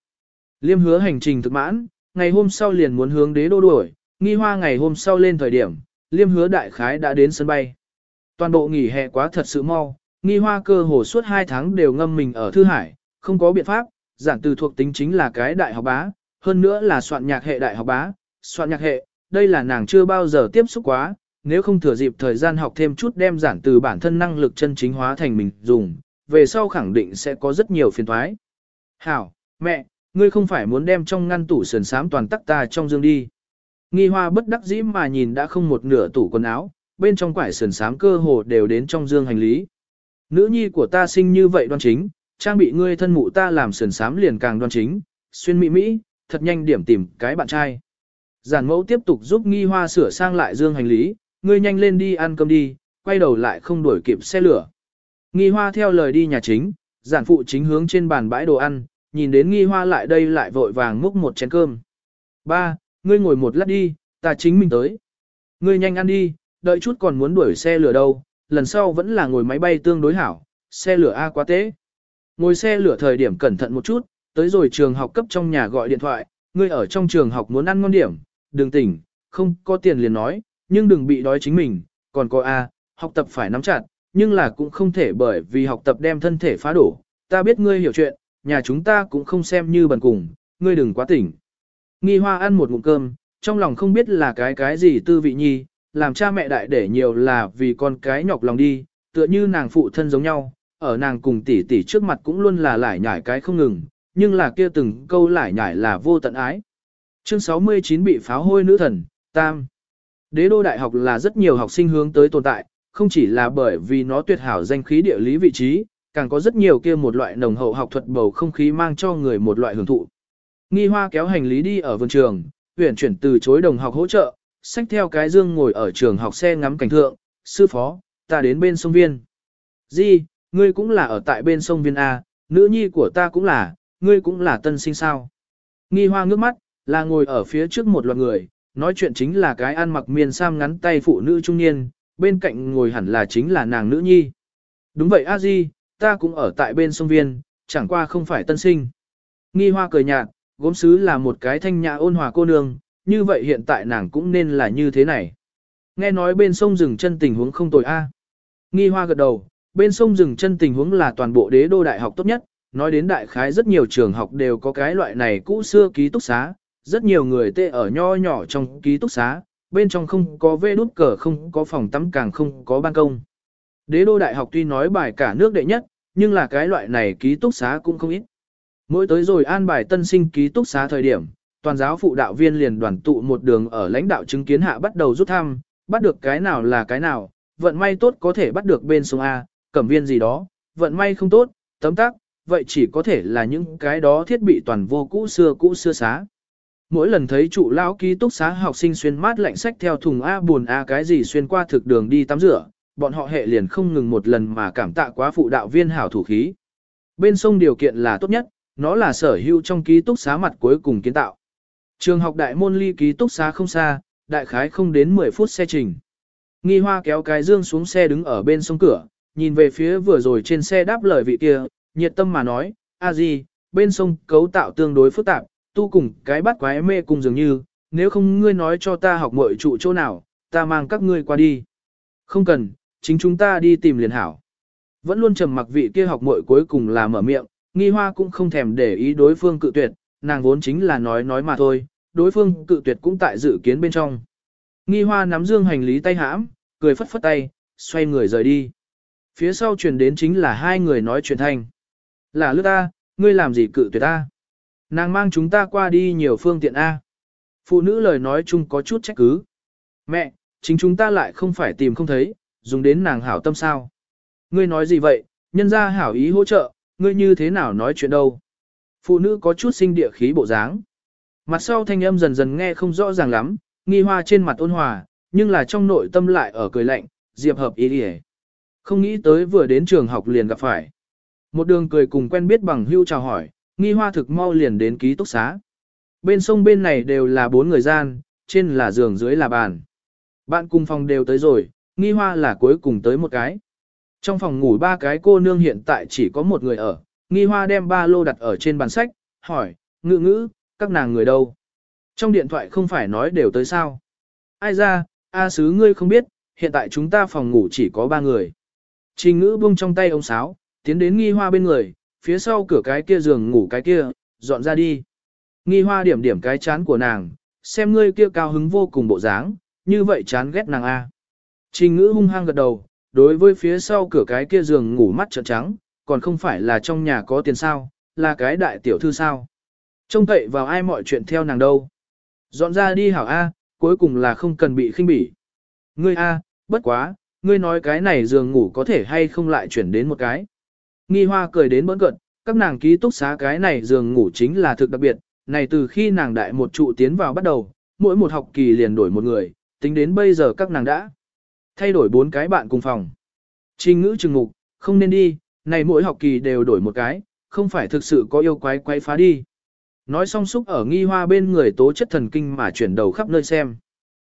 Speaker 1: Liêm hứa hành trình thực mãn, ngày hôm sau liền muốn hướng đế đô đuổi, nghi hoa ngày hôm sau lên thời điểm, liêm hứa đại khái đã đến sân bay. Toàn bộ nghỉ hè quá thật sự mau, nghi hoa cơ hồ suốt 2 tháng đều ngâm mình ở Thư Hải, không có biện pháp, giản từ thuộc tính chính là cái đại học bá, hơn nữa là soạn nhạc hệ đại học bá, soạn nhạc hệ, đây là nàng chưa bao giờ tiếp xúc quá, nếu không thừa dịp thời gian học thêm chút đem giản từ bản thân năng lực chân chính hóa thành mình dùng, về sau khẳng định sẽ có rất nhiều phiền thoái. Hảo, mẹ, ngươi không phải muốn đem trong ngăn tủ sườn sám toàn tắc ta trong dương đi. Nghi hoa bất đắc dĩ mà nhìn đã không một nửa tủ quần áo, bên trong quải sườn sám cơ hồ đều đến trong dương hành lý. Nữ nhi của ta sinh như vậy đoan chính, trang bị ngươi thân mụ ta làm sườn sám liền càng đoan chính, xuyên mỹ mỹ, thật nhanh điểm tìm cái bạn trai. Giản mẫu tiếp tục giúp nghi hoa sửa sang lại dương hành lý, ngươi nhanh lên đi ăn cơm đi, quay đầu lại không đuổi kịp xe lửa. Nghi hoa theo lời đi nhà chính, giản phụ chính hướng trên bàn bãi đồ ăn, nhìn đến nghi hoa lại đây lại vội vàng múc một chén cơm. Ba, ngươi ngồi một lát đi, ta chính mình tới. Ngươi nhanh ăn đi, đợi chút còn muốn đuổi xe lửa đâu, lần sau vẫn là ngồi máy bay tương đối hảo, xe lửa A quá tế. Ngồi xe lửa thời điểm cẩn thận một chút, tới rồi trường học cấp trong nhà gọi điện thoại, ngươi ở trong trường học muốn ăn ngon điểm, đừng tỉnh, không có tiền liền nói, nhưng đừng bị đói chính mình, còn có A, học tập phải nắm chặt, nhưng là cũng không thể bởi vì học tập đem thân thể phá đổ, ta biết ngươi hiểu chuyện, nhà chúng ta cũng không xem như bần cùng, ngươi đừng quá tỉnh. Nghi hoa ăn một ngụm cơm, trong lòng không biết là cái cái gì tư vị nhi, làm cha mẹ đại để nhiều là vì con cái nhọc lòng đi, tựa như nàng phụ thân giống nhau, ở nàng cùng tỷ tỷ trước mặt cũng luôn là lải nhải cái không ngừng, nhưng là kia từng câu lải nhải là vô tận ái. Chương 69 bị pháo hôi nữ thần, Tam. Đế đô đại học là rất nhiều học sinh hướng tới tồn tại, không chỉ là bởi vì nó tuyệt hảo danh khí địa lý vị trí, càng có rất nhiều kia một loại nồng hậu học thuật bầu không khí mang cho người một loại hưởng thụ. Nghi hoa kéo hành lý đi ở vườn trường, tuyển chuyển từ chối đồng học hỗ trợ, xách theo cái dương ngồi ở trường học xe ngắm cảnh thượng, sư phó, ta đến bên sông Viên. Di, ngươi cũng là ở tại bên sông Viên A, nữ nhi của ta cũng là, ngươi cũng là tân sinh sao. Nghi hoa ngước mắt, là ngồi ở phía trước một loạt người, nói chuyện chính là cái ăn mặc miền sam ngắn tay phụ nữ trung niên, bên cạnh ngồi hẳn là chính là nàng nữ nhi. Đúng vậy a di, ta cũng ở tại bên sông Viên, chẳng qua không phải tân sinh. Nghi hoa cười nhạt, gốm sứ là một cái thanh nhã ôn hòa cô nương, như vậy hiện tại nàng cũng nên là như thế này. Nghe nói bên sông rừng chân tình huống không tồi a. Nghi hoa gật đầu, bên sông rừng chân tình huống là toàn bộ đế đô đại học tốt nhất, nói đến đại khái rất nhiều trường học đều có cái loại này cũ xưa ký túc xá, rất nhiều người tê ở nho nhỏ trong ký túc xá, bên trong không có vê đút cờ không có phòng tắm càng không có ban công. Đế đô đại học tuy nói bài cả nước đệ nhất, nhưng là cái loại này ký túc xá cũng không ít. Mỗi tới rồi an bài tân sinh ký túc xá thời điểm, toàn giáo phụ đạo viên liền đoàn tụ một đường ở lãnh đạo chứng kiến hạ bắt đầu rút thăm, bắt được cái nào là cái nào, vận may tốt có thể bắt được bên sông A, cẩm viên gì đó, vận may không tốt, tấm tắc, vậy chỉ có thể là những cái đó thiết bị toàn vô cũ xưa cũ xưa xá. Mỗi lần thấy trụ lão ký túc xá học sinh xuyên mát lạnh sách theo thùng A buồn A cái gì xuyên qua thực đường đi tắm rửa, bọn họ hệ liền không ngừng một lần mà cảm tạ quá phụ đạo viên hảo thủ khí. Bên sông điều kiện là tốt nhất, nó là sở hữu trong ký túc xá mặt cuối cùng kiến tạo. Trường học đại môn ly ký túc xá không xa, đại khái không đến 10 phút xe trình. Nghi hoa kéo cái dương xuống xe đứng ở bên sông cửa, nhìn về phía vừa rồi trên xe đáp lời vị kia, nhiệt tâm mà nói, a gì, bên sông cấu tạo tương đối phức tạp, tu cùng cái bắt quái mê cùng dường như, nếu không ngươi nói cho ta học mọi trụ chỗ nào, ta mang các ngươi qua đi. Không cần, chính chúng ta đi tìm liền hảo. Vẫn luôn trầm mặc vị kia học muội cuối cùng là mở miệng, nghi hoa cũng không thèm để ý đối phương cự tuyệt, nàng vốn chính là nói nói mà thôi, đối phương cự tuyệt cũng tại dự kiến bên trong. Nghi hoa nắm dương hành lý tay hãm, cười phất phất tay, xoay người rời đi. Phía sau truyền đến chính là hai người nói chuyện thanh. Là lướt ta, ngươi làm gì cự tuyệt ta? Nàng mang chúng ta qua đi nhiều phương tiện A. Phụ nữ lời nói chung có chút trách cứ. Mẹ, chính chúng ta lại không phải tìm không thấy, dùng đến nàng hảo tâm sao. Ngươi nói gì vậy, nhân ra hảo ý hỗ trợ, ngươi như thế nào nói chuyện đâu. Phụ nữ có chút sinh địa khí bộ dáng. Mặt sau thanh âm dần dần nghe không rõ ràng lắm, nghi hoa trên mặt ôn hòa, nhưng là trong nội tâm lại ở cười lạnh, diệp hợp ý đi Không nghĩ tới vừa đến trường học liền gặp phải. Một đường cười cùng quen biết bằng hưu chào hỏi, nghi hoa thực mau liền đến ký túc xá. Bên sông bên này đều là bốn người gian, trên là giường dưới là bàn. Bạn cùng phòng đều tới rồi, nghi hoa là cuối cùng tới một cái. Trong phòng ngủ ba cái cô nương hiện tại chỉ có một người ở, nghi hoa đem ba lô đặt ở trên bàn sách, hỏi, ngữ ngữ, các nàng người đâu? Trong điện thoại không phải nói đều tới sao? Ai ra, A sứ ngươi không biết, hiện tại chúng ta phòng ngủ chỉ có ba người. Trình ngữ buông trong tay ông sáo, tiến đến nghi hoa bên người, phía sau cửa cái kia giường ngủ cái kia, dọn ra đi. Nghi hoa điểm điểm cái chán của nàng, xem ngươi kia cao hứng vô cùng bộ dáng, như vậy chán ghét nàng A. Trình ngữ hung hăng gật đầu, đối với phía sau cửa cái kia giường ngủ mắt trợn trắng, còn không phải là trong nhà có tiền sao, là cái đại tiểu thư sao. Trông cậy vào ai mọi chuyện theo nàng đâu. Dọn ra đi hảo A, cuối cùng là không cần bị khinh bỉ. Ngươi A, bất quá, ngươi nói cái này giường ngủ có thể hay không lại chuyển đến một cái. Nghi hoa cười đến bỡn cận, các nàng ký túc xá cái này giường ngủ chính là thực đặc biệt, này từ khi nàng đại một trụ tiến vào bắt đầu, mỗi một học kỳ liền đổi một người, tính đến bây giờ các nàng đã thay đổi bốn cái bạn cùng phòng. Trình ngữ trừng mục, không nên đi, này mỗi học kỳ đều đổi một cái, không phải thực sự có yêu quái quái phá đi. Nói xong xúc ở nghi hoa bên người tố chất thần kinh mà chuyển đầu khắp nơi xem.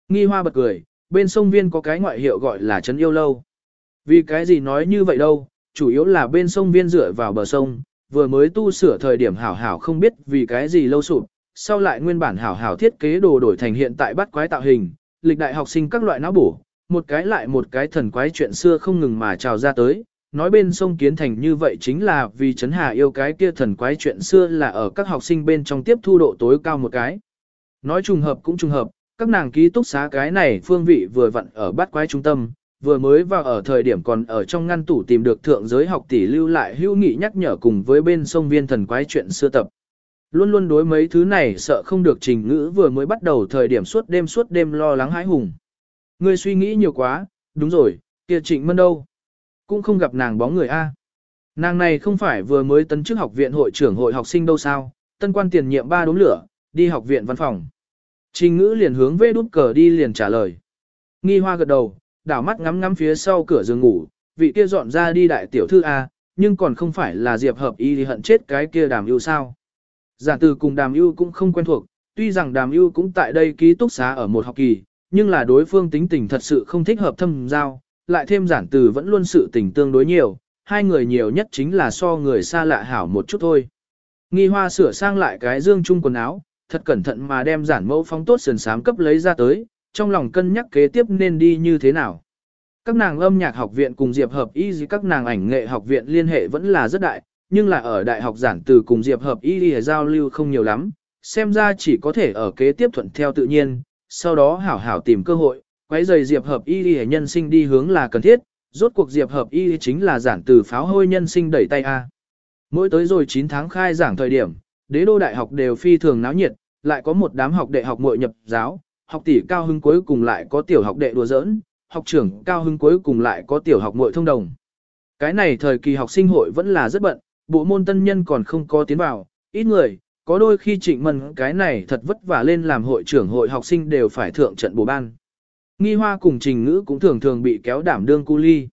Speaker 1: Nghi hoa bật cười, bên sông viên có cái ngoại hiệu gọi là trấn yêu lâu. Vì cái gì nói như vậy đâu, chủ yếu là bên sông viên dựa vào bờ sông, vừa mới tu sửa thời điểm hảo hảo không biết vì cái gì lâu sụp, sau lại nguyên bản hảo hảo thiết kế đồ đổi thành hiện tại bắt quái tạo hình, lịch đại học sinh các loại não bổ, một cái lại một cái thần quái chuyện xưa không ngừng mà trào ra tới, nói bên sông kiến thành như vậy chính là vì Trấn Hà yêu cái kia thần quái chuyện xưa là ở các học sinh bên trong tiếp thu độ tối cao một cái. Nói trùng hợp cũng trùng hợp, các nàng ký túc xá cái này phương vị vừa vặn ở bát quái trung tâm, vừa mới vào ở thời điểm còn ở trong ngăn tủ tìm được thượng giới học tỷ lưu lại hữu nghị nhắc nhở cùng với bên sông viên thần quái chuyện xưa tập. Luôn luôn đối mấy thứ này sợ không được trình ngữ vừa mới bắt đầu thời điểm suốt đêm suốt đêm lo lắng hãi hùng. Ngươi suy nghĩ nhiều quá, đúng rồi, kia trịnh mân đâu? Cũng không gặp nàng bóng người A. Nàng này không phải vừa mới tấn chức học viện hội trưởng hội học sinh đâu sao, tân quan tiền nhiệm ba đốm lửa, đi học viện văn phòng. Trình ngữ liền hướng về đút cờ đi liền trả lời. Nghi hoa gật đầu, đảo mắt ngắm ngắm phía sau cửa giường ngủ, vị kia dọn ra đi đại tiểu thư A, nhưng còn không phải là diệp hợp y thì hận chết cái kia đàm yêu sao. Giả từ cùng đàm yêu cũng không quen thuộc, tuy rằng đàm yêu cũng tại đây ký túc xá ở một học kỳ, nhưng là đối phương tính tình thật sự không thích hợp thâm giao, lại thêm giản từ vẫn luôn sự tình tương đối nhiều, hai người nhiều nhất chính là so người xa lạ hảo một chút thôi. Nghi hoa sửa sang lại cái dương chung quần áo, thật cẩn thận mà đem giản mẫu phóng tốt sườn sám cấp lấy ra tới, trong lòng cân nhắc kế tiếp nên đi như thế nào. Các nàng âm nhạc học viện cùng Diệp Hợp Y các nàng ảnh nghệ học viện liên hệ vẫn là rất đại, nhưng là ở đại học giản từ cùng Diệp Hợp Y giao lưu không nhiều lắm, xem ra chỉ có thể ở kế tiếp thuận theo tự nhiên, sau đó hảo hảo tìm cơ hội, quấy giày Diệp Hợp Y nhân sinh đi hướng là cần thiết, rốt cuộc Diệp Hợp Y chính là giản từ pháo hôi nhân sinh đẩy tay A. Mỗi tới rồi 9 tháng khai giảng thời điểm, đế đô đại học đều phi thường náo nhiệt, lại có một đám học đệ học muội nhập giáo, học tỷ cao hưng cuối cùng lại có tiểu học đệ đùa giỡn, học trưởng cao hưng cuối cùng lại có tiểu học muội thông đồng. Cái này thời kỳ học sinh hội vẫn là rất bận, bộ môn tân nhân còn không có tiến vào, ít người, có đôi khi trịnh Mân cái này thật vất vả lên làm hội trưởng hội học sinh đều phải thượng trận bổ ban. Nghi hoa cùng trình ngữ cũng thường thường bị kéo đảm đương cu ly.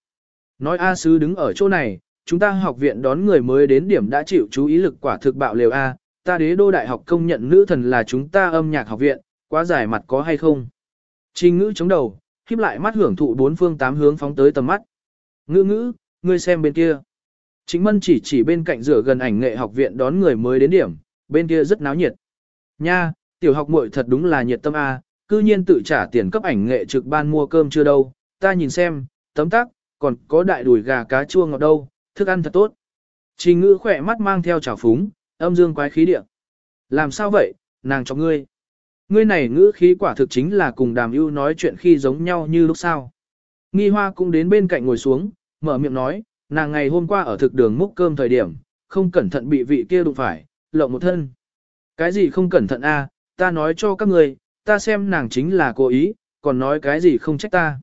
Speaker 1: Nói A sứ đứng ở chỗ này, chúng ta học viện đón người mới đến điểm đã chịu chú ý lực quả thực bạo liều A, ta đế đô đại học công nhận nữ thần là chúng ta âm nhạc học viện, quá giải mặt có hay không. Trình ngữ chống đầu, khiếp lại mắt hưởng thụ bốn phương tám hướng phóng tới tầm mắt. Ngữ ngữ, ngươi xem bên kia. Chính mân chỉ chỉ bên cạnh rửa gần ảnh nghệ học viện đón người mới đến điểm, bên kia rất náo nhiệt. Nha, tiểu học muội thật đúng là nhiệt tâm A, cư nhiên tự trả tiền cấp ảnh nghệ trực ban mua cơm chưa đâu, ta nhìn xem, tấm tắc, còn có đại đùi gà cá chua ngọt đâu, thức ăn thật tốt. Trình ngữ khỏe mắt mang theo trào phúng, âm dương quái khí địa. Làm sao vậy, nàng cho ngươi. Ngươi này ngữ khí quả thực chính là cùng đàm ưu nói chuyện khi giống nhau như lúc sau. Nghi hoa cũng đến bên cạnh ngồi xuống, mở miệng nói, nàng ngày hôm qua ở thực đường múc cơm thời điểm, không cẩn thận bị vị kia đụng phải, lộng một thân. Cái gì không cẩn thận a? À, ta nói cho các người, ta xem nàng chính là cố ý, còn nói cái gì không trách ta.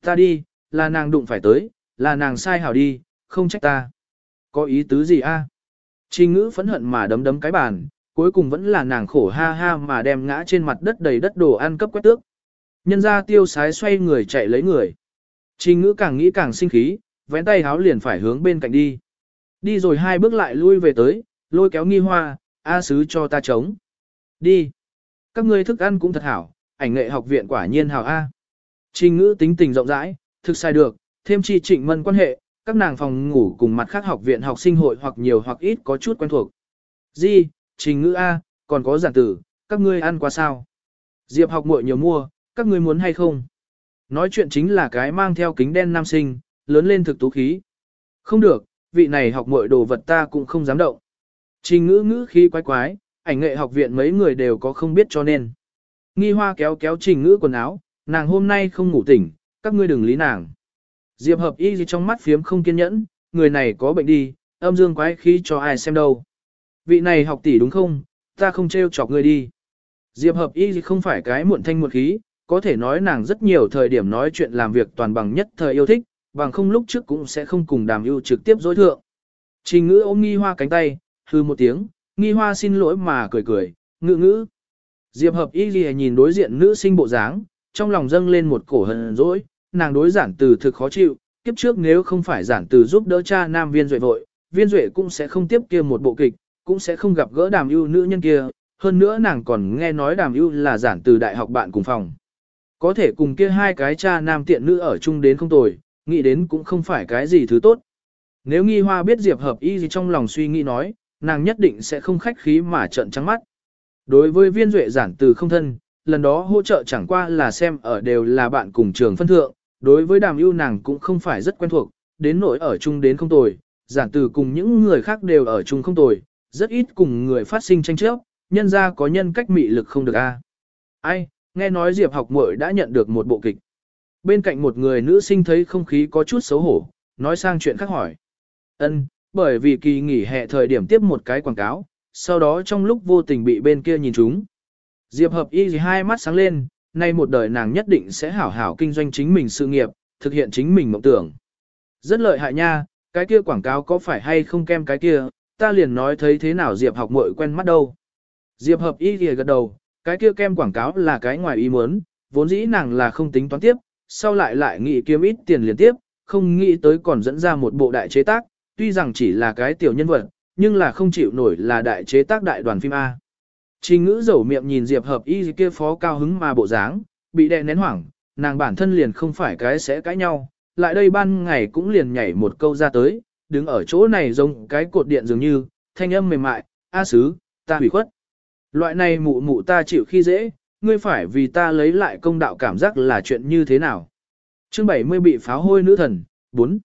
Speaker 1: Ta đi, là nàng đụng phải tới, là nàng sai hảo đi, không trách ta. Có ý tứ gì a? À? Trình ngữ phẫn hận mà đấm đấm cái bàn, cuối cùng vẫn là nàng khổ ha ha mà đem ngã trên mặt đất đầy đất đồ ăn cấp quét tước. Nhân ra tiêu sái xoay người chạy lấy người. Trình ngữ càng nghĩ càng sinh khí, vén tay háo liền phải hướng bên cạnh đi. Đi rồi hai bước lại lui về tới, lôi kéo nghi hoa, A sứ cho ta chống. Đi. Các ngươi thức ăn cũng thật hảo, ảnh nghệ học viện quả nhiên hảo A. Trình ngữ tính tình rộng rãi, thực sai được, thêm chi trịnh mân quan hệ, các nàng phòng ngủ cùng mặt khác học viện học sinh hội hoặc nhiều hoặc ít có chút quen thuộc. Di, trình ngữ A, còn có giản tử, các ngươi ăn qua sao? Diệp học muội nhiều mua, các ngươi muốn hay không? Nói chuyện chính là cái mang theo kính đen nam sinh, lớn lên thực tú khí. Không được, vị này học muội đồ vật ta cũng không dám động. Trình ngữ ngữ khí quái quái, ảnh nghệ học viện mấy người đều có không biết cho nên. Nghi hoa kéo kéo trình ngữ quần áo, nàng hôm nay không ngủ tỉnh, các ngươi đừng lý nàng. Diệp hợp y gì trong mắt phiếm không kiên nhẫn, người này có bệnh đi, âm dương quái khí cho ai xem đâu. Vị này học tỷ đúng không, ta không trêu chọc người đi. Diệp hợp y gì không phải cái muộn thanh muộn khí, có thể nói nàng rất nhiều thời điểm nói chuyện làm việc toàn bằng nhất thời yêu thích, bằng không lúc trước cũng sẽ không cùng đàm ưu trực tiếp dối thượng. Trình ngữ ôm nghi hoa cánh tay, hư một tiếng, nghi hoa xin lỗi mà cười cười, ngữ ngữ. Diệp hợp y ghi nhìn đối diện nữ sinh bộ dáng, trong lòng dâng lên một cổ hận dỗi, nàng đối giản từ thực khó chịu, kiếp trước nếu không phải giản từ giúp đỡ cha nam viên duệ vội, viên duệ cũng sẽ không tiếp kia một bộ kịch, cũng sẽ không gặp gỡ đàm ưu nữ nhân kia, hơn nữa nàng còn nghe nói đàm ưu là giản từ đại học bạn cùng phòng. Có thể cùng kia hai cái cha nam tiện nữ ở chung đến không tồi, nghĩ đến cũng không phải cái gì thứ tốt. Nếu nghi hoa biết Diệp hợp y gì trong lòng suy nghĩ nói, nàng nhất định sẽ không khách khí mà trợn trắng mắt. Đối với viên duệ giản từ không thân, lần đó hỗ trợ chẳng qua là xem ở đều là bạn cùng trường phân thượng, đối với đàm ưu nàng cũng không phải rất quen thuộc, đến nỗi ở chung đến không tồi, giản từ cùng những người khác đều ở chung không tồi, rất ít cùng người phát sinh tranh chấp, nhân ra có nhân cách mị lực không được a. Ai, nghe nói Diệp học muội đã nhận được một bộ kịch. Bên cạnh một người nữ sinh thấy không khí có chút xấu hổ, nói sang chuyện khác hỏi. Ân, bởi vì kỳ nghỉ hè thời điểm tiếp một cái quảng cáo, sau đó trong lúc vô tình bị bên kia nhìn chúng. Diệp hợp y gì hai mắt sáng lên, nay một đời nàng nhất định sẽ hảo hảo kinh doanh chính mình sự nghiệp, thực hiện chính mình mộng tưởng. Rất lợi hại nha, cái kia quảng cáo có phải hay không kem cái kia, ta liền nói thấy thế nào Diệp học muội quen mắt đâu. Diệp hợp y gì gật đầu, cái kia kem quảng cáo là cái ngoài ý muốn, vốn dĩ nàng là không tính toán tiếp, sau lại lại nghĩ kiếm ít tiền liên tiếp, không nghĩ tới còn dẫn ra một bộ đại chế tác, tuy rằng chỉ là cái tiểu nhân vật, nhưng là không chịu nổi là đại chế tác đại đoàn phim A. Trình ngữ dầu miệng nhìn Diệp hợp y kia phó cao hứng mà bộ dáng, bị đè nén hoảng, nàng bản thân liền không phải cái sẽ cãi nhau, lại đây ban ngày cũng liền nhảy một câu ra tới, đứng ở chỗ này giống cái cột điện dường như, thanh âm mềm mại, A sứ, ta hủy khuất. Loại này mụ mụ ta chịu khi dễ, ngươi phải vì ta lấy lại công đạo cảm giác là chuyện như thế nào. Chương 70 bị pháo hôi nữ thần, 4.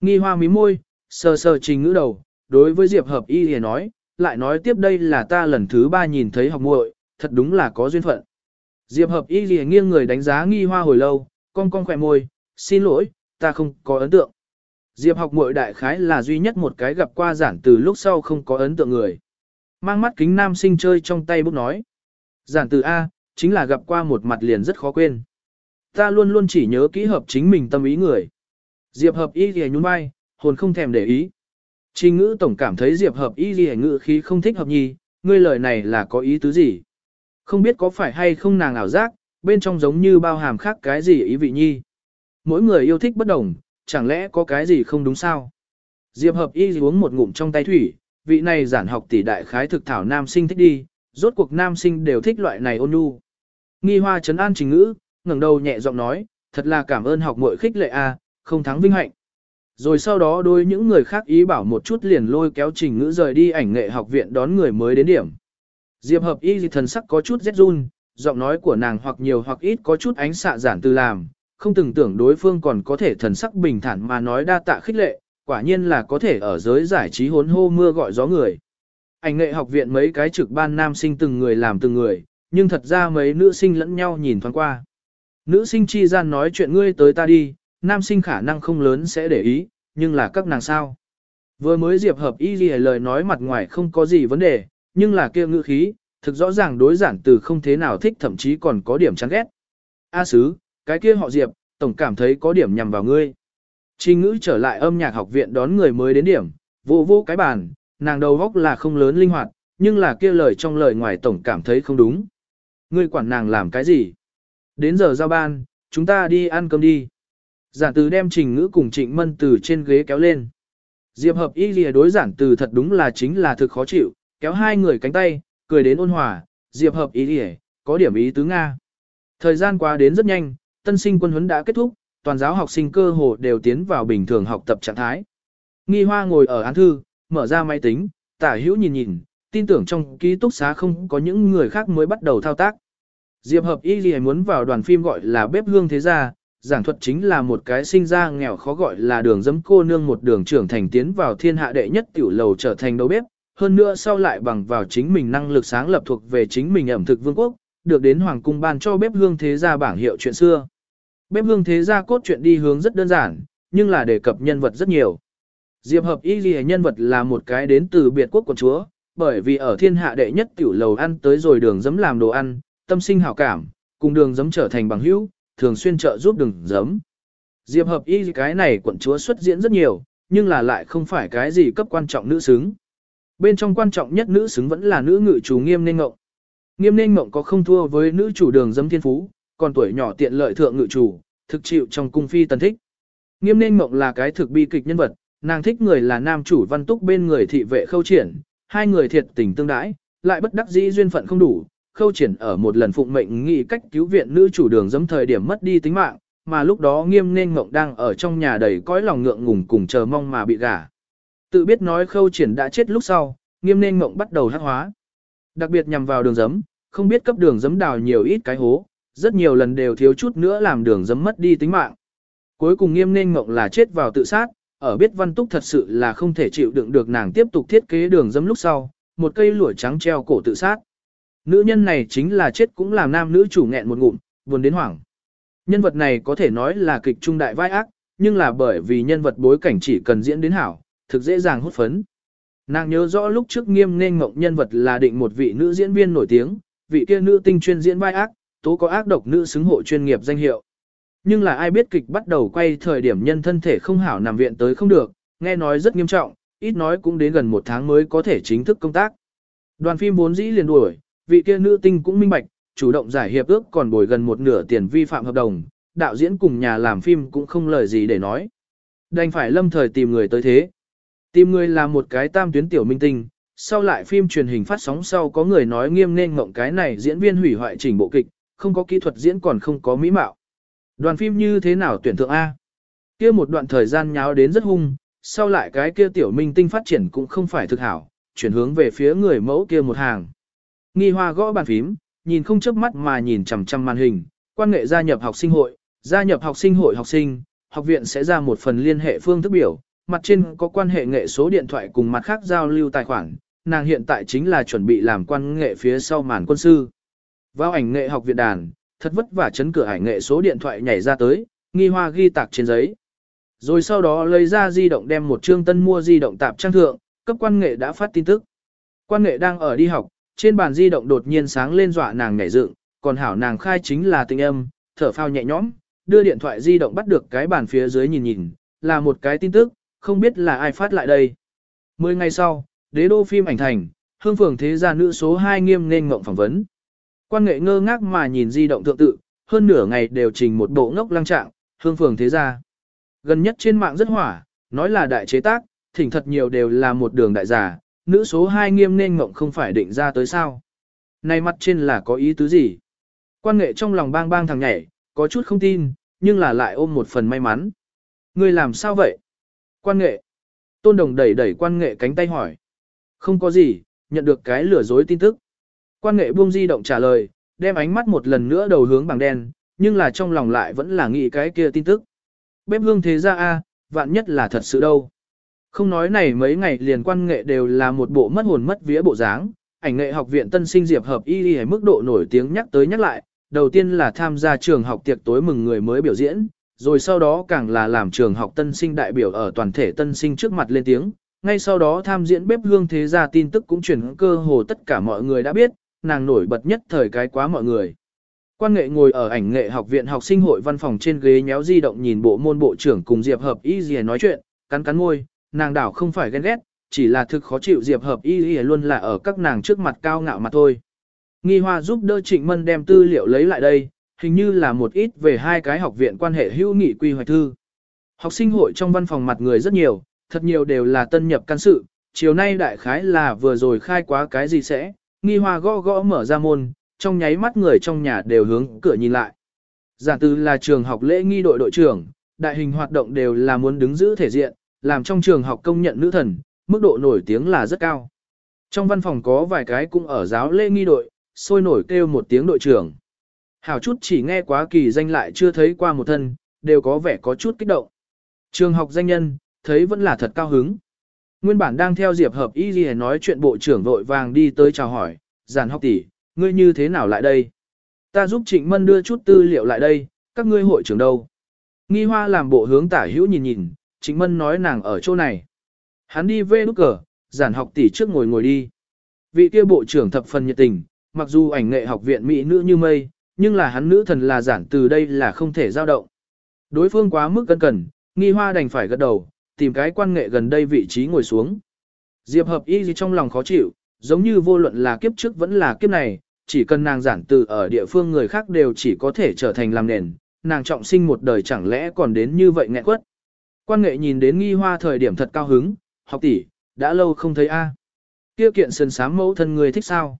Speaker 1: Nghi hoa mí môi, sờ sờ trình ngữ đầu, đối với Diệp hợp y thì nói, lại nói tiếp đây là ta lần thứ ba nhìn thấy học muội, thật đúng là có duyên phận. Diệp hợp y thì nghiêng người đánh giá nghi hoa hồi lâu, con con khỏe môi, xin lỗi, ta không có ấn tượng. Diệp học muội đại khái là duy nhất một cái gặp qua giản từ lúc sau không có ấn tượng người. Mang mắt kính nam sinh chơi trong tay bút nói. Giản từ A, chính là gặp qua một mặt liền rất khó quên. Ta luôn luôn chỉ nhớ kỹ hợp chính mình tâm ý người. Diệp hợp y thì nhún vai, hồn không thèm để ý. Trình ngữ tổng cảm thấy diệp hợp y gì ngữ khí không thích hợp nhi, ngươi lời này là có ý tứ gì? Không biết có phải hay không nàng ảo giác, bên trong giống như bao hàm khác cái gì ý vị nhi. Mỗi người yêu thích bất đồng, chẳng lẽ có cái gì không đúng sao? Diệp hợp y uống một ngụm trong tay thủy, vị này giản học tỷ đại khái thực thảo nam sinh thích đi, rốt cuộc nam sinh đều thích loại này ôn nhu. Nghi hoa trấn an trình ngữ, ngẩng đầu nhẹ giọng nói, thật là cảm ơn học muội khích lệ a, không thắng vinh hạnh. Rồi sau đó đôi những người khác ý bảo một chút liền lôi kéo trình ngữ rời đi ảnh nghệ học viện đón người mới đến điểm. Diệp hợp y thần sắc có chút rét run, giọng nói của nàng hoặc nhiều hoặc ít có chút ánh xạ giản từ làm, không từng tưởng đối phương còn có thể thần sắc bình thản mà nói đa tạ khích lệ, quả nhiên là có thể ở giới giải trí hốn hô mưa gọi gió người. Ảnh nghệ học viện mấy cái trực ban nam sinh từng người làm từng người, nhưng thật ra mấy nữ sinh lẫn nhau nhìn thoáng qua. Nữ sinh chi gian nói chuyện ngươi tới ta đi, nam sinh khả năng không lớn sẽ để ý, nhưng là các nàng sao. Vừa mới diệp hợp y ghi lời nói mặt ngoài không có gì vấn đề, nhưng là kia ngữ khí, thực rõ ràng đối giản từ không thế nào thích thậm chí còn có điểm chán ghét. A sứ, cái kia họ diệp, tổng cảm thấy có điểm nhằm vào ngươi. Trình ngữ trở lại âm nhạc học viện đón người mới đến điểm, vô vô cái bàn, nàng đầu góc là không lớn linh hoạt, nhưng là kia lời trong lời ngoài tổng cảm thấy không đúng. Ngươi quản nàng làm cái gì? Đến giờ giao ban, chúng ta đi ăn cơm đi. Giản từ đem trình ngữ cùng trịnh mân từ trên ghế kéo lên. Diệp hợp y lìa đối giản từ thật đúng là chính là thực khó chịu, kéo hai người cánh tay, cười đến ôn hòa, diệp hợp y lìa, có điểm ý tứ Nga. Thời gian qua đến rất nhanh, tân sinh quân huấn đã kết thúc, toàn giáo học sinh cơ hồ đều tiến vào bình thường học tập trạng thái. Nghi hoa ngồi ở án thư, mở ra máy tính, tả hữu nhìn nhìn, tin tưởng trong ký túc xá không có những người khác mới bắt đầu thao tác. Diệp hợp y lìa muốn vào đoàn phim gọi là bếp hương thế gia, giảng thuật chính là một cái sinh ra nghèo khó gọi là đường dấm cô nương một đường trưởng thành tiến vào thiên hạ đệ nhất tiểu lầu trở thành đầu bếp, hơn nữa sau lại bằng vào chính mình năng lực sáng lập thuộc về chính mình ẩm thực vương quốc, được đến hoàng cung ban cho bếp hương thế gia bảng hiệu chuyện xưa. Bếp hương thế gia cốt truyện đi hướng rất đơn giản, nhưng là đề cập nhân vật rất nhiều. Diệp hợp y ghi nhân vật là một cái đến từ biệt quốc quần chúa, bởi vì ở thiên hạ đệ nhất tiểu lầu ăn tới rồi đường dấm làm đồ ăn, tâm sinh hảo cảm, cùng đường dấm trở thành bằng hữu, thường xuyên trợ giúp đường dấm. Diệp hợp y cái này quận chúa xuất diễn rất nhiều, nhưng là lại không phải cái gì cấp quan trọng nữ xứng. Bên trong quan trọng nhất nữ xứng vẫn là nữ ngự chủ nghiêm nên ngộng. Nghiêm nên ngộng có không thua với nữ chủ đường dấm thiên phú, còn tuổi nhỏ tiện lợi thượng ngự chủ, thực chịu trong cung phi tần thích. Nghiêm nên ngộng là cái thực bi kịch nhân vật, nàng thích người là nam chủ văn túc bên người thị vệ khâu triển, hai người thiệt tình tương đãi, lại bất đắc dĩ duyên phận không đủ, khâu triển ở một lần phụng mệnh nghị cách cứu viện nữ chủ đường dấm thời điểm mất đi tính mạng, mà lúc đó nghiêm nên ngộng đang ở trong nhà đầy cõi lòng ngượng ngùng cùng chờ mong mà bị gả. Tự biết nói khâu triển đã chết lúc sau, nghiêm nên ngộng bắt đầu hắc hóa. Đặc biệt nhằm vào đường dấm, không biết cấp đường dấm đào nhiều ít cái hố, rất nhiều lần đều thiếu chút nữa làm đường dấm mất đi tính mạng. Cuối cùng nghiêm nên ngộng là chết vào tự sát, ở biết văn túc thật sự là không thể chịu đựng được nàng tiếp tục thiết kế đường dấm lúc sau, một cây lũa trắng treo cổ tự sát. Nữ nhân này chính là chết cũng làm nam nữ chủ nghẹn một ngụm, buồn đến hoảng. Nhân vật này có thể nói là kịch trung đại vai ác, nhưng là bởi vì nhân vật bối cảnh chỉ cần diễn đến hảo, thực dễ dàng hút phấn. Nàng nhớ rõ lúc trước nghiêm nên ngộng nhân vật là định một vị nữ diễn viên nổi tiếng, vị kia nữ tinh chuyên diễn vai ác, tố có ác độc nữ xứng hộ chuyên nghiệp danh hiệu. Nhưng là ai biết kịch bắt đầu quay thời điểm nhân thân thể không hảo nằm viện tới không được, nghe nói rất nghiêm trọng, ít nói cũng đến gần một tháng mới có thể chính thức công tác. Đoàn phim vốn dĩ liền đuổi, vị kia nữ tinh cũng minh bạch, chủ động giải hiệp ước còn bồi gần một nửa tiền vi phạm hợp đồng, đạo diễn cùng nhà làm phim cũng không lời gì để nói. Đành phải lâm thời tìm người tới thế. Tìm người là một cái tam tuyến tiểu minh tinh, sau lại phim truyền hình phát sóng sau có người nói nghiêm nên ngộng cái này diễn viên hủy hoại trình bộ kịch, không có kỹ thuật diễn còn không có mỹ mạo. Đoàn phim như thế nào tuyển thượng A? Kia một đoạn thời gian nháo đến rất hung, sau lại cái kia tiểu minh tinh phát triển cũng không phải thực hảo, chuyển hướng về phía người mẫu kia một hàng. Nghi hoa gõ bàn phím, nhìn không chớp mắt mà nhìn chằm chằm màn hình, quan nghệ gia nhập học sinh hội, gia nhập học sinh hội học sinh, học viện sẽ ra một phần liên hệ phương thức biểu, mặt trên có quan hệ nghệ số điện thoại cùng mặt khác giao lưu tài khoản, nàng hiện tại chính là chuẩn bị làm quan nghệ phía sau màn quân sư. Vào ảnh nghệ học viện đàn, thật vất vả chấn cửa ảnh nghệ số điện thoại nhảy ra tới, nghi hoa ghi tạc trên giấy. Rồi sau đó lấy ra di động đem một chương tân mua di động tạp trang thượng, cấp quan nghệ đã phát tin tức. Quan nghệ đang ở đi học, trên bàn di động đột nhiên sáng lên dọa nàng nhảy dựng, còn hảo nàng khai chính là tình âm, thở phao nhẹ nhõm, đưa điện thoại di động bắt được cái bàn phía dưới nhìn nhìn, là một cái tin tức, không biết là ai phát lại đây. Mười ngày sau, đế đô phim ảnh thành, hương phường thế gia nữ số 2 nghiêm nên ngộng phỏng vấn. Quan nghệ ngơ ngác mà nhìn di động thượng tự, hơn nửa ngày đều trình một bộ ngốc lăng trạng, hương phường thế gia. Gần nhất trên mạng rất hỏa, nói là đại chế tác, thỉnh thật nhiều đều là một đường đại giả, nữ số 2 nghiêm nên ngộng không phải định ra tới sao. Này mặt trên là có ý tứ gì? Quan nghệ trong lòng bang bang thằng nhảy, có chút không tin, nhưng là lại ôm một phần may mắn. Người làm sao vậy? Quan nghệ. Tôn đồng đẩy đẩy quan nghệ cánh tay hỏi. Không có gì, nhận được cái lừa dối tin tức. Quan nghệ buông di động trả lời, đem ánh mắt một lần nữa đầu hướng bằng đen, nhưng là trong lòng lại vẫn là nghĩ cái kia tin tức. Bếp hương thế ra a, vạn nhất là thật sự đâu. Không nói này mấy ngày liền quan nghệ đều là một bộ mất hồn mất vía bộ dáng, ảnh nghệ học viện tân sinh diệp hợp y y mức độ nổi tiếng nhắc tới nhắc lại, đầu tiên là tham gia trường học tiệc tối mừng người mới biểu diễn, rồi sau đó càng là làm trường học tân sinh đại biểu ở toàn thể tân sinh trước mặt lên tiếng, ngay sau đó tham diễn bếp hương thế gia tin tức cũng chuyển cơ hồ tất cả mọi người đã biết, nàng nổi bật nhất thời cái quá mọi người. Quan nghệ ngồi ở ảnh nghệ học viện học sinh hội văn phòng trên ghế nhéo di động nhìn bộ môn bộ trưởng cùng Diệp Hợp Y gì nói chuyện, cắn cắn môi, nàng đảo không phải ghen ghét, chỉ là thực khó chịu Diệp Hợp Y Y luôn là ở các nàng trước mặt cao ngạo mà thôi. Nghi Hoa giúp đỡ Trịnh Mân đem tư liệu lấy lại đây, hình như là một ít về hai cái học viện quan hệ hữu nghị quy hoạch thư. Học sinh hội trong văn phòng mặt người rất nhiều, thật nhiều đều là tân nhập can sự, chiều nay đại khái là vừa rồi khai quá cái gì sẽ, Nghi Hoa gõ gõ mở ra môn, trong nháy mắt người trong nhà đều hướng cửa nhìn lại. Giả từ là trường học lễ nghi đội đội trưởng, đại hình hoạt động đều là muốn đứng giữ thể diện, làm trong trường học công nhận nữ thần, mức độ nổi tiếng là rất cao. Trong văn phòng có vài cái cũng ở giáo lễ nghi đội, sôi nổi kêu một tiếng đội trưởng. Hảo chút chỉ nghe quá kỳ danh lại chưa thấy qua một thân, đều có vẻ có chút kích động. Trường học danh nhân, thấy vẫn là thật cao hứng. Nguyên bản đang theo Diệp Hợp Y Ghi nói chuyện bộ trưởng vội vàng đi tới chào hỏi, giàn học tỷ, ngươi như thế nào lại đây? Ta giúp Trịnh Mân đưa chút tư liệu lại đây, các ngươi hội trưởng đâu? Nghi hoa làm bộ hướng tả hữu nhìn nhìn, Trịnh Mân nói nàng ở chỗ này. Hắn đi về nút cờ, giản học tỷ trước ngồi ngồi đi. Vị kia bộ trưởng thập phần nhiệt tình, mặc dù ảnh nghệ học viện mỹ nữ như mây, nhưng là hắn nữ thần là giản từ đây là không thể giao động. Đối phương quá mức cân cần, nghi hoa đành phải gật đầu, tìm cái quan nghệ gần đây vị trí ngồi xuống. Diệp hợp y gì trong lòng khó chịu, giống như vô luận là kiếp trước vẫn là kiếp này, chỉ cần nàng giản từ ở địa phương người khác đều chỉ có thể trở thành làm nền, nàng trọng sinh một đời chẳng lẽ còn đến như vậy nghẹn quất. Quan nghệ nhìn đến nghi hoa thời điểm thật cao hứng, học tỷ, đã lâu không thấy a. Kia kiện sườn sám mẫu thân người thích sao?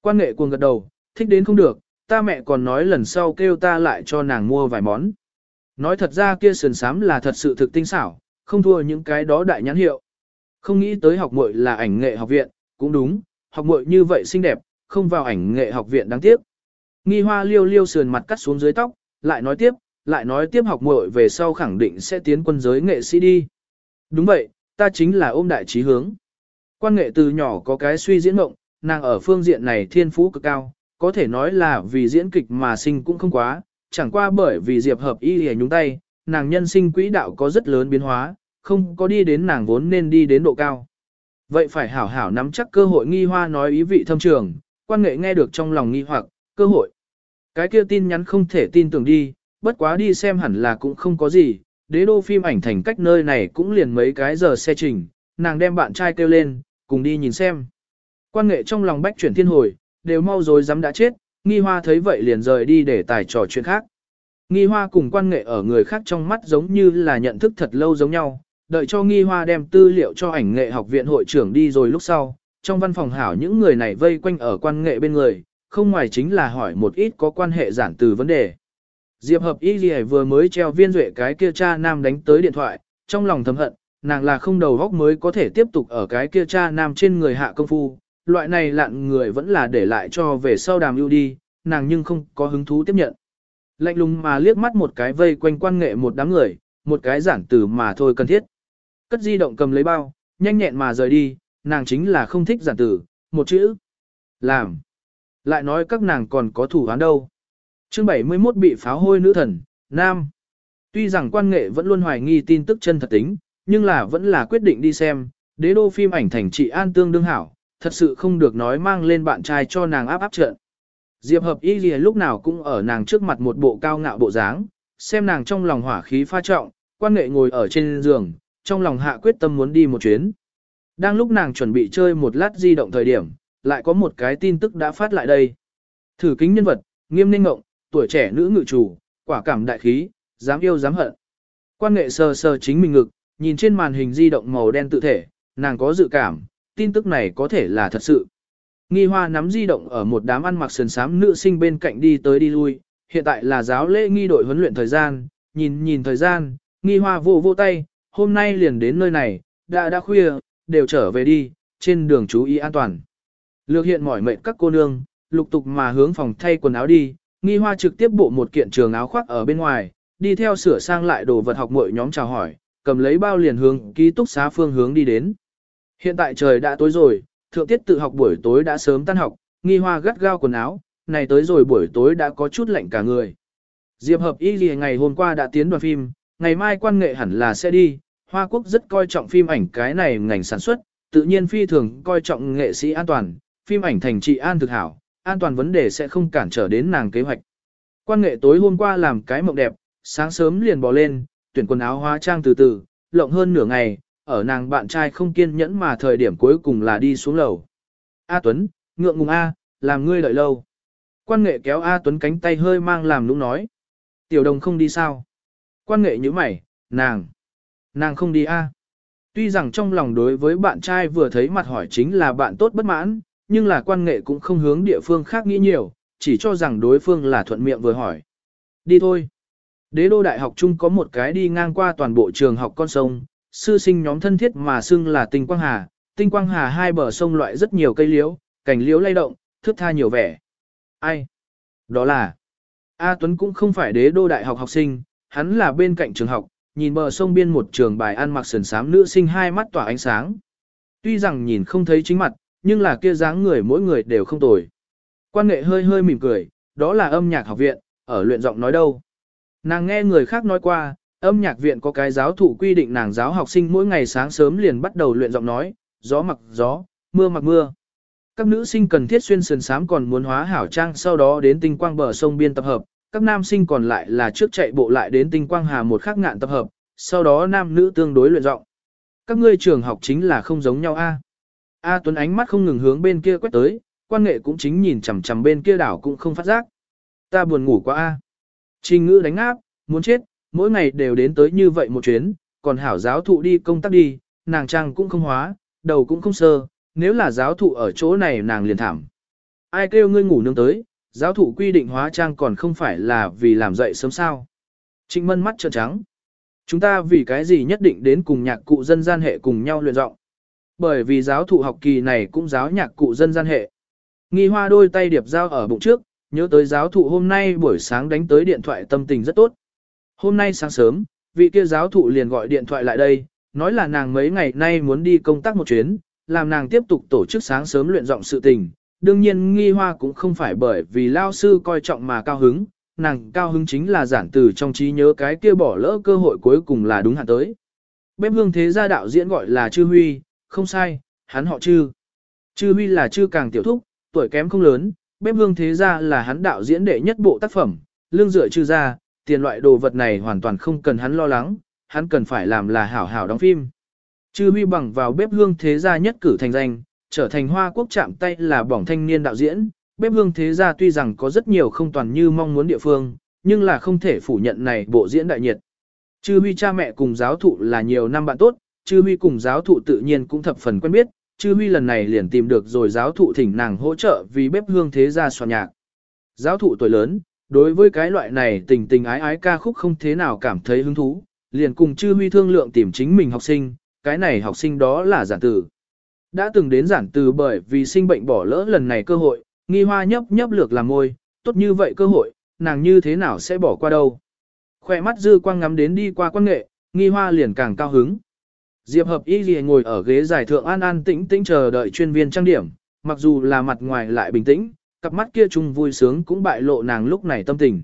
Speaker 1: Quan nghệ cuồng gật đầu, thích đến không được, ta mẹ còn nói lần sau kêu ta lại cho nàng mua vài món. Nói thật ra kia sườn sám là thật sự thực tinh xảo, không thua những cái đó đại nhãn hiệu. Không nghĩ tới học muội là ảnh nghệ học viện, cũng đúng, học muội như vậy xinh đẹp, không vào ảnh nghệ học viện đáng tiếc. Nghi hoa liêu liêu sườn mặt cắt xuống dưới tóc, lại nói tiếp, lại nói tiếp học muội về sau khẳng định sẽ tiến quân giới nghệ sĩ đi. Đúng vậy, ta chính là ôm đại trí hướng. Quan nghệ từ nhỏ có cái suy diễn mộng, nàng ở phương diện này thiên phú cực cao, có thể nói là vì diễn kịch mà sinh cũng không quá, chẳng qua bởi vì diệp hợp y hề nhúng tay, nàng nhân sinh quỹ đạo có rất lớn biến hóa, không có đi đến nàng vốn nên đi đến độ cao. Vậy phải hảo hảo nắm chắc cơ hội nghi hoa nói ý vị thâm trường, quan nghệ nghe được trong lòng nghi hoặc, cơ hội. Cái kia tin nhắn không thể tin tưởng đi, bất quá đi xem hẳn là cũng không có gì, đế đô phim ảnh thành cách nơi này cũng liền mấy cái giờ xe trình, nàng đem bạn trai kêu lên, cùng đi nhìn xem. Quan nghệ trong lòng bách chuyển thiên hồi, đều mau rồi dám đã chết, nghi hoa thấy vậy liền rời đi để tài trò chuyện khác. Nghi hoa cùng quan nghệ ở người khác trong mắt giống như là nhận thức thật lâu giống nhau, đợi cho nghi hoa đem tư liệu cho ảnh nghệ học viện hội trưởng đi rồi lúc sau, trong văn phòng hảo những người này vây quanh ở quan nghệ bên người, không ngoài chính là hỏi một ít có quan hệ giản từ vấn đề. Diệp hợp y gì vừa mới treo viên duệ cái kia cha nam đánh tới điện thoại, trong lòng thầm hận, nàng là không đầu góc mới có thể tiếp tục ở cái kia cha nam trên người hạ công phu, loại này lạn người vẫn là để lại cho về sau đàm ưu đi, nàng nhưng không có hứng thú tiếp nhận. Lạnh lùng mà liếc mắt một cái vây quanh quan nghệ một đám người, một cái giản từ mà thôi cần thiết. Cất di động cầm lấy bao, nhanh nhẹn mà rời đi, nàng chính là không thích giản từ, một chữ. Làm. Lại nói các nàng còn có thủ án đâu. Chương 71 bị pháo hôi nữ thần, nam. Tuy rằng quan nghệ vẫn luôn hoài nghi tin tức chân thật tính, nhưng là vẫn là quyết định đi xem, đế đô phim ảnh thành trị an tương đương hảo, thật sự không được nói mang lên bạn trai cho nàng áp áp trận. Diệp hợp y gì lúc nào cũng ở nàng trước mặt một bộ cao ngạo bộ dáng, xem nàng trong lòng hỏa khí pha trọng, quan nghệ ngồi ở trên giường, trong lòng hạ quyết tâm muốn đi một chuyến. Đang lúc nàng chuẩn bị chơi một lát di động thời điểm, lại có một cái tin tức đã phát lại đây. Thử kính nhân vật, nghiêm ninh ngộng, tuổi trẻ nữ ngự chủ, quả cảm đại khí, dám yêu dám hận. Quan nghệ sờ sờ chính mình ngực, nhìn trên màn hình di động màu đen tự thể, nàng có dự cảm, tin tức này có thể là thật sự. Nghi hoa nắm di động ở một đám ăn mặc sườn sám nữ sinh bên cạnh đi tới đi lui, hiện tại là giáo lễ nghi đội huấn luyện thời gian, nhìn nhìn thời gian, nghi hoa vô vô tay, hôm nay liền đến nơi này, đã đã khuya, đều trở về đi, trên đường chú ý an toàn. Lược hiện mỏi mệt các cô nương, lục tục mà hướng phòng thay quần áo đi, nghi hoa trực tiếp bộ một kiện trường áo khoác ở bên ngoài, đi theo sửa sang lại đồ vật học mọi nhóm chào hỏi, cầm lấy bao liền hướng ký túc xá phương hướng đi đến. Hiện tại trời đã tối rồi, thượng tiết tự học buổi tối đã sớm tan học, nghi hoa gắt gao quần áo, này tới rồi buổi tối đã có chút lạnh cả người. Diệp hợp y gì ngày hôm qua đã tiến đoàn phim, ngày mai quan nghệ hẳn là sẽ đi, Hoa Quốc rất coi trọng phim ảnh cái này ngành sản xuất, tự nhiên phi thường coi trọng nghệ sĩ an toàn, phim ảnh thành trị an thực hảo, an toàn vấn đề sẽ không cản trở đến nàng kế hoạch. Quan nghệ tối hôm qua làm cái mộng đẹp, sáng sớm liền bò lên, tuyển quần áo hóa trang từ từ, lộng hơn nửa ngày, ở nàng bạn trai không kiên nhẫn mà thời điểm cuối cùng là đi xuống lầu. A Tuấn, ngượng ngùng A, làm ngươi đợi lâu. Quan nghệ kéo A Tuấn cánh tay hơi mang làm lúc nói. Tiểu đồng không đi sao? Quan nghệ như mày, nàng. Nàng không đi A. Tuy rằng trong lòng đối với bạn trai vừa thấy mặt hỏi chính là bạn tốt bất mãn, nhưng là quan nghệ cũng không hướng địa phương khác nghĩ nhiều, chỉ cho rằng đối phương là thuận miệng vừa hỏi. Đi thôi. Đế đô đại học chung có một cái đi ngang qua toàn bộ trường học con sông, sư sinh nhóm thân thiết mà xưng là tinh quang hà, tinh quang hà hai bờ sông loại rất nhiều cây liễu, cảnh liễu lay động, thước tha nhiều vẻ. Ai? Đó là A Tuấn cũng không phải đế đô đại học học sinh, hắn là bên cạnh trường học, nhìn bờ sông biên một trường bài ăn mặc sườn sám nữ sinh hai mắt tỏa ánh sáng. Tuy rằng nhìn không thấy chính mặt, nhưng là kia dáng người mỗi người đều không tồi. Quan nghệ hơi hơi mỉm cười, đó là âm nhạc học viện, ở luyện giọng nói đâu. Nàng nghe người khác nói qua, âm nhạc viện có cái giáo thụ quy định nàng giáo học sinh mỗi ngày sáng sớm liền bắt đầu luyện giọng nói, gió mặc gió, mưa mặc mưa. Các nữ sinh cần thiết xuyên sườn sám còn muốn hóa hảo trang sau đó đến tinh quang bờ sông biên tập hợp, các nam sinh còn lại là trước chạy bộ lại đến tinh quang hà một khắc ngạn tập hợp, sau đó nam nữ tương đối luyện giọng. Các ngươi trường học chính là không giống nhau a. A Tuấn ánh mắt không ngừng hướng bên kia quét tới, quan nghệ cũng chính nhìn chằm chằm bên kia đảo cũng không phát giác. Ta buồn ngủ quá a. Trình ngữ đánh áp, muốn chết, mỗi ngày đều đến tới như vậy một chuyến, còn hảo giáo thụ đi công tác đi, nàng trang cũng không hóa, đầu cũng không sơ, nếu là giáo thụ ở chỗ này nàng liền thảm. Ai kêu ngươi ngủ nương tới, giáo thụ quy định hóa trang còn không phải là vì làm dậy sớm sao. Trịnh mân mắt trợn trắng. Chúng ta vì cái gì nhất định đến cùng nhạc cụ dân gian hệ cùng nhau luyện giọng bởi vì giáo thụ học kỳ này cũng giáo nhạc cụ dân gian hệ. Nghi hoa đôi tay điệp giao ở bụng trước, nhớ tới giáo thụ hôm nay buổi sáng đánh tới điện thoại tâm tình rất tốt. Hôm nay sáng sớm, vị kia giáo thụ liền gọi điện thoại lại đây, nói là nàng mấy ngày nay muốn đi công tác một chuyến, làm nàng tiếp tục tổ chức sáng sớm luyện giọng sự tình. Đương nhiên nghi hoa cũng không phải bởi vì lao sư coi trọng mà cao hứng, nàng cao hứng chính là giản từ trong trí nhớ cái kia bỏ lỡ cơ hội cuối cùng là đúng hạn tới. Bếp hương thế gia đạo diễn gọi là Chư Huy, không sai, hắn họ Chư. Chư Huy là Chư càng tiểu thúc, tuổi kém không lớn, bếp hương thế gia là hắn đạo diễn đệ nhất bộ tác phẩm, lương dựa Chư ra, tiền loại đồ vật này hoàn toàn không cần hắn lo lắng, hắn cần phải làm là hảo hảo đóng phim. Chư Huy bằng vào bếp hương thế gia nhất cử thành danh, trở thành hoa quốc chạm tay là bỏng thanh niên đạo diễn, bếp hương thế gia tuy rằng có rất nhiều không toàn như mong muốn địa phương, nhưng là không thể phủ nhận này bộ diễn đại nhiệt. Chư Huy cha mẹ cùng giáo thụ là nhiều năm bạn tốt, Chư Huy cùng giáo thụ tự nhiên cũng thập phần quen biết, Chư Huy lần này liền tìm được rồi giáo thụ thỉnh nàng hỗ trợ vì bếp hương thế gia soạn nhạc. Giáo thụ tuổi lớn, đối với cái loại này tình tình ái ái ca khúc không thế nào cảm thấy hứng thú, liền cùng Chư Huy thương lượng tìm chính mình học sinh, cái này học sinh đó là giản tử. Đã từng đến giản từ bởi vì sinh bệnh bỏ lỡ lần này cơ hội, nghi hoa nhấp nhấp lược làm môi, tốt như vậy cơ hội, nàng như thế nào sẽ bỏ qua đâu. Khoe mắt dư quang ngắm đến đi qua quan nghệ, nghi hoa liền càng cao hứng. Diệp hợp y gì ngồi ở ghế giải thượng an an tĩnh tĩnh chờ đợi chuyên viên trang điểm, mặc dù là mặt ngoài lại bình tĩnh, cặp mắt kia chung vui sướng cũng bại lộ nàng lúc này tâm tình.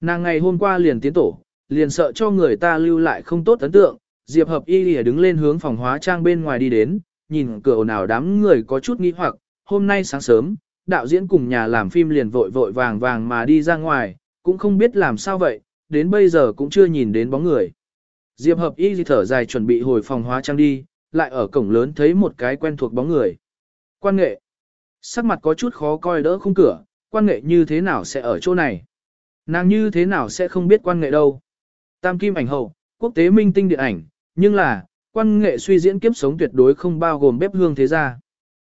Speaker 1: Nàng ngày hôm qua liền tiến tổ, liền sợ cho người ta lưu lại không tốt ấn tượng, Diệp hợp y lìa đứng lên hướng phòng hóa trang bên ngoài đi đến, nhìn cửa nào đám người có chút nghi hoặc, hôm nay sáng sớm, đạo diễn cùng nhà làm phim liền vội vội vàng vàng mà đi ra ngoài, cũng không biết làm sao vậy, đến bây giờ cũng chưa nhìn đến bóng người. Diệp hợp y thở dài chuẩn bị hồi phòng hóa trang đi, lại ở cổng lớn thấy một cái quen thuộc bóng người. Quan nghệ. Sắc mặt có chút khó coi đỡ khung cửa, quan nghệ như thế nào sẽ ở chỗ này? Nàng như thế nào sẽ không biết quan nghệ đâu? Tam kim ảnh hậu, quốc tế minh tinh điện ảnh, nhưng là, quan nghệ suy diễn kiếp sống tuyệt đối không bao gồm bếp hương thế gia.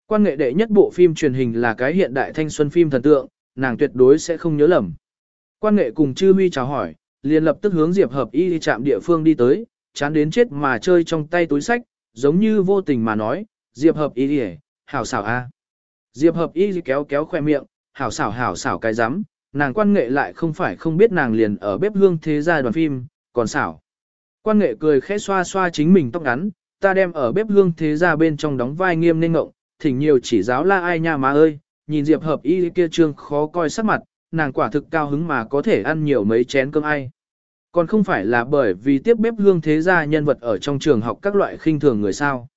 Speaker 1: Quan nghệ đệ nhất bộ phim truyền hình là cái hiện đại thanh xuân phim thần tượng, nàng tuyệt đối sẽ không nhớ lầm. Quan nghệ cùng chư huy chào hỏi, liền lập tức hướng Diệp Hợp Y đi chạm địa phương đi tới, chán đến chết mà chơi trong tay túi sách, giống như vô tình mà nói, Diệp Hợp Y đi hảo xảo a. Diệp Hợp Y kéo kéo khoe miệng, hảo xảo hảo xảo cái rắm nàng quan nghệ lại không phải không biết nàng liền ở bếp hương thế gia đoàn phim, còn xảo. Quan nghệ cười khẽ xoa xoa chính mình tóc ngắn, ta đem ở bếp hương thế gia bên trong đóng vai nghiêm nên ngộng, thỉnh nhiều chỉ giáo la ai nha má ơi, nhìn Diệp hợp y kia trương khó coi sắc mặt, nàng quả thực cao hứng mà có thể ăn nhiều mấy chén cơm ai. Còn không phải là bởi vì tiếp bếp hương thế gia nhân vật ở trong trường học các loại khinh thường người sao.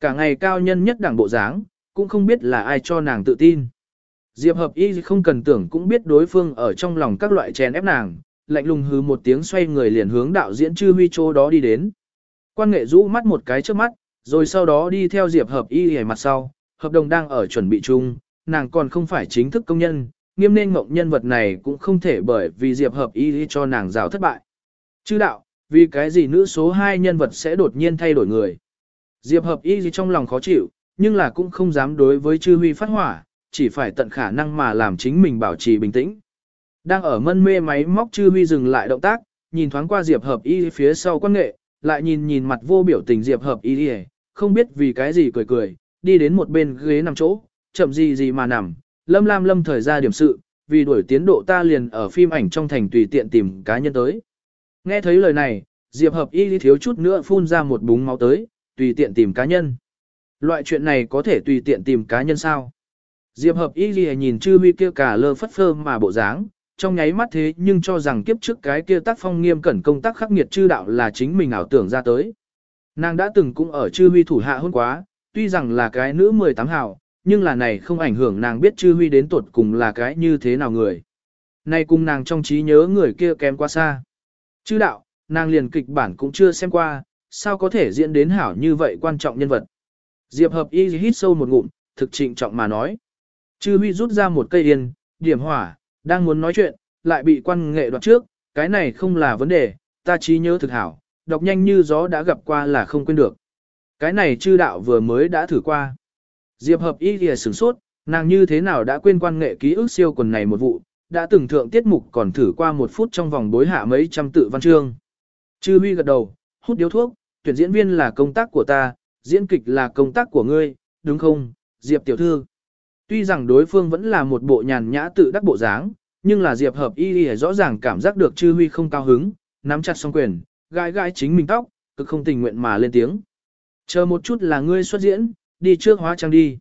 Speaker 1: Cả ngày cao nhân nhất đẳng bộ dáng, cũng không biết là ai cho nàng tự tin. Diệp hợp y không cần tưởng cũng biết đối phương ở trong lòng các loại chèn ép nàng, lạnh lùng hứ một tiếng xoay người liền hướng đạo diễn chư huy chỗ đó đi đến. Quan nghệ rũ mắt một cái trước mắt, rồi sau đó đi theo Diệp hợp y hề mặt sau, hợp đồng đang ở chuẩn bị chung, nàng còn không phải chính thức công nhân, nghiêm nên mộng nhân vật này cũng không thể bởi vì Diệp hợp y cho nàng rào thất bại. Chứ đạo, vì cái gì nữ số 2 nhân vật sẽ đột nhiên thay đổi người. Diệp hợp y trong lòng khó chịu, nhưng là cũng không dám đối với chư huy phát hỏa, chỉ phải tận khả năng mà làm chính mình bảo trì bình tĩnh. Đang ở mân mê máy móc chư huy dừng lại động tác, nhìn thoáng qua Diệp hợp y phía sau quan nghệ, lại nhìn nhìn mặt vô biểu tình Diệp hợp y không biết vì cái gì cười cười, đi đến một bên ghế nằm chỗ, chậm gì gì mà nằm, lâm lam lâm thời ra điểm sự, vì đuổi tiến độ ta liền ở phim ảnh trong thành tùy tiện tìm cá nhân tới. Nghe thấy lời này, Diệp hợp y thiếu chút nữa phun ra một búng máu tới, tùy tiện tìm cá nhân. Loại chuyện này có thể tùy tiện tìm cá nhân sao? Diệp hợp y nhìn chư huy kia cả lơ phất phơ mà bộ dáng, trong nháy mắt thế nhưng cho rằng kiếp trước cái kia tác phong nghiêm cẩn công tác khắc nghiệt chư đạo là chính mình ảo tưởng ra tới. Nàng đã từng cũng ở chư huy thủ hạ hôn quá, tuy rằng là cái nữ 18 hào, nhưng là này không ảnh hưởng nàng biết chư huy đến tuột cùng là cái như thế nào người. Này cùng nàng trong trí nhớ người kia kém quá xa. Chư đạo, nàng liền kịch bản cũng chưa xem qua, sao có thể diễn đến hảo như vậy quan trọng nhân vật. Diệp hợp y hít sâu một ngụm, thực trịnh trọng mà nói. Chư huy rút ra một cây yên, điểm hỏa, đang muốn nói chuyện, lại bị quan nghệ đoạt trước, cái này không là vấn đề, ta trí nhớ thực hảo, đọc nhanh như gió đã gặp qua là không quên được. Cái này chư đạo vừa mới đã thử qua. Diệp hợp y thì sửng sốt, nàng như thế nào đã quên quan nghệ ký ức siêu quần này một vụ, đã từng thượng tiết mục còn thử qua một phút trong vòng bối hạ mấy trăm tự văn chương. Chư huy gật đầu, hút điếu thuốc, tuyển diễn viên là công tác của ta, diễn kịch là công tác của ngươi, đúng không, Diệp tiểu thư. Tuy rằng đối phương vẫn là một bộ nhàn nhã tự đắc bộ dáng, nhưng là Diệp hợp y y rõ ràng cảm giác được chư huy không cao hứng, nắm chặt song quyền, gai gai chính mình tóc, cực không tình nguyện mà lên tiếng. Chờ một chút là ngươi xuất diễn, đi trước hóa trang đi.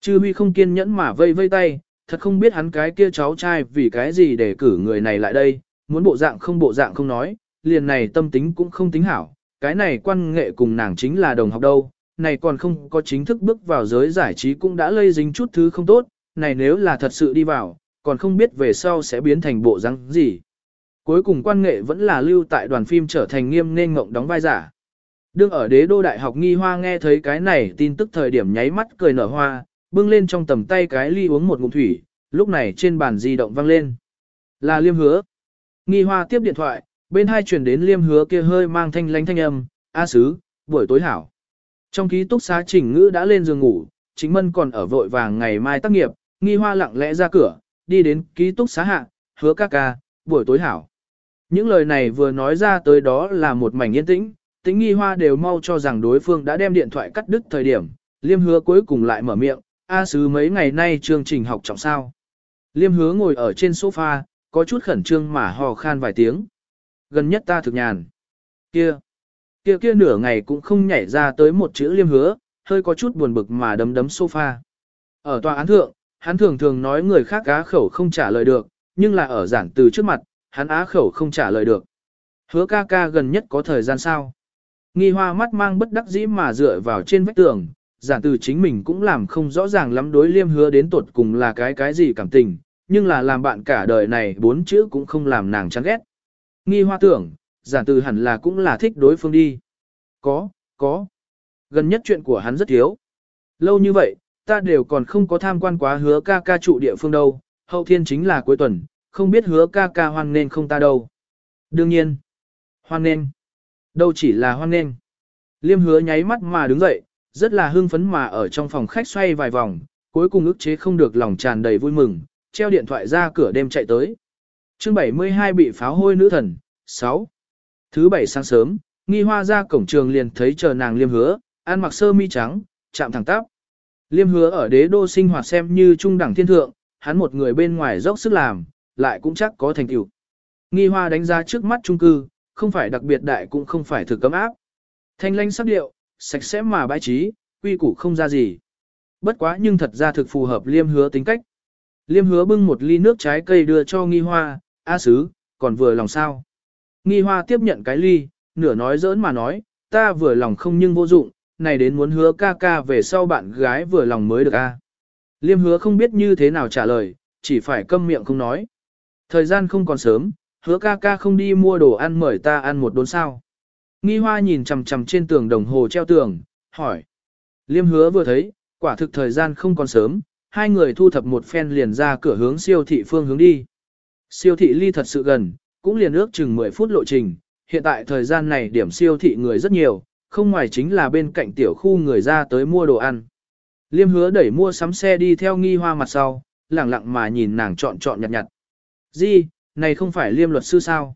Speaker 1: Chư huy không kiên nhẫn mà vây vây tay, thật không biết hắn cái kia cháu trai vì cái gì để cử người này lại đây, muốn bộ dạng không bộ dạng không nói, liền này tâm tính cũng không tính hảo, cái này quan nghệ cùng nàng chính là đồng học đâu, này còn không có chính thức bước vào giới giải trí cũng đã lây dính chút thứ không tốt, này nếu là thật sự đi vào, còn không biết về sau sẽ biến thành bộ răng gì. Cuối cùng quan nghệ vẫn là lưu tại đoàn phim trở thành nghiêm nên ngộng đóng vai giả. Đương ở đế đô đại học nghi hoa nghe thấy cái này tin tức thời điểm nháy mắt cười nở hoa, bưng lên trong tầm tay cái ly uống một ngụm thủy, lúc này trên bàn di động vang lên. Là liêm hứa. Nghi hoa tiếp điện thoại, bên hai chuyển đến liêm hứa kia hơi mang thanh lánh thanh âm, A sứ, buổi tối hảo. Trong ký túc xá trình ngữ đã lên giường ngủ, chính mân còn ở vội vàng ngày mai tác nghiệp, nghi hoa lặng lẽ ra cửa, đi đến ký túc xá hạ, hứa ca ca, buổi tối hảo. Những lời này vừa nói ra tới đó là một mảnh yên tĩnh, tính nghi hoa đều mau cho rằng đối phương đã đem điện thoại cắt đứt thời điểm, liêm hứa cuối cùng lại mở miệng, A sứ mấy ngày nay chương trình học trọng sao. Liêm hứa ngồi ở trên sofa, có chút khẩn trương mà hò khan vài tiếng. Gần nhất ta thực nhàn. Kia, kia kia nửa ngày cũng không nhảy ra tới một chữ liêm hứa, hơi có chút buồn bực mà đấm đấm sofa. Ở tòa án thượng, hắn thường thường nói người khác á khẩu không trả lời được, nhưng là ở giản từ trước mặt, hắn á khẩu không trả lời được. Hứa ca ca gần nhất có thời gian sao? Nghi hoa mắt mang bất đắc dĩ mà dựa vào trên vách tường, giản từ chính mình cũng làm không rõ ràng lắm đối liêm hứa đến tột cùng là cái cái gì cảm tình, nhưng là làm bạn cả đời này bốn chữ cũng không làm nàng chán ghét. Nghi hoa tưởng, giản từ hẳn là cũng là thích đối phương đi. Có, có. Gần nhất chuyện của hắn rất thiếu. Lâu như vậy, ta đều còn không có tham quan quá hứa ca ca trụ địa phương đâu, hậu thiên chính là cuối tuần, không biết hứa ca ca hoan nên không ta đâu. Đương nhiên, hoan nên. Đâu chỉ là hoan nghênh, Liêm hứa nháy mắt mà đứng dậy, rất là hưng phấn mà ở trong phòng khách xoay vài vòng, cuối cùng ức chế không được lòng tràn đầy vui mừng, treo điện thoại ra cửa đêm chạy tới. chương 72 bị pháo hôi nữ thần, 6. Thứ bảy sáng sớm, nghi hoa ra cổng trường liền thấy chờ nàng liêm hứa, ăn mặc sơ mi trắng, chạm thẳng tắp. Liêm hứa ở đế đô sinh hoạt xem như trung đẳng thiên thượng, hắn một người bên ngoài dốc sức làm, lại cũng chắc có thành tựu. Nghi hoa đánh ra trước mắt trung cư, không phải đặc biệt đại cũng không phải thực cấm áp. Thanh lanh sắc điệu, sạch sẽ mà bãi trí, quy củ không ra gì. Bất quá nhưng thật ra thực phù hợp liêm hứa tính cách. Liêm hứa bưng một ly nước trái cây đưa cho nghi hoa, A sứ, còn vừa lòng sao. Nghi hoa tiếp nhận cái ly, nửa nói giỡn mà nói, ta vừa lòng không nhưng vô dụng, này đến muốn hứa ca ca về sau bạn gái vừa lòng mới được a. Liêm hứa không biết như thế nào trả lời, chỉ phải câm miệng không nói. Thời gian không còn sớm, hứa ca ca không đi mua đồ ăn mời ta ăn một đốn sao. Nghi hoa nhìn chằm chằm trên tường đồng hồ treo tường, hỏi. Liêm hứa vừa thấy, quả thực thời gian không còn sớm, hai người thu thập một phen liền ra cửa hướng siêu thị phương hướng đi. Siêu thị ly thật sự gần, cũng liền ước chừng 10 phút lộ trình, hiện tại thời gian này điểm siêu thị người rất nhiều, không ngoài chính là bên cạnh tiểu khu người ra tới mua đồ ăn. Liêm hứa đẩy mua sắm xe đi theo nghi hoa mặt sau, lẳng lặng mà nhìn nàng chọn chọn nhặt nhặt. Di, này không phải liêm luật sư sao?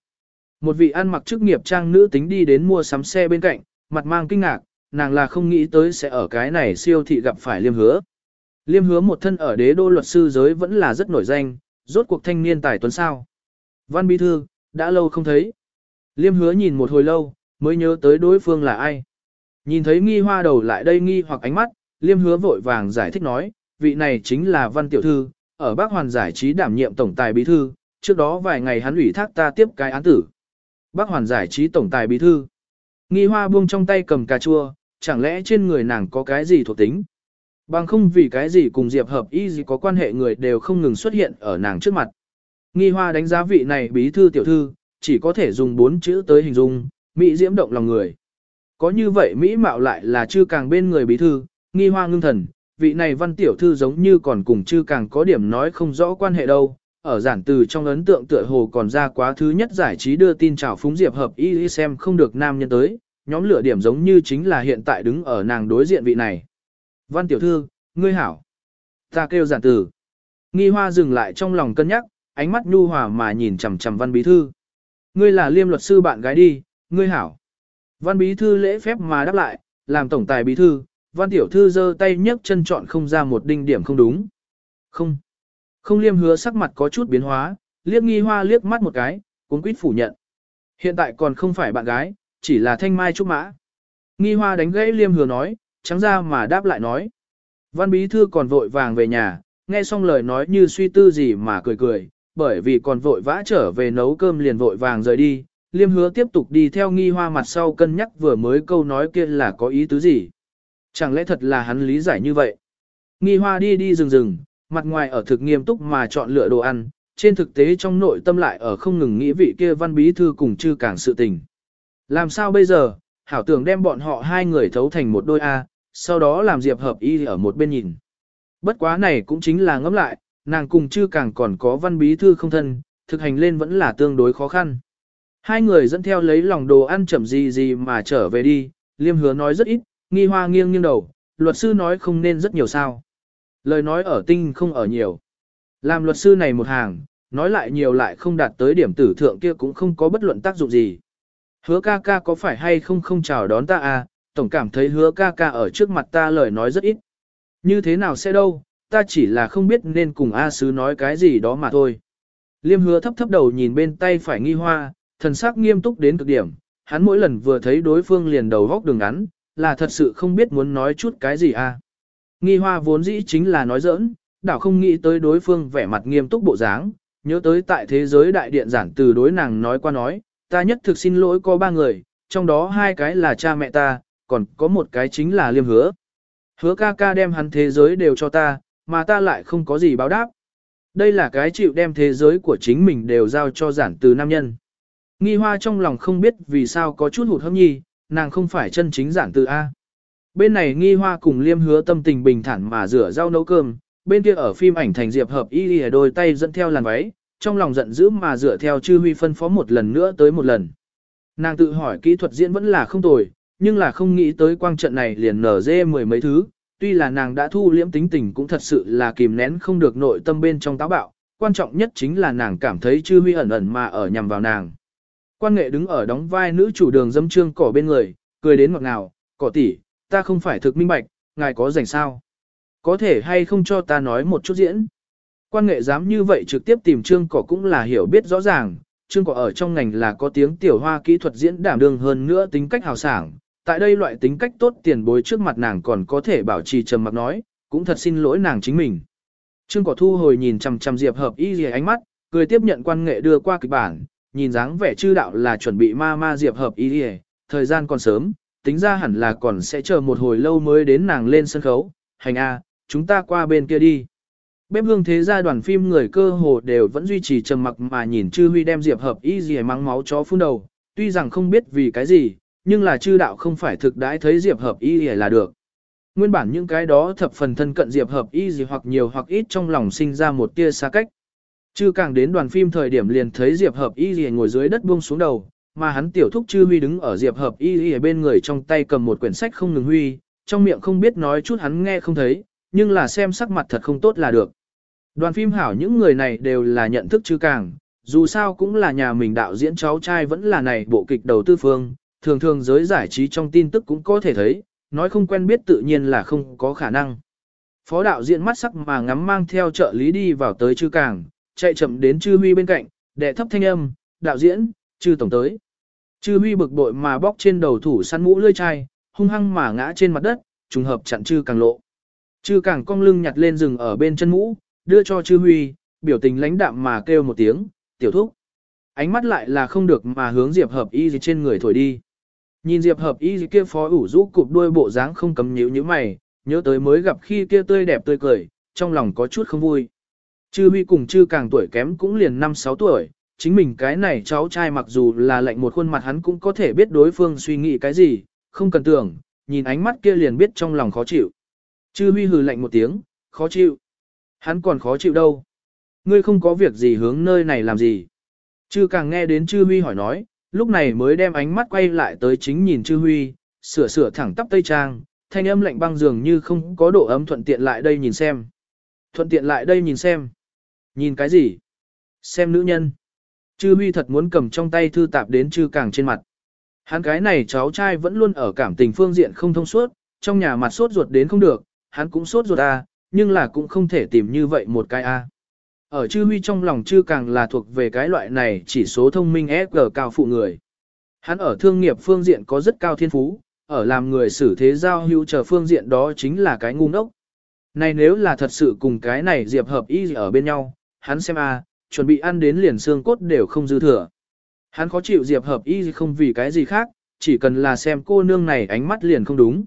Speaker 1: Một vị ăn mặc chức nghiệp trang nữ tính đi đến mua sắm xe bên cạnh, mặt mang kinh ngạc, nàng là không nghĩ tới sẽ ở cái này siêu thị gặp phải liêm hứa. Liêm hứa một thân ở đế đô luật sư giới vẫn là rất nổi danh, rốt cuộc thanh niên tài tuấn sao. Văn Bí Thư, đã lâu không thấy. Liêm hứa nhìn một hồi lâu, mới nhớ tới đối phương là ai. Nhìn thấy nghi hoa đầu lại đây nghi hoặc ánh mắt, liêm hứa vội vàng giải thích nói, vị này chính là Văn Tiểu Thư, ở Bắc Hoàn giải trí đảm nhiệm tổng tài bí thư, trước đó vài ngày hắn ủy thác ta tiếp cái án tử. Bắc Hoàn giải trí tổng tài bí thư. Nghi hoa buông trong tay cầm cà chua, chẳng lẽ trên người nàng có cái gì thuộc tính? Bằng không vì cái gì cùng Diệp hợp y gì có quan hệ người đều không ngừng xuất hiện ở nàng trước mặt. Nghi hoa đánh giá vị này bí thư tiểu thư, chỉ có thể dùng bốn chữ tới hình dung, Mỹ diễm động lòng người. Có như vậy Mỹ mạo lại là chưa càng bên người bí thư, nghi hoa ngưng thần, vị này văn tiểu thư giống như còn cùng chư càng có điểm nói không rõ quan hệ đâu. Ở giản từ trong ấn tượng tựa hồ còn ra quá thứ nhất giải trí đưa tin chào phúng diệp hợp y xem không được nam nhân tới, nhóm lửa điểm giống như chính là hiện tại đứng ở nàng đối diện vị này. Văn tiểu thư, ngươi hảo. Ta kêu giản từ. Nghi hoa dừng lại trong lòng cân nhắc, ánh mắt nhu hòa mà nhìn chằm chằm văn bí thư. Ngươi là liêm luật sư bạn gái đi, ngươi hảo. Văn bí thư lễ phép mà đáp lại, làm tổng tài bí thư, văn tiểu thư giơ tay nhấc chân chọn không ra một đinh điểm không đúng. Không. Không liêm hứa sắc mặt có chút biến hóa, liếc nghi hoa liếc mắt một cái, cuốn quýt phủ nhận. Hiện tại còn không phải bạn gái, chỉ là thanh mai trúc mã. Nghi hoa đánh gãy liêm hứa nói, trắng ra mà đáp lại nói. Văn bí thư còn vội vàng về nhà, nghe xong lời nói như suy tư gì mà cười cười, bởi vì còn vội vã trở về nấu cơm liền vội vàng rời đi, liêm hứa tiếp tục đi theo nghi hoa mặt sau cân nhắc vừa mới câu nói kia là có ý tứ gì. Chẳng lẽ thật là hắn lý giải như vậy? Nghi hoa đi đi rừng rừng, mặt ngoài ở thực nghiêm túc mà chọn lựa đồ ăn, trên thực tế trong nội tâm lại ở không ngừng nghĩ vị kia văn bí thư cùng chư càng sự tình. Làm sao bây giờ, hảo tưởng đem bọn họ hai người thấu thành một đôi A, sau đó làm diệp hợp y ở một bên nhìn. Bất quá này cũng chính là ngẫm lại, nàng cùng chư càng còn có văn bí thư không thân, thực hành lên vẫn là tương đối khó khăn. Hai người dẫn theo lấy lòng đồ ăn chậm gì gì mà trở về đi, liêm hứa nói rất ít, nghi hoa nghiêng nghiêng đầu, luật sư nói không nên rất nhiều sao. Lời nói ở tinh không ở nhiều. Làm luật sư này một hàng, nói lại nhiều lại không đạt tới điểm tử thượng kia cũng không có bất luận tác dụng gì. Hứa ca ca có phải hay không không chào đón ta à, tổng cảm thấy hứa ca ca ở trước mặt ta lời nói rất ít. Như thế nào sẽ đâu, ta chỉ là không biết nên cùng A Sứ nói cái gì đó mà thôi. Liêm hứa thấp thấp đầu nhìn bên tay phải nghi hoa, thần sắc nghiêm túc đến cực điểm, hắn mỗi lần vừa thấy đối phương liền đầu góc đường ngắn, là thật sự không biết muốn nói chút cái gì à. Nghi hoa vốn dĩ chính là nói giỡn, đảo không nghĩ tới đối phương vẻ mặt nghiêm túc bộ dáng, nhớ tới tại thế giới đại điện giản từ đối nàng nói qua nói, ta nhất thực xin lỗi có ba người, trong đó hai cái là cha mẹ ta, còn có một cái chính là liêm hứa. Hứa ca ca đem hắn thế giới đều cho ta, mà ta lại không có gì báo đáp. Đây là cái chịu đem thế giới của chính mình đều giao cho giản từ nam nhân. Nghi hoa trong lòng không biết vì sao có chút hụt hâm nhi, nàng không phải chân chính giản từ A. Bên này nghi hoa cùng liêm hứa tâm tình bình thản mà rửa rau nấu cơm, bên kia ở phim ảnh thành diệp hợp y y đôi tay dẫn theo làn váy, trong lòng giận dữ mà rửa theo chư huy phân phó một lần nữa tới một lần. Nàng tự hỏi kỹ thuật diễn vẫn là không tồi, nhưng là không nghĩ tới quang trận này liền nở dê mười mấy thứ, tuy là nàng đã thu liễm tính tình cũng thật sự là kìm nén không được nội tâm bên trong táo bạo, quan trọng nhất chính là nàng cảm thấy chư huy ẩn ẩn mà ở nhằm vào nàng. Quan nghệ đứng ở đóng vai nữ chủ đường dâm trương cỏ bên người, cười đến ngọt ngào, cỏ tỷ, ta không phải thực minh bạch, ngài có rảnh sao? Có thể hay không cho ta nói một chút diễn? Quan nghệ dám như vậy trực tiếp tìm Trương Cỏ cũng là hiểu biết rõ ràng, Trương Cỏ ở trong ngành là có tiếng tiểu hoa kỹ thuật diễn đảm đương hơn nữa tính cách hào sảng. Tại đây loại tính cách tốt tiền bối trước mặt nàng còn có thể bảo trì trầm mặc nói, cũng thật xin lỗi nàng chính mình. Trương Cỏ thu hồi nhìn chằm chằm Diệp Hợp Y Lìa ánh mắt, cười tiếp nhận quan nghệ đưa qua kịch bản, nhìn dáng vẻ chư đạo là chuẩn bị ma ma Diệp Hợp Y Lìa, thời gian còn sớm, tính ra hẳn là còn sẽ chờ một hồi lâu mới đến nàng lên sân khấu, hành a, chúng ta qua bên kia đi. Bếp hương thế gia đoàn phim người cơ hồ đều vẫn duy trì trầm mặc mà nhìn chư huy đem diệp hợp y gì mắng máu chó phun đầu, tuy rằng không biết vì cái gì, nhưng là chư đạo không phải thực đãi thấy diệp hợp y gì là được. Nguyên bản những cái đó thập phần thân cận diệp hợp y gì hoặc nhiều hoặc ít trong lòng sinh ra một tia xa cách. Chư càng đến đoàn phim thời điểm liền thấy diệp hợp y gì ngồi dưới đất buông xuống đầu, mà hắn tiểu thúc chư huy đứng ở diệp hợp y y bên người trong tay cầm một quyển sách không ngừng huy, trong miệng không biết nói chút hắn nghe không thấy, nhưng là xem sắc mặt thật không tốt là được. Đoàn phim hảo những người này đều là nhận thức chư càng, dù sao cũng là nhà mình đạo diễn cháu trai vẫn là này bộ kịch đầu tư phương, thường thường giới giải trí trong tin tức cũng có thể thấy, nói không quen biết tự nhiên là không có khả năng. Phó đạo diễn mắt sắc mà ngắm mang theo trợ lý đi vào tới chư càng, chạy chậm đến chư huy bên cạnh, đệ thấp thanh âm, đạo diễn, chư tổng tới. Chư huy bực bội mà bóc trên đầu thủ săn mũ lươi chai, hung hăng mà ngã trên mặt đất, trùng hợp chặn chư càng lộ. Chư càng cong lưng nhặt lên rừng ở bên chân mũ, đưa cho chư huy, biểu tình lãnh đạm mà kêu một tiếng, tiểu thúc. Ánh mắt lại là không được mà hướng Diệp Hợp Y gì trên người thổi đi. Nhìn Diệp Hợp Y gì kia phó ủ rũ cụp đuôi bộ dáng không cấm nhíu như mày, nhớ tới mới gặp khi kia tươi đẹp tươi cười, trong lòng có chút không vui. Chư huy cùng chư càng tuổi kém cũng liền 5-6 tuổi, chính mình cái này cháu trai mặc dù là lệnh một khuôn mặt hắn cũng có thể biết đối phương suy nghĩ cái gì, không cần tưởng, nhìn ánh mắt kia liền biết trong lòng khó chịu. Chư huy hừ lạnh một tiếng, khó chịu. Hắn còn khó chịu đâu. Ngươi không có việc gì hướng nơi này làm gì. Chư càng nghe đến chư huy hỏi nói, lúc này mới đem ánh mắt quay lại tới chính nhìn chư huy, sửa sửa thẳng tắp tây trang, thanh âm lạnh băng dường như không có độ ấm thuận tiện lại đây nhìn xem. Thuận tiện lại đây nhìn xem. Nhìn cái gì? Xem nữ nhân. Chư huy thật muốn cầm trong tay thư tạp đến chư càng trên mặt. Hắn cái này cháu trai vẫn luôn ở cảm tình phương diện không thông suốt, trong nhà mặt sốt ruột đến không được, hắn cũng sốt ruột à, nhưng là cũng không thể tìm như vậy một cái a. Ở chư huy trong lòng chư càng là thuộc về cái loại này chỉ số thông minh SG cao phụ người. Hắn ở thương nghiệp phương diện có rất cao thiên phú, ở làm người xử thế giao hữu chờ phương diện đó chính là cái ngu ngốc. Này nếu là thật sự cùng cái này diệp hợp y ở bên nhau, hắn xem a, chuẩn bị ăn đến liền xương cốt đều không dư thừa. Hắn khó chịu diệp hợp y không vì cái gì khác, chỉ cần là xem cô nương này ánh mắt liền không đúng.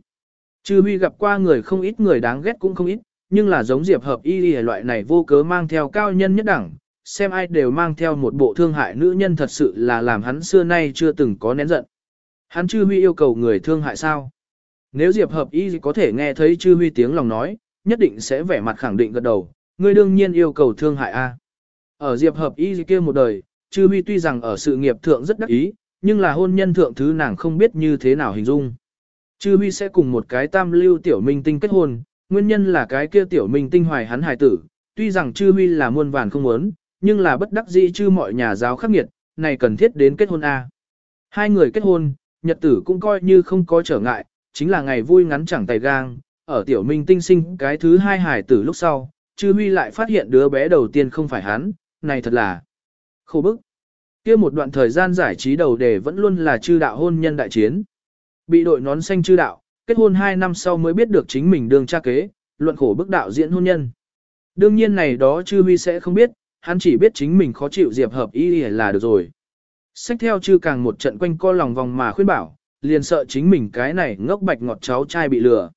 Speaker 1: Chư huy gặp qua người không ít người đáng ghét cũng không ít, nhưng là giống diệp hợp y loại này vô cớ mang theo cao nhân nhất đẳng, xem ai đều mang theo một bộ thương hại nữ nhân thật sự là làm hắn xưa nay chưa từng có nén giận. Hắn chư huy yêu cầu người thương hại sao? Nếu diệp hợp y có thể nghe thấy chư huy tiếng lòng nói, nhất định sẽ vẻ mặt khẳng định gật đầu, người đương nhiên yêu cầu thương hại a. Ở diệp hợp y kia một đời, chư huy tuy rằng ở sự nghiệp thượng rất đắc ý, nhưng là hôn nhân thượng thứ nàng không biết như thế nào hình dung. Chư huy sẽ cùng một cái tam lưu tiểu minh tinh kết hôn, nguyên nhân là cái kia tiểu minh tinh hoài hắn hài tử, tuy rằng chư huy là muôn vàn không muốn, nhưng là bất đắc dĩ chư mọi nhà giáo khắc nghiệt, này cần thiết đến kết hôn A. Hai người kết hôn, nhật tử cũng coi như không có trở ngại, chính là ngày vui ngắn chẳng tay gang, ở tiểu minh tinh sinh cái thứ hai hài tử lúc sau, chư huy lại phát hiện đứa bé đầu tiên không phải hắn, này thật là khổ bức. kia một đoạn thời gian giải trí đầu đề vẫn luôn là chư đạo hôn nhân đại chiến. Bị đội nón xanh chư đạo, kết hôn 2 năm sau mới biết được chính mình đương cha kế, luận khổ bức đạo diễn hôn nhân. Đương nhiên này đó chư huy sẽ không biết, hắn chỉ biết chính mình khó chịu diệp hợp ý là được rồi. Sách theo chư càng một trận quanh co lòng vòng mà khuyên bảo, liền sợ chính mình cái này ngốc bạch ngọt cháu trai bị lừa.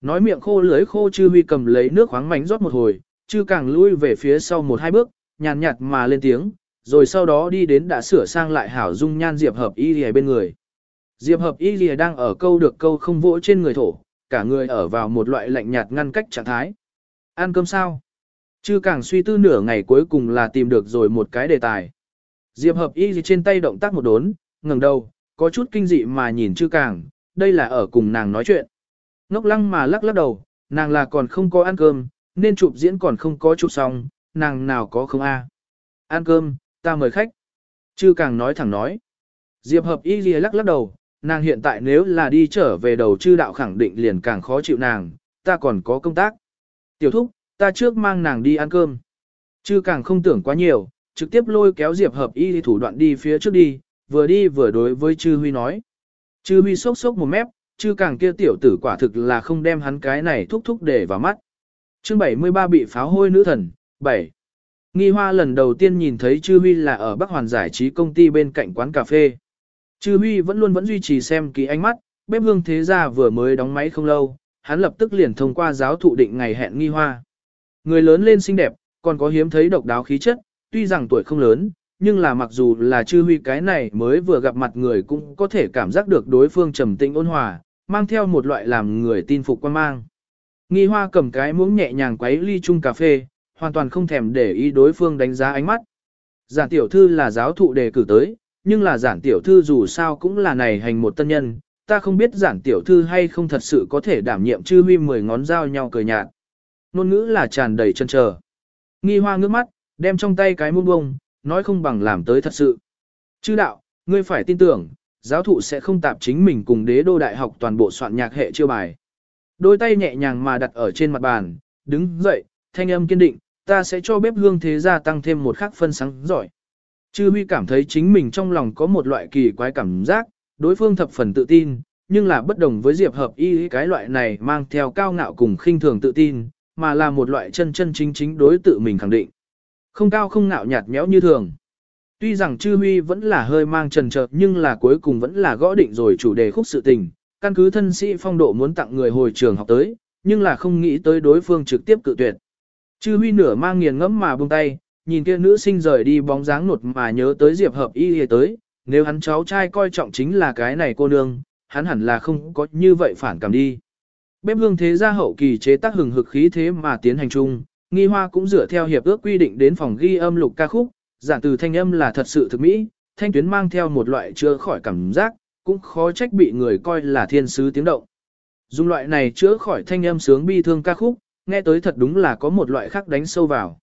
Speaker 1: Nói miệng khô lưới khô chư huy cầm lấy nước khoáng mánh rót một hồi, chư càng lui về phía sau một hai bước, nhàn nhạt mà lên tiếng, rồi sau đó đi đến đã sửa sang lại hảo dung nhan diệp hợp y lìa bên người. Diệp hợp y lìa đang ở câu được câu không vỗ trên người thổ, cả người ở vào một loại lạnh nhạt ngăn cách trạng thái. Ăn cơm sao? Chứ càng suy tư nửa ngày cuối cùng là tìm được rồi một cái đề tài. Diệp hợp y trên tay động tác một đốn, ngẩng đầu, có chút kinh dị mà nhìn chư càng, đây là ở cùng nàng nói chuyện. Ngốc lăng mà lắc lắc đầu, nàng là còn không có ăn cơm, nên chụp diễn còn không có chụp xong, nàng nào có không a? Ăn cơm, ta mời khách. Chư càng nói thẳng nói. Diệp hợp y lìa lắc lắc đầu, nàng hiện tại nếu là đi trở về đầu chư đạo khẳng định liền càng khó chịu nàng, ta còn có công tác. Tiểu thúc, ta trước mang nàng đi ăn cơm. Chư càng không tưởng quá nhiều, trực tiếp lôi kéo Diệp Hợp Y thủ đoạn đi phía trước đi, vừa đi vừa đối với Chư Huy nói. Chư Huy sốc sốc một mép, chư càng kia tiểu tử quả thực là không đem hắn cái này thúc thúc để vào mắt. chương 73 bị pháo hôi nữ thần, 7. Nghi Hoa lần đầu tiên nhìn thấy Chư Huy là ở Bắc Hoàn giải trí công ty bên cạnh quán cà phê. Chư Huy vẫn luôn vẫn duy trì xem kỹ ánh mắt, bếp hương thế gia vừa mới đóng máy không lâu, hắn lập tức liền thông qua giáo thụ định ngày hẹn Nghi Hoa. Người lớn lên xinh đẹp, còn có hiếm thấy độc đáo khí chất, tuy rằng tuổi không lớn, nhưng là mặc dù là Chư Huy cái này mới vừa gặp mặt người cũng có thể cảm giác được đối phương trầm tĩnh ôn hòa, mang theo một loại làm người tin phục quan mang. Nghi Hoa cầm cái muỗng nhẹ nhàng quấy ly chung cà phê, hoàn toàn không thèm để ý đối phương đánh giá ánh mắt. Giản tiểu thư là giáo thụ đề cử tới, nhưng là giản tiểu thư dù sao cũng là này hành một tân nhân, ta không biết giản tiểu thư hay không thật sự có thể đảm nhiệm chư huy mười ngón dao nhau cười nhạt. Nôn ngữ là tràn đầy chân chờ. Nghi hoa ngước mắt, đem trong tay cái muôn bông, nói không bằng làm tới thật sự. Chư đạo, ngươi phải tin tưởng, giáo thụ sẽ không tạp chính mình cùng đế đô đại học toàn bộ soạn nhạc hệ chiêu bài. Đôi tay nhẹ nhàng mà đặt ở trên mặt bàn, đứng dậy, thanh âm kiên định, ta sẽ cho bếp hương thế gia tăng thêm một khắc phân sáng giỏi. Chư Huy cảm thấy chính mình trong lòng có một loại kỳ quái cảm giác, đối phương thập phần tự tin, nhưng là bất đồng với Diệp Hợp Y cái loại này mang theo cao ngạo cùng khinh thường tự tin, mà là một loại chân chân chính chính đối tự mình khẳng định. Không cao không ngạo nhạt nhẽo như thường. Tuy rằng Chư Huy vẫn là hơi mang trần trợt nhưng là cuối cùng vẫn là gõ định rồi chủ đề khúc sự tình, căn cứ thân sĩ phong độ muốn tặng người hồi trường học tới, nhưng là không nghĩ tới đối phương trực tiếp cự tuyệt. Chư huy nửa mang nghiền ngẫm mà buông tay, nhìn kia nữ sinh rời đi bóng dáng nột mà nhớ tới Diệp Hợp Y hề tới, nếu hắn cháu trai coi trọng chính là cái này cô nương, hắn hẳn là không có như vậy phản cảm đi. Bếp hương thế gia hậu kỳ chế tác hừng hực khí thế mà tiến hành chung, nghi hoa cũng dựa theo hiệp ước quy định đến phòng ghi âm lục ca khúc, giản từ thanh âm là thật sự thực mỹ, thanh tuyến mang theo một loại chữa khỏi cảm giác, cũng khó trách bị người coi là thiên sứ tiếng động. Dùng loại này chữa khỏi thanh âm sướng bi thương ca khúc, nghe tới thật đúng là có một loại khác đánh sâu vào.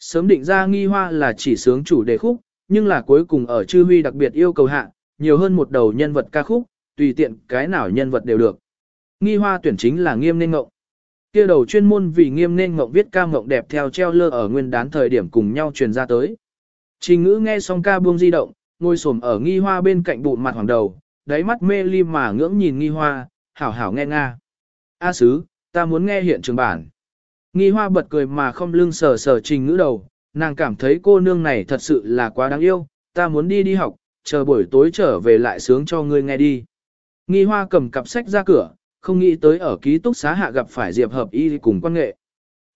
Speaker 1: Sớm định ra nghi hoa là chỉ sướng chủ đề khúc, nhưng là cuối cùng ở chư huy đặc biệt yêu cầu hạ, nhiều hơn một đầu nhân vật ca khúc, tùy tiện cái nào nhân vật đều được. Nghi hoa tuyển chính là nghiêm nên ngộng. kia đầu chuyên môn vì nghiêm nên ngộng viết ca ngộng đẹp theo treo lơ ở nguyên đán thời điểm cùng nhau truyền ra tới. Trình ngữ nghe xong ca buông di động, ngồi xổm ở nghi hoa bên cạnh bụng mặt hoàng đầu, đáy mắt mê ly mà ngưỡng nhìn nghi hoa, hảo hảo nghe nga. A sứ, ta muốn nghe hiện trường bản. Nghi hoa bật cười mà không lưng sờ sờ trình ngữ đầu, nàng cảm thấy cô nương này thật sự là quá đáng yêu, ta muốn đi đi học, chờ buổi tối trở về lại sướng cho ngươi nghe đi. Nghi hoa cầm cặp sách ra cửa, không nghĩ tới ở ký túc xá hạ gặp phải Diệp Hợp Y cùng quan nghệ.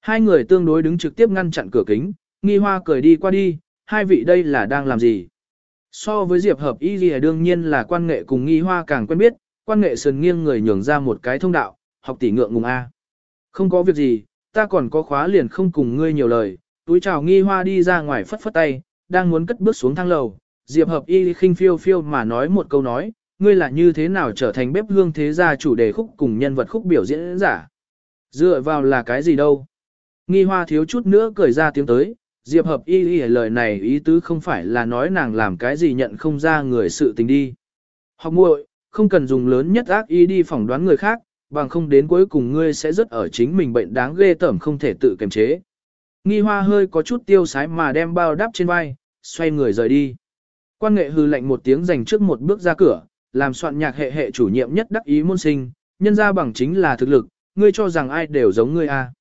Speaker 1: Hai người tương đối đứng trực tiếp ngăn chặn cửa kính, nghi hoa cười đi qua đi, hai vị đây là đang làm gì? So với Diệp Hợp Y thì đương nhiên là quan nghệ cùng nghi hoa càng quen biết, quan nghệ sườn nghiêng người nhường ra một cái thông đạo, học tỷ ngượng ngùng A. Không có việc gì, ta còn có khóa liền không cùng ngươi nhiều lời, túi chào nghi hoa đi ra ngoài phất phất tay, đang muốn cất bước xuống thang lầu, Diệp Hợp Y khinh phiêu phiêu mà nói một câu nói, ngươi là như thế nào trở thành bếp hương thế gia chủ đề khúc cùng nhân vật khúc biểu diễn giả. Dựa vào là cái gì đâu. Nghi hoa thiếu chút nữa cười ra tiếng tới, Diệp Hợp Y Y lời này ý tứ không phải là nói nàng làm cái gì nhận không ra người sự tình đi. Học muội, không cần dùng lớn nhất ác ý đi phỏng đoán người khác, bằng không đến cuối cùng ngươi sẽ rất ở chính mình bệnh đáng ghê tởm không thể tự kiềm chế. Nghi hoa hơi có chút tiêu sái mà đem bao đắp trên vai, xoay người rời đi. Quan nghệ hư lệnh một tiếng dành trước một bước ra cửa, làm soạn nhạc hệ hệ chủ nhiệm nhất đắc ý môn sinh, nhân ra bằng chính là thực lực, ngươi cho rằng ai đều giống ngươi a. À.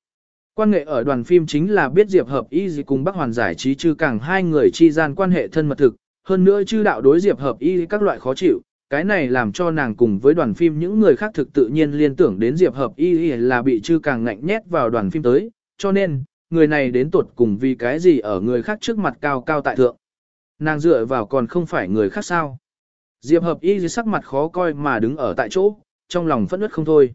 Speaker 1: Quan nghệ ở đoàn phim chính là biết Diệp Hợp Y gì cùng Bắc Hoàn giải trí chư càng hai người chi gian quan hệ thân mật thực, hơn nữa chư đạo đối Diệp Hợp Y các loại khó chịu, cái này làm cho nàng cùng với đoàn phim những người khác thực tự nhiên liên tưởng đến Diệp Hợp Y là bị chư càng ngạnh nhét vào đoàn phim tới, cho nên, người này đến tuột cùng vì cái gì ở người khác trước mặt cao cao tại thượng. Nàng dựa vào còn không phải người khác sao. Diệp Hợp Y sắc mặt khó coi mà đứng ở tại chỗ, trong lòng phẫn nứt không thôi.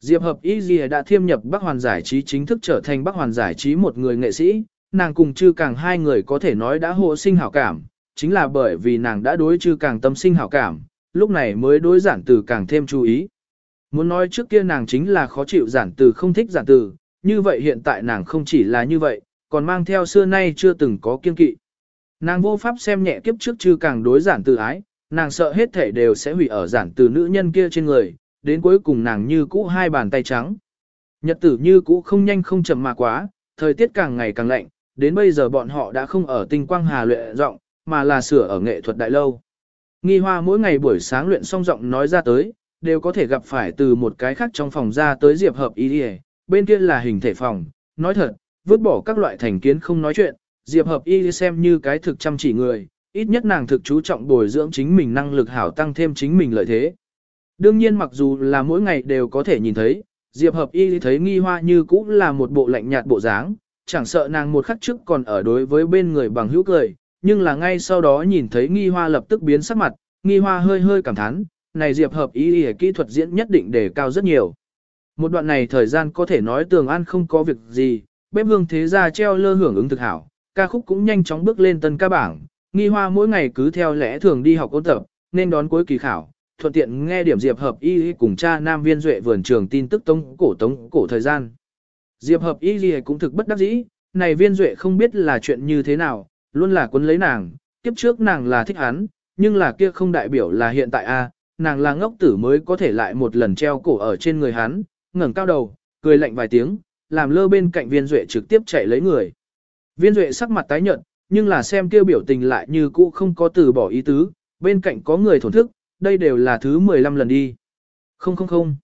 Speaker 1: Diệp Hợp Y đã thiêm nhập Bắc Hoàn giải trí chính thức trở thành Bắc Hoàn giải trí một người nghệ sĩ, nàng cùng chư càng hai người có thể nói đã hộ sinh hảo cảm, chính là bởi vì nàng đã đối chư càng tâm sinh hảo cảm, lúc này mới đối giản từ càng thêm chú ý. Muốn nói trước kia nàng chính là khó chịu giản từ không thích giản từ, như vậy hiện tại nàng không chỉ là như vậy, còn mang theo xưa nay chưa từng có kiên kỵ. Nàng vô pháp xem nhẹ kiếp trước chứ càng đối giản từ ái, nàng sợ hết thể đều sẽ hủy ở giản từ nữ nhân kia trên người, đến cuối cùng nàng như cũ hai bàn tay trắng. Nhật tử như cũ không nhanh không chậm mà quá, thời tiết càng ngày càng lạnh, đến bây giờ bọn họ đã không ở tinh quang hà luyện rộng mà là sửa ở nghệ thuật đại lâu. Nghi hoa mỗi ngày buổi sáng luyện xong giọng nói ra tới, đều có thể gặp phải từ một cái khác trong phòng ra tới diệp hợp y đi bên kia là hình thể phòng, nói thật, vứt bỏ các loại thành kiến không nói chuyện, diệp hợp y xem như cái thực chăm chỉ người, ít nhất nàng thực chú trọng bồi dưỡng chính mình năng lực hảo tăng thêm chính mình lợi thế. Đương nhiên mặc dù là mỗi ngày đều có thể nhìn thấy, Diệp Hợp Y thấy nghi hoa như cũng là một bộ lạnh nhạt bộ dáng, chẳng sợ nàng một khắc trước còn ở đối với bên người bằng hữu cười, nhưng là ngay sau đó nhìn thấy nghi hoa lập tức biến sắc mặt, nghi hoa hơi hơi cảm thán, này Diệp Hợp Y kỹ thuật diễn nhất định đề cao rất nhiều. Một đoạn này thời gian có thể nói tường an không có việc gì, bếp hương thế gia treo lơ hưởng ứng thực hảo, ca khúc cũng nhanh chóng bước lên tân ca bảng, nghi hoa mỗi ngày cứ theo lẽ thường đi học ôn tập, nên đón cuối kỳ khảo, thuận tiện nghe điểm Diệp Hợp Y cùng cha Nam Viên Duệ vườn trường tin tức tống cổ tống cổ thời gian. Diệp Hợp Y cũng thực bất đắc dĩ, này Viên Duệ không biết là chuyện như thế nào, luôn là quấn lấy nàng, kiếp trước nàng là thích hắn, nhưng là kia không đại biểu là hiện tại a, nàng là ngốc tử mới có thể lại một lần treo cổ ở trên người hắn, ngẩng cao đầu, cười lạnh vài tiếng, làm lơ bên cạnh Viên Duệ trực tiếp chạy lấy người. Viên Duệ sắc mặt tái nhợt, nhưng là xem kia biểu tình lại như cũ không có từ bỏ ý tứ, bên cạnh có người thổn thức, đây đều là thứ 15 lần đi. Không không không.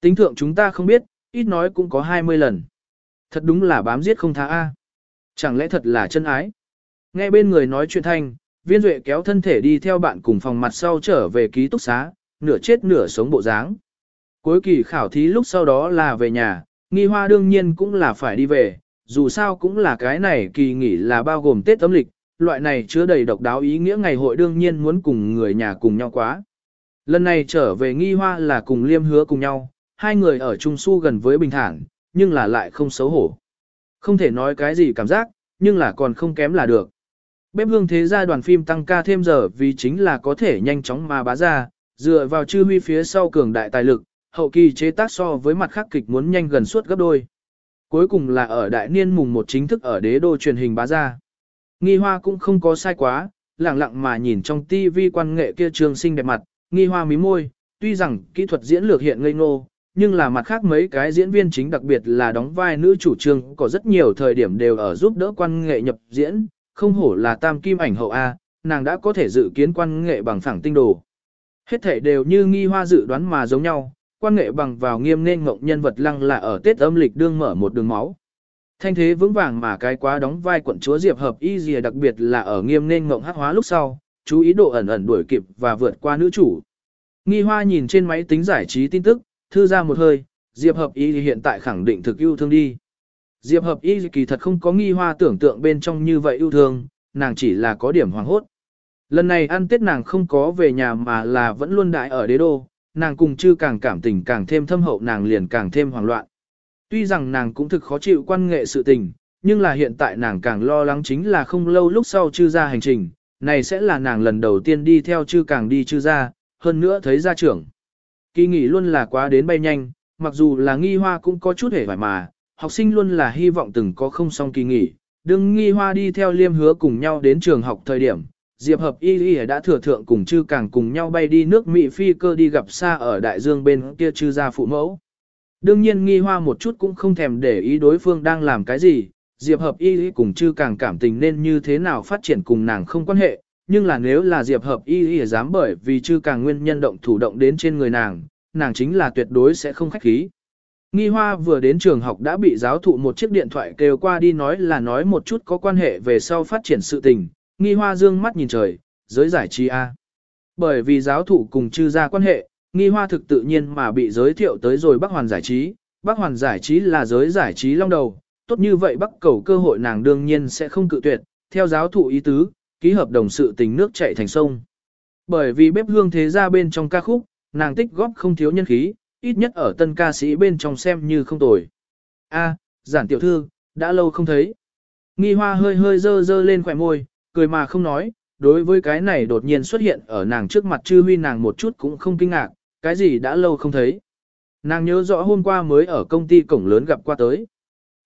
Speaker 1: Tính thượng chúng ta không biết, ít nói cũng có 20 lần. Thật đúng là bám giết không tha A. Chẳng lẽ thật là chân ái? Nghe bên người nói chuyện thanh, viên duệ kéo thân thể đi theo bạn cùng phòng mặt sau trở về ký túc xá, nửa chết nửa sống bộ dáng. Cuối kỳ khảo thí lúc sau đó là về nhà, nghi hoa đương nhiên cũng là phải đi về, dù sao cũng là cái này kỳ nghỉ là bao gồm Tết âm lịch, loại này chứa đầy độc đáo ý nghĩa ngày hội đương nhiên muốn cùng người nhà cùng nhau quá. Lần này trở về nghi hoa là cùng liêm hứa cùng nhau, hai người ở Trung Su gần với bình thản, nhưng là lại không xấu hổ. Không thể nói cái gì cảm giác, nhưng là còn không kém là được. Bếp hương thế gia đoàn phim tăng ca thêm giờ vì chính là có thể nhanh chóng mà bá ra, dựa vào chư huy phía sau cường đại tài lực, hậu kỳ chế tác so với mặt khác kịch muốn nhanh gần suốt gấp đôi. Cuối cùng là ở đại niên mùng một chính thức ở đế đô truyền hình bá ra. Nghi hoa cũng không có sai quá, lặng lặng mà nhìn trong tivi quan nghệ kia trường sinh đẹp mặt, nghi hoa mí môi, tuy rằng kỹ thuật diễn lược hiện ngây ngô, nhưng là mặt khác mấy cái diễn viên chính đặc biệt là đóng vai nữ chủ trương có rất nhiều thời điểm đều ở giúp đỡ quan nghệ nhập diễn, không hổ là tam kim ảnh hậu A, nàng đã có thể dự kiến quan nghệ bằng phẳng tinh đồ. Hết thể đều như nghi hoa dự đoán mà giống nhau, quan nghệ bằng vào nghiêm nên ngộng nhân vật lăng là ở Tết âm lịch đương mở một đường máu. Thanh thế vững vàng mà cái quá đóng vai quận chúa Diệp Hợp Y Dìa đặc biệt là ở nghiêm nên ngộng hát hóa lúc sau, chú ý độ ẩn ẩn đuổi kịp và vượt qua nữ chủ. Nghi Hoa nhìn trên máy tính giải trí tin tức, thư ra một hơi, Diệp Hợp Y hiện tại khẳng định thực yêu thương đi. Diệp Hợp Y kỳ thật không có Nghi Hoa tưởng tượng bên trong như vậy yêu thương, nàng chỉ là có điểm hoàng hốt. Lần này ăn Tết nàng không có về nhà mà là vẫn luôn đại ở đế đô, nàng cùng chư càng cảm tình càng thêm thâm hậu nàng liền càng thêm hoảng loạn. Tuy rằng nàng cũng thực khó chịu quan nghệ sự tình, nhưng là hiện tại nàng càng lo lắng chính là không lâu lúc sau chư ra hành trình, này sẽ là nàng lần đầu tiên đi theo chư càng đi chư ra, hơn nữa thấy gia trưởng. Kỳ nghỉ luôn là quá đến bay nhanh, mặc dù là nghi hoa cũng có chút hề vải mà, học sinh luôn là hy vọng từng có không xong kỳ nghỉ, Đương nghi hoa đi theo liêm hứa cùng nhau đến trường học thời điểm. Diệp hợp y y đã thừa thượng cùng chư càng cùng nhau bay đi nước Mỹ phi cơ đi gặp xa ở đại dương bên kia chư gia phụ mẫu. Đương nhiên nghi hoa một chút cũng không thèm để ý đối phương đang làm cái gì, Diệp Hợp Y cùng chư càng cảm tình nên như thế nào phát triển cùng nàng không quan hệ, nhưng là nếu là Diệp Hợp Y dám bởi vì chư càng nguyên nhân động thủ động đến trên người nàng, nàng chính là tuyệt đối sẽ không khách khí. Nghi Hoa vừa đến trường học đã bị giáo thụ một chiếc điện thoại kêu qua đi nói là nói một chút có quan hệ về sau phát triển sự tình. Nghi Hoa dương mắt nhìn trời, giới giải trí A. Bởi vì giáo thụ cùng chư ra quan hệ, Nghi Hoa thực tự nhiên mà bị giới thiệu tới rồi Bắc Hoàn giải trí. Bắc Hoàn giải trí là giới giải trí long đầu, tốt như vậy Bắc cầu cơ hội nàng đương nhiên sẽ không cự tuyệt, theo giáo thụ ý tứ, ký hợp đồng sự tình nước chảy thành sông. Bởi vì bếp hương thế ra bên trong ca khúc, nàng tích góp không thiếu nhân khí, ít nhất ở tân ca sĩ bên trong xem như không tồi. A, giản tiểu thư, đã lâu không thấy. Nghi hoa hơi hơi dơ dơ lên khỏe môi, cười mà không nói, đối với cái này đột nhiên xuất hiện ở nàng trước mặt chư huy nàng một chút cũng không kinh ngạc, cái gì đã lâu không thấy. Nàng nhớ rõ hôm qua mới ở công ty cổng lớn gặp qua tới.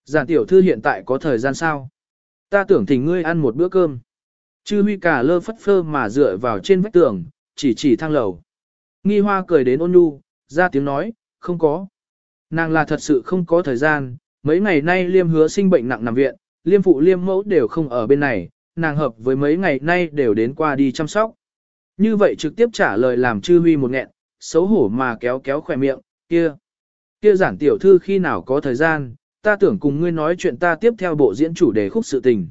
Speaker 1: Giản tiểu thư hiện tại có thời gian sao? Ta tưởng thỉnh ngươi ăn một bữa cơm. Chư huy cả lơ phất phơ mà dựa vào trên vách tường, chỉ chỉ thang lầu. Nghi hoa cười đến ôn nhu, ra tiếng nói, không có. Nàng là thật sự không có thời gian, mấy ngày nay liêm hứa sinh bệnh nặng nằm viện, liêm phụ liêm mẫu đều không ở bên này, nàng hợp với mấy ngày nay đều đến qua đi chăm sóc. Như vậy trực tiếp trả lời làm chư huy một nghẹn, xấu hổ mà kéo kéo khỏe miệng, kia. Kia giản tiểu thư khi nào có thời gian, ta tưởng cùng ngươi nói chuyện ta tiếp theo bộ diễn chủ đề khúc sự tình.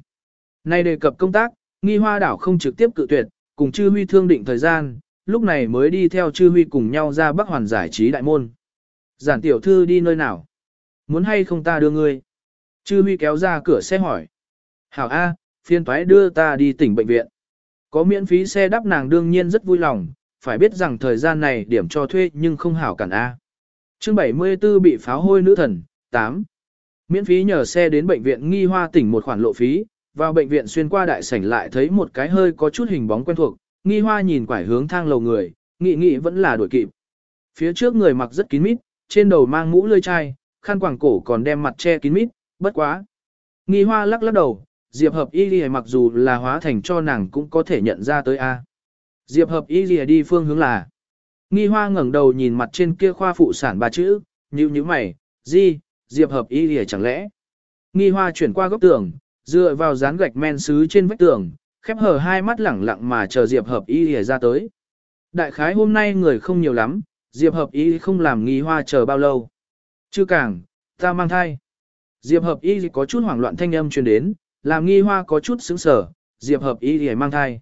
Speaker 1: Nay đề cập công tác, nghi hoa đảo không trực tiếp cự tuyệt, cùng chư huy thương định thời gian, lúc này mới đi theo chư huy cùng nhau ra Bắc Hoàn giải trí đại môn. Giản tiểu thư đi nơi nào? Muốn hay không ta đưa ngươi? Chư huy kéo ra cửa xe hỏi. Hảo A, phiên toái đưa ta đi tỉnh bệnh viện. Có miễn phí xe đắp nàng đương nhiên rất vui lòng, phải biết rằng thời gian này điểm cho thuê nhưng không hảo cản A. chương 74 bị pháo hôi nữ thần, 8. Miễn phí nhờ xe đến bệnh viện nghi hoa tỉnh một khoản lộ phí, vào bệnh viện xuyên qua đại sảnh lại thấy một cái hơi có chút hình bóng quen thuộc, nghi hoa nhìn quải hướng thang lầu người, nghị nghị vẫn là đuổi kịp. Phía trước người mặc rất kín mít, trên đầu mang mũ lươi chai, khăn quàng cổ còn đem mặt che kín mít, bất quá. Nghi hoa lắc lắc đầu, Diệp hợp y lìa mặc dù là hóa thành cho nàng cũng có thể nhận ra tới A. Diệp hợp y lìa đi phương hướng là. Nghi hoa ngẩng đầu nhìn mặt trên kia khoa phụ sản ba chữ, như như mày, gì, Diệp hợp y lìa chẳng lẽ. Nghi hoa chuyển qua góc tường, dựa vào dán gạch men sứ trên vách tường, khép hờ hai mắt lẳng lặng mà chờ Diệp hợp y lìa ra tới. Đại khái hôm nay người không nhiều lắm, Diệp hợp y không làm nghi hoa chờ bao lâu. Chư càng, ta mang thai. Diệp hợp y có chút hoảng loạn thanh âm truyền đến, làm nghi hoa có chút sững sở, Diệp hợp y lìa mang thai.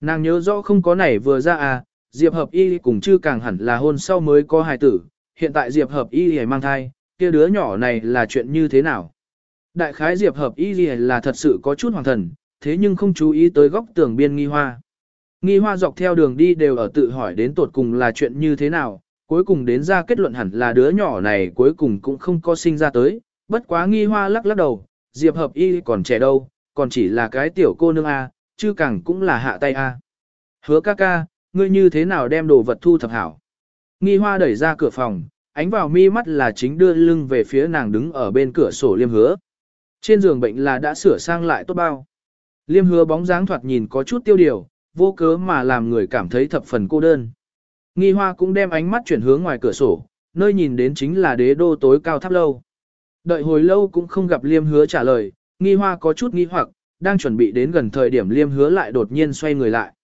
Speaker 1: Nàng nhớ rõ không có nảy vừa ra à, Diệp hợp y cùng chư càng hẳn là hôn sau mới có hài tử, hiện tại Diệp hợp y lìa mang thai, kia đứa nhỏ này là chuyện như thế nào? Đại khái Diệp hợp y là thật sự có chút hoàng thần, thế nhưng không chú ý tới góc tường biên nghi hoa. Nghi hoa dọc theo đường đi đều ở tự hỏi đến tột cùng là chuyện như thế nào, cuối cùng đến ra kết luận hẳn là đứa nhỏ này cuối cùng cũng không có sinh ra tới, bất quá nghi hoa lắc lắc đầu, Diệp hợp y còn trẻ đâu, còn chỉ là cái tiểu cô nương A, chứ càng cũng là hạ tay A. Hứa ca ca, ngươi như thế nào đem đồ vật thu thập hảo? Nghi hoa đẩy ra cửa phòng, ánh vào mi mắt là chính đưa lưng về phía nàng đứng ở bên cửa sổ liêm hứa. Trên giường bệnh là đã sửa sang lại tốt bao. Liêm hứa bóng dáng thoạt nhìn có chút tiêu điều, vô cớ mà làm người cảm thấy thập phần cô đơn. Nghi hoa cũng đem ánh mắt chuyển hướng ngoài cửa sổ, nơi nhìn đến chính là đế đô tối cao tháp lâu. Đợi hồi lâu cũng không gặp liêm hứa trả lời, nghi hoa có chút nghi hoặc, đang chuẩn bị đến gần thời điểm liêm hứa lại đột nhiên xoay người lại.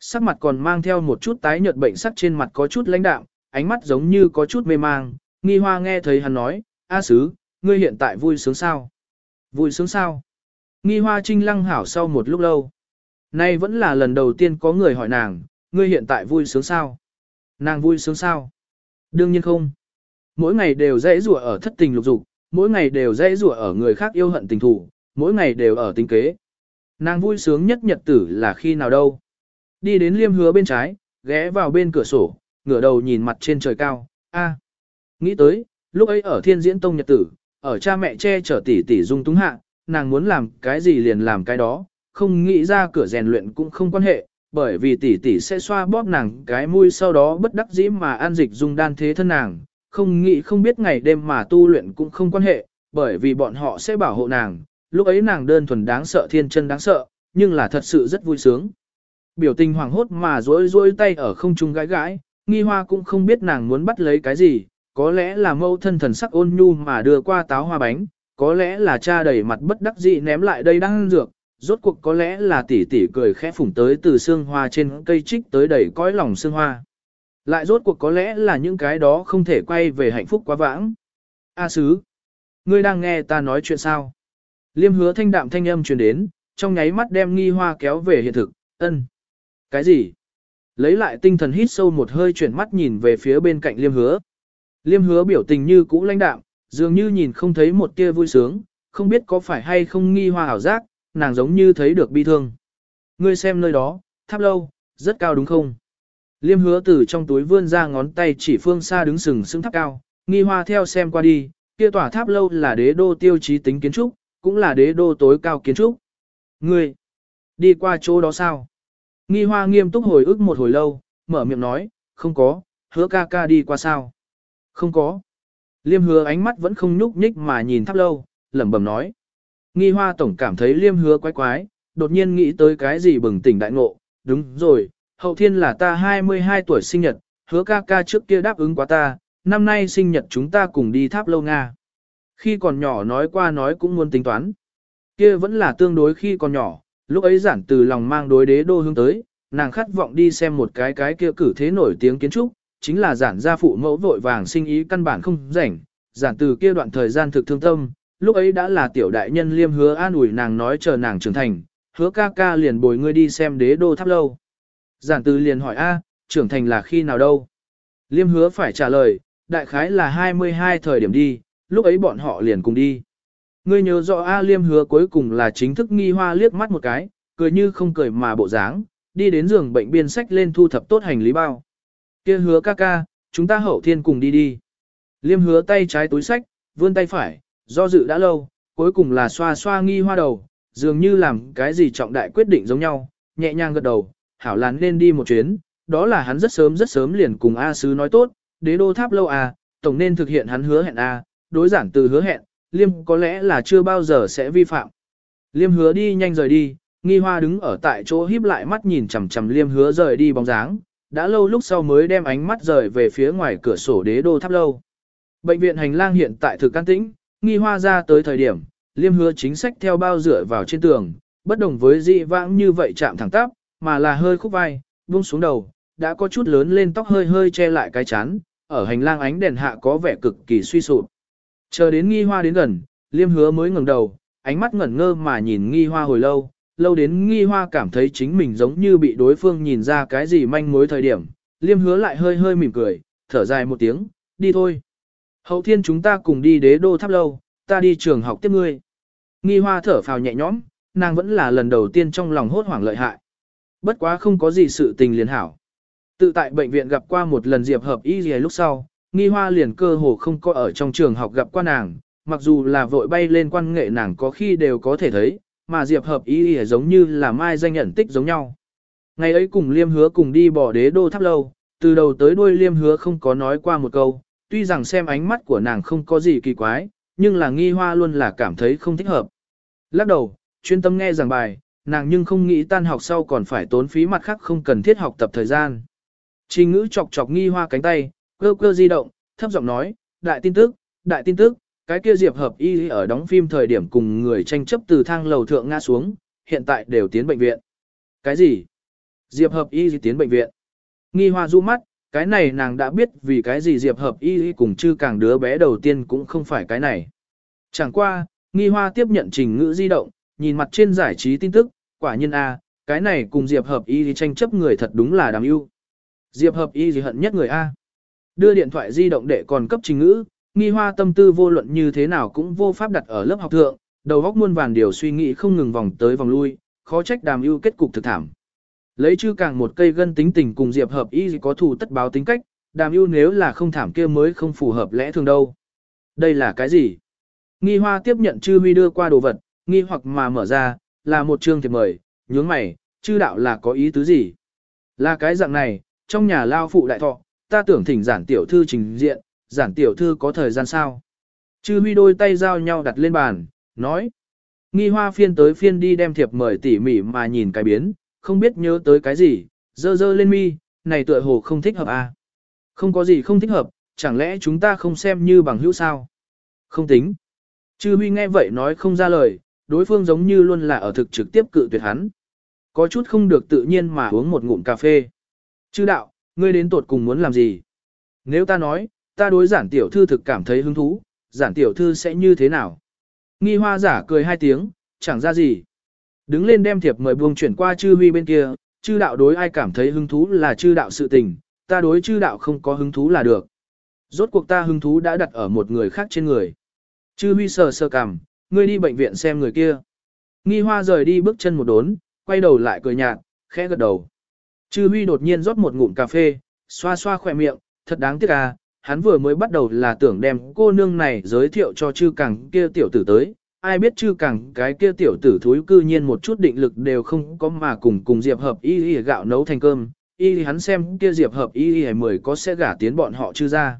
Speaker 1: Sắc mặt còn mang theo một chút tái nhợt bệnh sắc trên mặt có chút lãnh đạm, ánh mắt giống như có chút mê mang, nghi hoa nghe thấy hắn nói, A sứ, ngươi hiện tại vui sướng sao? Vui sướng sao? Nghi hoa trinh lăng hảo sau một lúc lâu. Nay vẫn là lần đầu tiên có người hỏi nàng, ngươi hiện tại vui sướng sao? Nàng vui sướng sao? Đương nhiên không. Mỗi ngày đều dễ rủa ở thất tình lục dục, mỗi ngày đều dễ rủa ở người khác yêu hận tình thủ, mỗi ngày đều ở tính kế. Nàng vui sướng nhất nhật tử là khi nào đâu. Đi đến liêm hứa bên trái, ghé vào bên cửa sổ, ngửa đầu nhìn mặt trên trời cao, a Nghĩ tới, lúc ấy ở thiên diễn tông nhật tử, ở cha mẹ che chở tỷ tỷ dung túng hạ, nàng muốn làm cái gì liền làm cái đó, không nghĩ ra cửa rèn luyện cũng không quan hệ, bởi vì tỷ tỷ sẽ xoa bóp nàng cái mũi sau đó bất đắc dĩ mà an dịch dung đan thế thân nàng, không nghĩ không biết ngày đêm mà tu luyện cũng không quan hệ, bởi vì bọn họ sẽ bảo hộ nàng, lúc ấy nàng đơn thuần đáng sợ thiên chân đáng sợ, nhưng là thật sự rất vui sướng. Biểu tình hoảng hốt mà rối rối tay ở không trung gãi gãi, nghi hoa cũng không biết nàng muốn bắt lấy cái gì, có lẽ là mâu thân thần sắc ôn nhu mà đưa qua táo hoa bánh, có lẽ là cha đẩy mặt bất đắc dĩ ném lại đây đang dược, rốt cuộc có lẽ là tỷ tỷ cười khẽ phủng tới từ xương hoa trên cây trích tới đầy cõi lòng xương hoa. Lại rốt cuộc có lẽ là những cái đó không thể quay về hạnh phúc quá vãng. A sứ, ngươi đang nghe ta nói chuyện sao? Liêm hứa thanh đạm thanh âm truyền đến, trong nháy mắt đem nghi hoa kéo về hiện thực, ân. Cái gì? Lấy lại tinh thần hít sâu một hơi chuyển mắt nhìn về phía bên cạnh liêm hứa. Liêm hứa biểu tình như cũ lãnh đạm, dường như nhìn không thấy một tia vui sướng, không biết có phải hay không nghi hoa ảo giác, nàng giống như thấy được bi thương. Ngươi xem nơi đó, tháp lâu, rất cao đúng không? Liêm hứa từ trong túi vươn ra ngón tay chỉ phương xa đứng sừng sững tháp cao, nghi hoa theo xem qua đi, kia tòa tháp lâu là đế đô tiêu chí tính kiến trúc, cũng là đế đô tối cao kiến trúc. Ngươi, đi qua chỗ đó sao? Nghi hoa nghiêm túc hồi ức một hồi lâu, mở miệng nói, không có, hứa ca ca đi qua sao? Không có. Liêm hứa ánh mắt vẫn không nhúc nhích mà nhìn tháp lâu, lẩm bẩm nói. Nghi hoa tổng cảm thấy liêm hứa quái quái, đột nhiên nghĩ tới cái gì bừng tỉnh đại ngộ, đúng rồi, hậu thiên là ta 22 tuổi sinh nhật, hứa ca ca trước kia đáp ứng quá ta, năm nay sinh nhật chúng ta cùng đi tháp lâu Nga. Khi còn nhỏ nói qua nói cũng muốn tính toán. Kia vẫn là tương đối khi còn nhỏ, lúc ấy giản từ lòng mang đối đế đô hướng tới, nàng khát vọng đi xem một cái cái kia cử thế nổi tiếng kiến trúc, chính là giản gia phụ mẫu vội vàng sinh ý căn bản không rảnh, giản từ kia đoạn thời gian thực thương tâm, lúc ấy đã là tiểu đại nhân liêm hứa an ủi nàng nói chờ nàng trưởng thành, hứa ca ca liền bồi ngươi đi xem đế đô tháp lâu. Giản từ liền hỏi a, trưởng thành là khi nào đâu? Liêm hứa phải trả lời, đại khái là 22 thời điểm đi, lúc ấy bọn họ liền cùng đi. Ngươi nhớ rõ A Liêm hứa cuối cùng là chính thức nghi hoa liếc mắt một cái, cười như không cười mà bộ dáng, đi đến giường bệnh biên sách lên thu thập tốt hành lý bao kia hứa ca ca, chúng ta hậu thiên cùng đi đi. Liêm hứa tay trái túi sách, vươn tay phải, do dự đã lâu, cuối cùng là xoa xoa nghi hoa đầu, dường như làm cái gì trọng đại quyết định giống nhau, nhẹ nhàng gật đầu, hảo lán nên đi một chuyến, đó là hắn rất sớm rất sớm liền cùng A Sứ nói tốt, đế đô tháp lâu à, tổng nên thực hiện hắn hứa hẹn A, đối giản từ hứa hẹn, Liêm có lẽ là chưa bao giờ sẽ vi phạm. Liêm hứa đi nhanh rời đi, nghi hoa đứng ở tại chỗ híp lại mắt nhìn chằm chằm Liêm hứa rời đi bóng dáng, đã lâu lúc sau mới đem ánh mắt rời về phía ngoài cửa sổ đế đô tháp lâu. Bệnh viện hành lang hiện tại thực can tĩnh, nghi hoa ra tới thời điểm, Liêm hứa chính sách theo bao dựa vào trên tường, bất đồng với dị vãng như vậy chạm thẳng tắp, mà là hơi khúc vai, buông xuống đầu, đã có chút lớn lên tóc hơi hơi che lại cái chán, ở hành lang ánh đèn hạ có vẻ cực kỳ suy sụp. Chờ đến nghi hoa đến gần, liêm hứa mới ngẩng đầu, ánh mắt ngẩn ngơ mà nhìn nghi hoa hồi lâu, lâu đến nghi hoa cảm thấy chính mình giống như bị đối phương nhìn ra cái gì manh mối thời điểm, liêm hứa lại hơi hơi mỉm cười, thở dài một tiếng, đi thôi. Hậu thiên chúng ta cùng đi đế đô tháp lâu, ta đi trường học tiếp ngươi. Nghi hoa thở phào nhẹ nhõm, nàng vẫn là lần đầu tiên trong lòng hốt hoảng lợi hại. Bất quá không có gì sự tình liền hảo. Tự tại bệnh viện gặp qua một lần Diệp Hợp Y gì lúc sau, nghi hoa liền cơ hồ không có ở trong trường học gặp qua nàng, mặc dù là vội bay lên quan nghệ nàng có khi đều có thể thấy, mà Diệp Hợp ý ỉa giống như là mai danh nhận tích giống nhau. Ngày ấy cùng Liêm Hứa cùng đi bỏ đế đô tháp lâu, từ đầu tới đuôi Liêm Hứa không có nói qua một câu, tuy rằng xem ánh mắt của nàng không có gì kỳ quái, nhưng là nghi hoa luôn là cảm thấy không thích hợp. Lắc đầu, chuyên tâm nghe giảng bài, nàng nhưng không nghĩ tan học sau còn phải tốn phí mặt khác không cần thiết học tập thời gian. Trình ngữ chọc chọc nghi hoa cánh tay, cơ cơ di động, thấp giọng nói, đại tin tức, đại tin tức, cái kia diệp hợp y ở đóng phim thời điểm cùng người tranh chấp từ thang lầu thượng ngã xuống, hiện tại đều tiến bệnh viện. Cái gì? Diệp hợp y tiến bệnh viện. Nghi hoa du mắt, cái này nàng đã biết vì cái gì diệp hợp y cùng chư càng đứa bé đầu tiên cũng không phải cái này. Chẳng qua, nghi hoa tiếp nhận trình ngữ di động, nhìn mặt trên giải trí tin tức, quả nhiên A, cái này cùng diệp hợp y tranh chấp người thật đúng là đáng yêu. Diệp hợp y gì hận nhất người A. Đưa điện thoại di động để còn cấp trình ngữ, nghi hoa tâm tư vô luận như thế nào cũng vô pháp đặt ở lớp học thượng, đầu óc muôn vàn điều suy nghĩ không ngừng vòng tới vòng lui, khó trách đàm ưu kết cục thực thảm. Lấy chư càng một cây gân tính tình cùng diệp hợp y có thù tất báo tính cách, đàm ưu nếu là không thảm kia mới không phù hợp lẽ thường đâu. Đây là cái gì? Nghi hoa tiếp nhận chư huy đưa qua đồ vật, nghi hoặc mà mở ra, là một chương thiệp mời, nhướng mày, chư đạo là có ý tứ gì? Là cái dạng này, trong nhà lao phụ đại thọ, ta tưởng thỉnh giản tiểu thư trình diện, giản tiểu thư có thời gian sao? Chư huy đôi tay giao nhau đặt lên bàn, nói. Nghi hoa phiên tới phiên đi đem thiệp mời tỉ mỉ mà nhìn cái biến, không biết nhớ tới cái gì, dơ dơ lên mi, này tựa hồ không thích hợp à? Không có gì không thích hợp, chẳng lẽ chúng ta không xem như bằng hữu sao? Không tính. Chư huy nghe vậy nói không ra lời, đối phương giống như luôn là ở thực trực tiếp cự tuyệt hắn. Có chút không được tự nhiên mà uống một ngụm cà phê. Chư đạo, ngươi đến tột cùng muốn làm gì? Nếu ta nói, ta đối giản tiểu thư thực cảm thấy hứng thú, giản tiểu thư sẽ như thế nào? Nghi hoa giả cười hai tiếng, chẳng ra gì. Đứng lên đem thiệp mời buông chuyển qua chư huy bên kia, chư đạo đối ai cảm thấy hứng thú là chư đạo sự tình, ta đối chư đạo không có hứng thú là được. Rốt cuộc ta hứng thú đã đặt ở một người khác trên người. Chư huy sờ sờ cằm, ngươi đi bệnh viện xem người kia. Nghi hoa rời đi bước chân một đốn, quay đầu lại cười nhạt, khẽ gật đầu. Chư huy đột nhiên rót một ngụm cà phê, xoa xoa khỏe miệng, thật đáng tiếc à, hắn vừa mới bắt đầu là tưởng đem cô nương này giới thiệu cho chư càng kia tiểu tử tới, ai biết chư càng cái kia tiểu tử thúi cư nhiên một chút định lực đều không có mà cùng cùng diệp hợp y y gạo nấu thành cơm, y hắn xem kia diệp hợp y y mười có sẽ gả tiến bọn họ chư ra.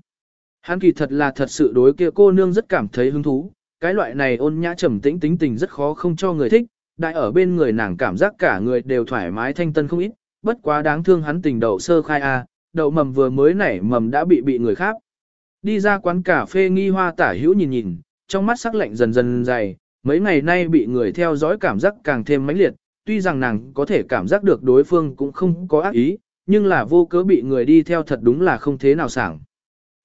Speaker 1: Hắn kỳ thật là thật sự đối kia cô nương rất cảm thấy hứng thú, cái loại này ôn nhã trầm tĩnh tính tình rất khó không cho người thích, đại ở bên người nàng cảm giác cả người đều thoải mái thanh tân không ít, bất quá đáng thương hắn tình đầu sơ khai a, đậu mầm vừa mới nảy mầm đã bị bị người khác. Đi ra quán cà phê nghi hoa tả hữu nhìn nhìn, trong mắt sắc lạnh dần dần dày, Mấy ngày nay bị người theo dõi cảm giác càng thêm mãnh liệt, tuy rằng nàng có thể cảm giác được đối phương cũng không có ác ý, nhưng là vô cớ bị người đi theo thật đúng là không thế nào sảng.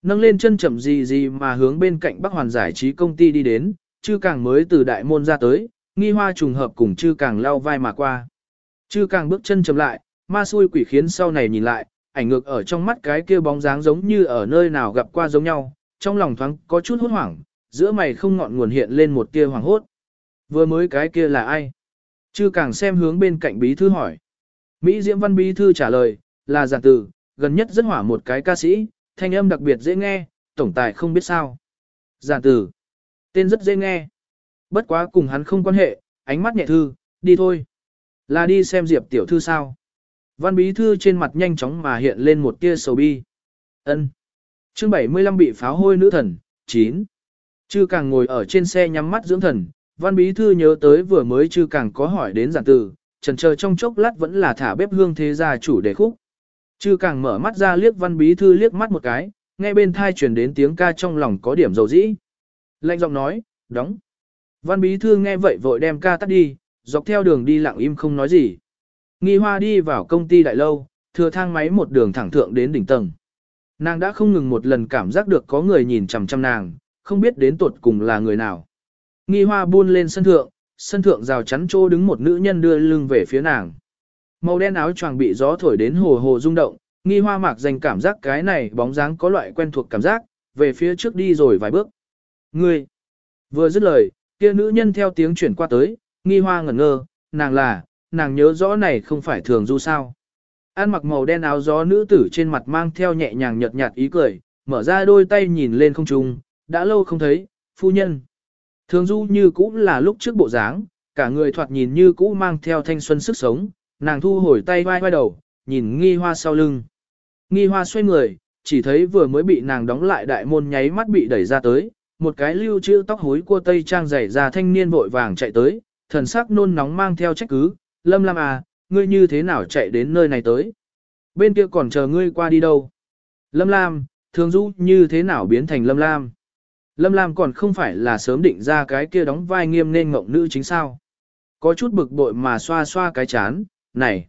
Speaker 1: Nâng lên chân chậm gì gì mà hướng bên cạnh Bắc Hoàn giải trí công ty đi đến, chư càng mới từ đại môn ra tới, nghi hoa trùng hợp cùng chư càng lao vai mà qua. Chư càng bước chân chậm lại, ma xui quỷ khiến sau này nhìn lại, ảnh ngược ở trong mắt cái kia bóng dáng giống như ở nơi nào gặp qua giống nhau, trong lòng thoáng có chút hốt hoảng, giữa mày không ngọn nguồn hiện lên một tia hoàng hốt. Vừa mới cái kia là ai? Chư càng xem hướng bên cạnh bí thư hỏi. Mỹ Diễm Văn bí thư trả lời, là giản tử, gần nhất rất hỏa một cái ca sĩ, thanh âm đặc biệt dễ nghe, tổng tài không biết sao. Giản tử, tên rất dễ nghe. Bất quá cùng hắn không quan hệ, ánh mắt nhẹ thư, đi thôi. Là đi xem Diệp tiểu thư sao? Văn bí thư trên mặt nhanh chóng mà hiện lên một tia sầu bi. Ân. Chương 75 bị pháo hôi nữ thần, 9. Chư càng ngồi ở trên xe nhắm mắt dưỡng thần, văn bí thư nhớ tới vừa mới chư càng có hỏi đến giản từ, trần chờ trong chốc lát vẫn là thả bếp hương thế gia chủ đề khúc. Chư càng mở mắt ra liếc văn bí thư liếc mắt một cái, nghe bên thai truyền đến tiếng ca trong lòng có điểm dầu dĩ. Lạnh giọng nói, đóng. Văn bí thư nghe vậy vội đem ca tắt đi, dọc theo đường đi lặng im không nói gì. Nghi hoa đi vào công ty đại lâu, thừa thang máy một đường thẳng thượng đến đỉnh tầng. Nàng đã không ngừng một lần cảm giác được có người nhìn chằm chằm nàng, không biết đến tuột cùng là người nào. Nghi hoa buôn lên sân thượng, sân thượng rào chắn chỗ đứng một nữ nhân đưa lưng về phía nàng. Màu đen áo choàng bị gió thổi đến hồ hồ rung động, nghi hoa mạc dành cảm giác cái này bóng dáng có loại quen thuộc cảm giác, về phía trước đi rồi vài bước. Ngươi! Vừa dứt lời, kia nữ nhân theo tiếng chuyển qua tới, nghi hoa ngẩn ngơ, nàng là, nàng nhớ rõ này không phải thường du sao. An mặc màu đen áo gió nữ tử trên mặt mang theo nhẹ nhàng nhợt nhạt ý cười, mở ra đôi tay nhìn lên không trung, đã lâu không thấy, phu nhân. Thường du như cũ là lúc trước bộ dáng, cả người thoạt nhìn như cũ mang theo thanh xuân sức sống, nàng thu hồi tay vai vai đầu, nhìn nghi hoa sau lưng. Nghi hoa xoay người, chỉ thấy vừa mới bị nàng đóng lại đại môn nháy mắt bị đẩy ra tới, một cái lưu chữ tóc hối cua tây trang dày ra thanh niên vội vàng chạy tới, thần sắc nôn nóng mang theo trách cứ, lâm lam à, ngươi như thế nào chạy đến nơi này tới? Bên kia còn chờ ngươi qua đi đâu? Lâm lam, thường du như thế nào biến thành lâm lam? Lâm lam còn không phải là sớm định ra cái kia đóng vai nghiêm nên ngộng nữ chính sao? Có chút bực bội mà xoa xoa cái chán, này.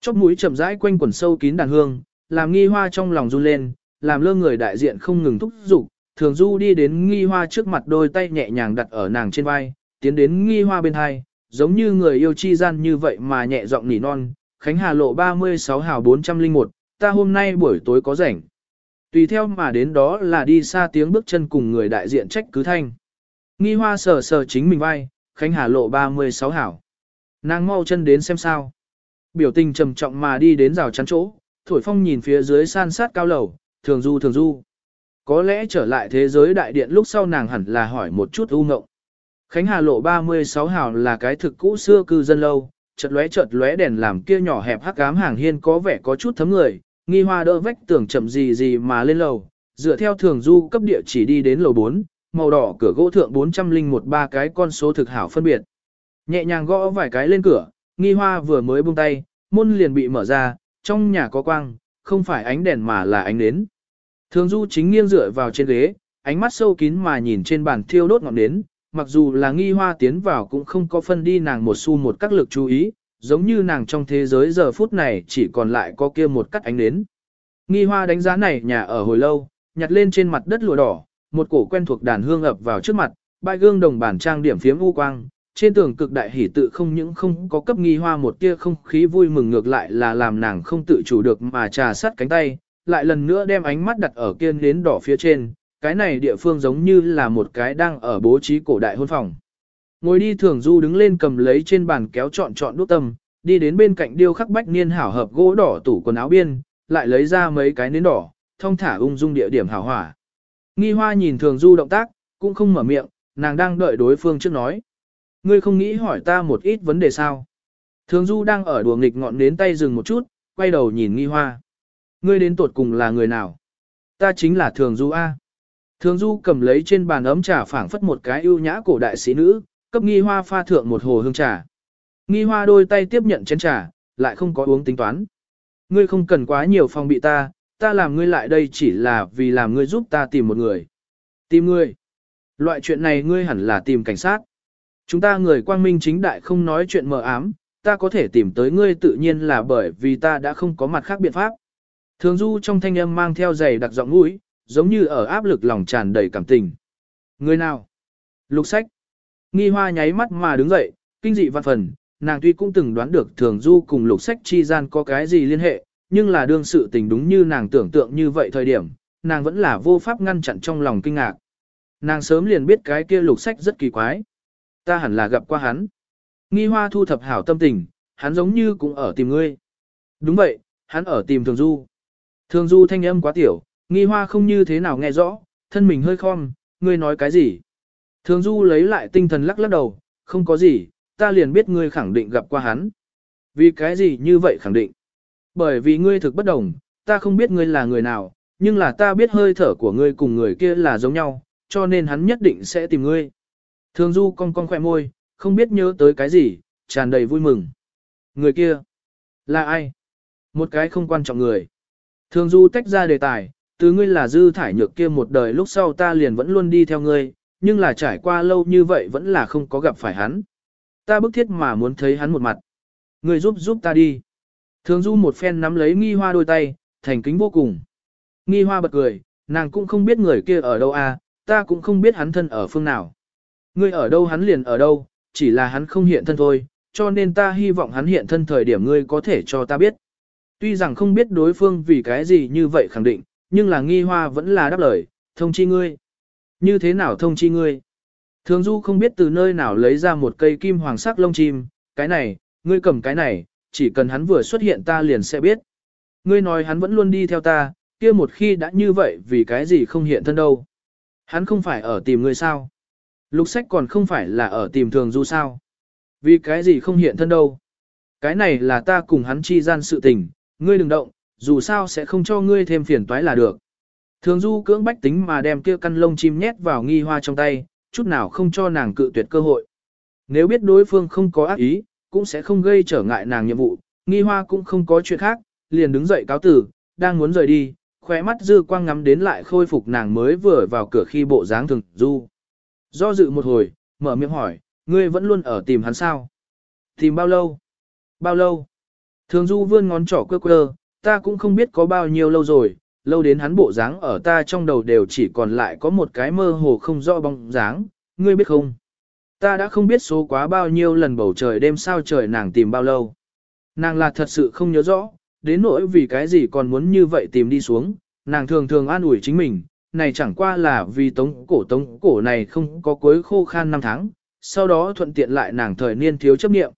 Speaker 1: Chóp mũi chậm rãi quanh quần sâu kín đàn hương, làm nghi hoa trong lòng run lên, làm lơ người đại diện không ngừng thúc giục, thường du đi đến nghi hoa trước mặt đôi tay nhẹ nhàng đặt ở nàng trên vai, tiến đến nghi hoa bên hai, giống như người yêu chi gian như vậy mà nhẹ giọng nỉ non, Khánh Hà lộ 36 hào 401, ta hôm nay buổi tối có rảnh. Tùy theo mà đến đó là đi xa tiếng bước chân cùng người đại diện trách cứ thanh. Nghi hoa sờ sờ chính mình vai, Khánh Hà lộ 36 hảo. Nàng mau chân đến xem sao. Biểu tình trầm trọng mà đi đến rào chắn chỗ, thổi phong nhìn phía dưới san sát cao lầu, thường du thường du. Có lẽ trở lại thế giới đại điện lúc sau nàng hẳn là hỏi một chút u ngộng. Khánh Hà lộ 36 hào là cái thực cũ xưa cư dân lâu, chợt lóe chợt lóe đèn làm kia nhỏ hẹp hắc ám hàng hiên có vẻ có chút thấm người, nghi hoa đỡ vách tưởng chậm gì gì mà lên lầu, dựa theo thường du cấp địa chỉ đi đến lầu 4, màu đỏ cửa gỗ thượng 401 ba cái con số thực hảo phân biệt. Nhẹ nhàng gõ vài cái lên cửa, nghi hoa vừa mới buông tay, môn liền bị mở ra, trong nhà có quang, không phải ánh đèn mà là ánh nến. Thường du chính nghiêng dựa vào trên ghế, ánh mắt sâu kín mà nhìn trên bàn thiêu đốt ngọn nến, mặc dù là nghi hoa tiến vào cũng không có phân đi nàng một xu một các lực chú ý, giống như nàng trong thế giới giờ phút này chỉ còn lại có kia một cắt ánh nến. Nghi hoa đánh giá này nhà ở hồi lâu, nhặt lên trên mặt đất lụa đỏ, một cổ quen thuộc đàn hương ập vào trước mặt, bãi gương đồng bản trang điểm phiếm u quang, trên tường cực đại hỉ tự không những không có cấp nghi hoa một tia không khí vui mừng ngược lại là làm nàng không tự chủ được mà trà sát cánh tay, lại lần nữa đem ánh mắt đặt ở kiên nến đỏ phía trên, cái này địa phương giống như là một cái đang ở bố trí cổ đại hôn phòng. Ngồi đi thường du đứng lên cầm lấy trên bàn kéo chọn chọn đuốc tâm, đi đến bên cạnh điêu khắc bách niên hảo hợp gỗ đỏ tủ quần áo biên, lại lấy ra mấy cái nến đỏ, thông thả ung dung địa điểm hảo hỏa. Nghi hoa nhìn thường du động tác, cũng không mở miệng, nàng đang đợi đối phương trước nói. Ngươi không nghĩ hỏi ta một ít vấn đề sao? Thường du đang ở đùa nghịch ngọn nến tay dừng một chút, quay đầu nhìn nghi hoa. Ngươi đến tột cùng là người nào? Ta chính là thường du A. Thường du cầm lấy trên bàn ấm trà phảng phất một cái ưu nhã cổ đại sĩ nữ, cấp nghi hoa pha thượng một hồ hương trà. Nghi hoa đôi tay tiếp nhận chén trà, lại không có uống tính toán. Ngươi không cần quá nhiều phòng bị ta, ta làm ngươi lại đây chỉ là vì làm ngươi giúp ta tìm một người. Tìm ngươi. Loại chuyện này ngươi hẳn là tìm cảnh sát. Chúng ta người quang minh chính đại không nói chuyện mờ ám, ta có thể tìm tới ngươi tự nhiên là bởi vì ta đã không có mặt khác biện pháp. Thường du trong thanh âm mang theo giày đặc giọng mũi, giống như ở áp lực lòng tràn đầy cảm tình. Người nào? Lục sách. Nghi hoa nháy mắt mà đứng dậy, kinh dị văn phần, nàng tuy cũng từng đoán được thường du cùng lục sách chi gian có cái gì liên hệ, nhưng là đương sự tình đúng như nàng tưởng tượng như vậy thời điểm, nàng vẫn là vô pháp ngăn chặn trong lòng kinh ngạc. Nàng sớm liền biết cái kia lục sách rất kỳ quái. Ta hẳn là gặp qua hắn. Nghi hoa thu thập hảo tâm tình, hắn giống như cũng ở tìm ngươi. Đúng vậy, hắn ở tìm thường du. Thường du thanh âm quá tiểu, nghi hoa không như thế nào nghe rõ, thân mình hơi khom, ngươi nói cái gì. Thường du lấy lại tinh thần lắc lắc đầu, không có gì, ta liền biết ngươi khẳng định gặp qua hắn. Vì cái gì như vậy khẳng định? Bởi vì ngươi thực bất đồng, ta không biết ngươi là người nào, nhưng là ta biết hơi thở của ngươi cùng người kia là giống nhau, cho nên hắn nhất định sẽ tìm ngươi. Thường du cong cong khỏe môi, không biết nhớ tới cái gì, tràn đầy vui mừng. Người kia, là ai? Một cái không quan trọng người. Thường du tách ra đề tài, từ ngươi là dư thải nhược kia một đời lúc sau ta liền vẫn luôn đi theo ngươi, nhưng là trải qua lâu như vậy vẫn là không có gặp phải hắn. Ta bức thiết mà muốn thấy hắn một mặt. Ngươi giúp giúp ta đi. Thường du một phen nắm lấy nghi hoa đôi tay, thành kính vô cùng. Nghi hoa bật cười, nàng cũng không biết người kia ở đâu à, ta cũng không biết hắn thân ở phương nào. Ngươi ở đâu hắn liền ở đâu, chỉ là hắn không hiện thân thôi, cho nên ta hy vọng hắn hiện thân thời điểm ngươi có thể cho ta biết. Tuy rằng không biết đối phương vì cái gì như vậy khẳng định, nhưng là nghi hoa vẫn là đáp lời, thông chi ngươi. Như thế nào thông chi ngươi? Thường du không biết từ nơi nào lấy ra một cây kim hoàng sắc lông chim, cái này, ngươi cầm cái này, chỉ cần hắn vừa xuất hiện ta liền sẽ biết. Ngươi nói hắn vẫn luôn đi theo ta, kia một khi đã như vậy vì cái gì không hiện thân đâu. Hắn không phải ở tìm ngươi sao? Lục sách còn không phải là ở tìm thường du sao? Vì cái gì không hiện thân đâu? Cái này là ta cùng hắn chi gian sự tình, ngươi đừng động, dù sao sẽ không cho ngươi thêm phiền toái là được. Thường du cưỡng bách tính mà đem kia căn lông chim nhét vào nghi hoa trong tay, chút nào không cho nàng cự tuyệt cơ hội. Nếu biết đối phương không có ác ý, cũng sẽ không gây trở ngại nàng nhiệm vụ, nghi hoa cũng không có chuyện khác, liền đứng dậy cáo tử, đang muốn rời đi, khóe mắt dư quang ngắm đến lại khôi phục nàng mới vừa vào cửa khi bộ dáng thường du. Do dự một hồi, mở miệng hỏi, ngươi vẫn luôn ở tìm hắn sao? Tìm bao lâu? Bao lâu? Thường du vươn ngón trỏ quơ quơ, ta cũng không biết có bao nhiêu lâu rồi, lâu đến hắn bộ dáng ở ta trong đầu đều chỉ còn lại có một cái mơ hồ không rõ bóng dáng, ngươi biết không? Ta đã không biết số quá bao nhiêu lần bầu trời đêm sao trời nàng tìm bao lâu. Nàng là thật sự không nhớ rõ, đến nỗi vì cái gì còn muốn như vậy tìm đi xuống, nàng thường thường an ủi chính mình, này chẳng qua là vì tống cổ tống cổ này không có cuối khô khan năm tháng, sau đó thuận tiện lại nàng thời niên thiếu chấp nghiệm.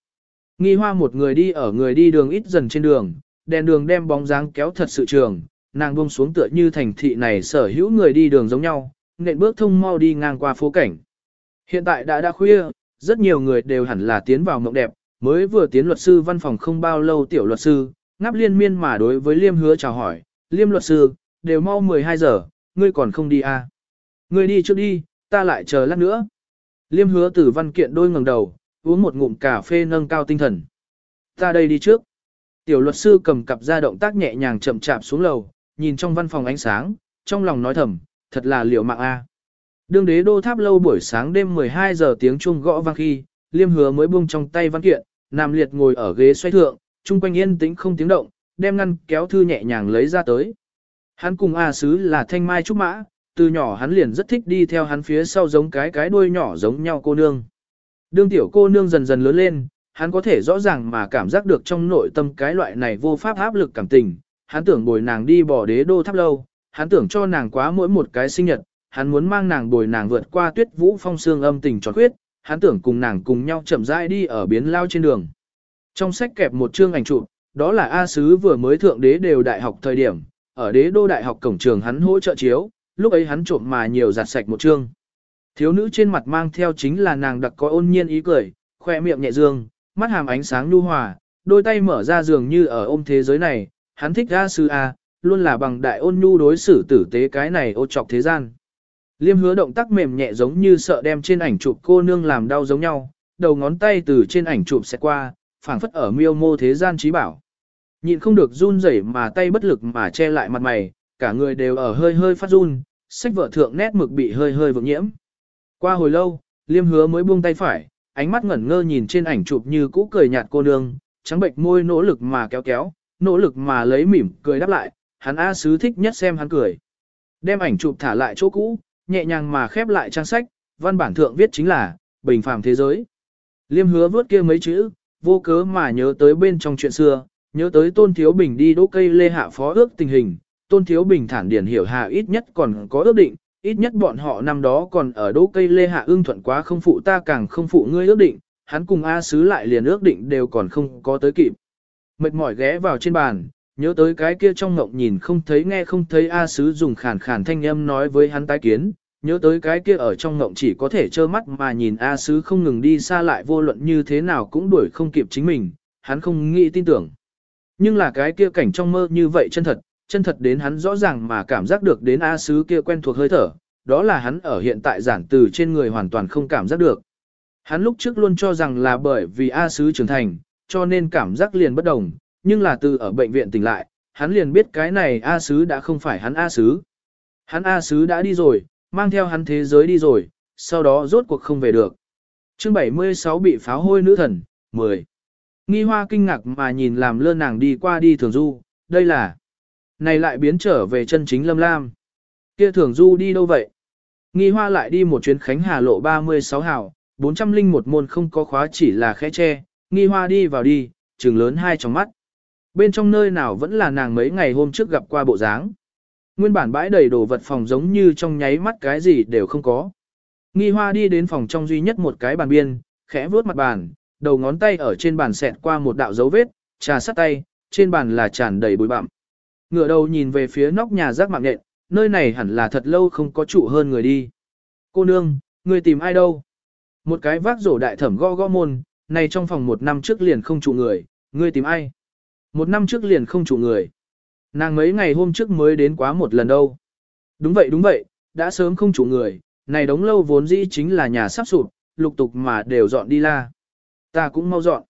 Speaker 1: Nghi hoa một người đi ở người đi đường ít dần trên đường, đèn đường đem bóng dáng kéo thật sự trường, nàng buông xuống tựa như thành thị này sở hữu người đi đường giống nhau, nện bước thông mau đi ngang qua phố cảnh. Hiện tại đã đã khuya, rất nhiều người đều hẳn là tiến vào mộng đẹp, mới vừa tiến luật sư văn phòng không bao lâu tiểu luật sư, ngáp liên miên mà đối với liêm hứa chào hỏi, liêm luật sư, đều mau 12 giờ, ngươi còn không đi à? Ngươi đi trước đi, ta lại chờ lát nữa. Liêm hứa tử văn kiện đôi ngẩng đầu, uống một ngụm cà phê nâng cao tinh thần. Ta đây đi trước. Tiểu luật sư cầm cặp ra động tác nhẹ nhàng chậm chạp xuống lầu, nhìn trong văn phòng ánh sáng, trong lòng nói thầm, thật là liệu mạng a. Đương đế đô tháp lâu buổi sáng đêm 12 giờ tiếng chuông gõ vang khi, liêm hứa mới buông trong tay văn kiện, nằm liệt ngồi ở ghế xoay thượng, chung quanh yên tĩnh không tiếng động, đem ngăn kéo thư nhẹ nhàng lấy ra tới. Hắn cùng A Sứ là thanh mai trúc mã, từ nhỏ hắn liền rất thích đi theo hắn phía sau giống cái cái đuôi nhỏ giống nhau cô nương. Đương tiểu cô nương dần dần lớn lên, hắn có thể rõ ràng mà cảm giác được trong nội tâm cái loại này vô pháp áp lực cảm tình. Hắn tưởng bồi nàng đi bỏ đế đô tháp lâu, hắn tưởng cho nàng quá mỗi một cái sinh nhật, hắn muốn mang nàng bồi nàng vượt qua tuyết vũ phong sương âm tình tròn khuyết, hắn tưởng cùng nàng cùng nhau chậm rãi đi ở biến lao trên đường. Trong sách kẹp một chương ảnh chụp, đó là A Sứ vừa mới thượng đế đều đại học thời điểm, ở đế đô đại học cổng trường hắn hỗ trợ chiếu, lúc ấy hắn trộm mà nhiều giặt sạch một chương. Thiếu nữ trên mặt mang theo chính là nàng đặc có ôn nhiên ý cười, khoe miệng nhẹ dương, mắt hàm ánh sáng nhu hòa, đôi tay mở ra dường như ở ôm thế giới này, hắn thích A Sư A, luôn là bằng đại ôn nhu đối xử tử tế cái này ô trọc thế gian. Liêm hứa động tác mềm nhẹ giống như sợ đem trên ảnh chụp cô nương làm đau giống nhau, đầu ngón tay từ trên ảnh chụp sẽ qua, phảng phất ở miêu mô thế gian trí bảo. Nhịn không được run rẩy mà tay bất lực mà che lại mặt mày, cả người đều ở hơi hơi phát run, sách vợ thượng nét mực bị hơi hơi vượng nhiễm. Qua hồi lâu, liêm hứa mới buông tay phải, ánh mắt ngẩn ngơ nhìn trên ảnh chụp như cũ cười nhạt cô nương, trắng bệnh môi nỗ lực mà kéo kéo, nỗ lực mà lấy mỉm cười đáp lại, hắn A sứ thích nhất xem hắn cười. Đem ảnh chụp thả lại chỗ cũ, nhẹ nhàng mà khép lại trang sách, văn bản thượng viết chính là, bình phàm thế giới. Liêm hứa vớt kia mấy chữ, vô cớ mà nhớ tới bên trong chuyện xưa, nhớ tới Tôn Thiếu Bình đi đỗ cây lê hạ phó ước tình hình, Tôn Thiếu Bình thản điển hiểu hạ ít nhất còn có ước định, ít nhất bọn họ năm đó còn ở đỗ cây lê hạ ương thuận quá không phụ ta càng không phụ ngươi ước định, hắn cùng A Sứ lại liền ước định đều còn không có tới kịp. Mệt mỏi ghé vào trên bàn, nhớ tới cái kia trong ngộng nhìn không thấy nghe không thấy A Sứ dùng khàn khàn thanh âm nói với hắn tái kiến, nhớ tới cái kia ở trong ngộng chỉ có thể trơ mắt mà nhìn A Sứ không ngừng đi xa lại vô luận như thế nào cũng đuổi không kịp chính mình, hắn không nghĩ tin tưởng. Nhưng là cái kia cảnh trong mơ như vậy chân thật, chân thật đến hắn rõ ràng mà cảm giác được đến A Sứ kia quen thuộc hơi thở, đó là hắn ở hiện tại giản từ trên người hoàn toàn không cảm giác được. Hắn lúc trước luôn cho rằng là bởi vì A Sứ trưởng thành, cho nên cảm giác liền bất đồng, nhưng là từ ở bệnh viện tỉnh lại, hắn liền biết cái này A Sứ đã không phải hắn A Sứ. Hắn A Sứ đã đi rồi, mang theo hắn thế giới đi rồi, sau đó rốt cuộc không về được. chương 76 bị pháo hôi nữ thần, 10. Nghi hoa kinh ngạc mà nhìn làm lơ nàng đi qua đi thường du, đây là... Này lại biến trở về chân chính lâm lam. Kia thường du đi đâu vậy? Nghi hoa lại đi một chuyến khánh hà lộ 36 hào, 401 môn không có khóa chỉ là khẽ che, nghi hoa đi vào đi, trừng lớn hai trong mắt. Bên trong nơi nào vẫn là nàng mấy ngày hôm trước gặp qua bộ dáng. Nguyên bản bãi đầy đồ vật phòng giống như trong nháy mắt cái gì đều không có. Nghi hoa đi đến phòng trong duy nhất một cái bàn biên, khẽ vuốt mặt bàn, đầu ngón tay ở trên bàn xẹt qua một đạo dấu vết, trà sắt tay, trên bàn là tràn đầy bụi bặm. Ngửa đầu nhìn về phía nóc nhà rác mạng nện, nơi này hẳn là thật lâu không có trụ hơn người đi. Cô nương, người tìm ai đâu? Một cái vác rổ đại thẩm go go môn, này trong phòng một năm trước liền không trụ người, ngươi tìm ai? Một năm trước liền không trụ người. Nàng mấy ngày hôm trước mới đến quá một lần đâu. Đúng vậy đúng vậy, đã sớm không trụ người, này đống lâu vốn dĩ chính là nhà sắp sụp, lục tục mà đều dọn đi la. Ta cũng mau dọn.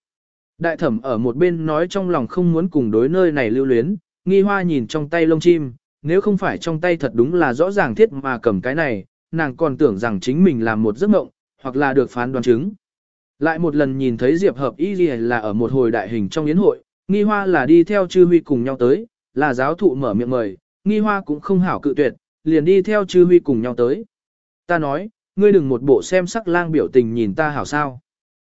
Speaker 1: Đại thẩm ở một bên nói trong lòng không muốn cùng đối nơi này lưu luyến, nghi hoa nhìn trong tay lông chim, nếu không phải trong tay thật đúng là rõ ràng thiết mà cầm cái này, nàng còn tưởng rằng chính mình làm một giấc mộng, hoặc là được phán đoán chứng. Lại một lần nhìn thấy Diệp Hợp Y là ở một hồi đại hình trong yến hội, nghi hoa là đi theo chư huy cùng nhau tới, là giáo thụ mở miệng mời, nghi hoa cũng không hảo cự tuyệt, liền đi theo chư huy cùng nhau tới. Ta nói, ngươi đừng một bộ xem sắc lang biểu tình nhìn ta hảo sao.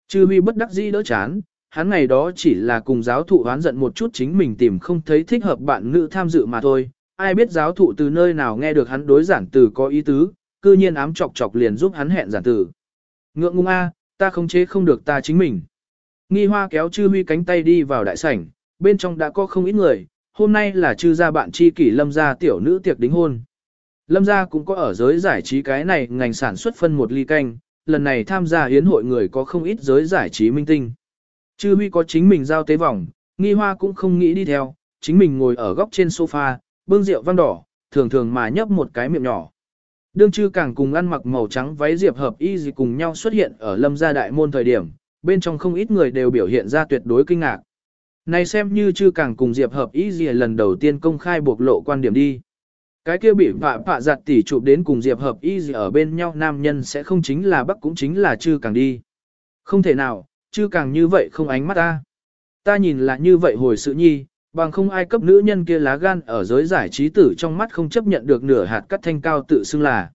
Speaker 1: Chư huy bất đắc dĩ đỡ chán, hắn ngày đó chỉ là cùng giáo thụ oán giận một chút chính mình tìm không thấy thích hợp bạn nữ tham dự mà thôi. Ai biết giáo thụ từ nơi nào nghe được hắn đối giản từ có ý tứ, cư nhiên ám chọc chọc liền giúp hắn hẹn giản từ. Ngượng ngung a, ta không chế không được ta chính mình. Nghi hoa kéo chư huy cánh tay đi vào đại sảnh, bên trong đã có không ít người, hôm nay là chư gia bạn chi kỷ lâm gia tiểu nữ tiệc đính hôn. Lâm gia cũng có ở giới giải trí cái này ngành sản xuất phân một ly canh, lần này tham gia hiến hội người có không ít giới giải trí minh tinh. Chư huy có chính mình giao tế vòng, nghi hoa cũng không nghĩ đi theo, chính mình ngồi ở góc trên sofa, bưng rượu vang đỏ, thường thường mà nhấp một cái miệng nhỏ. Đương chư càng cùng ăn mặc màu trắng váy diệp hợp y gì cùng nhau xuất hiện ở lâm gia đại môn thời điểm, bên trong không ít người đều biểu hiện ra tuyệt đối kinh ngạc. Này xem như chư càng cùng diệp hợp y gì lần đầu tiên công khai bộc lộ quan điểm đi. Cái kia bị vạ vạ giặt tỉ chụp đến cùng diệp hợp y gì ở bên nhau nam nhân sẽ không chính là bắc cũng chính là chư càng đi. Không thể nào, chứ càng như vậy không ánh mắt ta. Ta nhìn là như vậy hồi sự nhi, bằng không ai cấp nữ nhân kia lá gan ở giới giải trí tử trong mắt không chấp nhận được nửa hạt cắt thanh cao tự xưng là.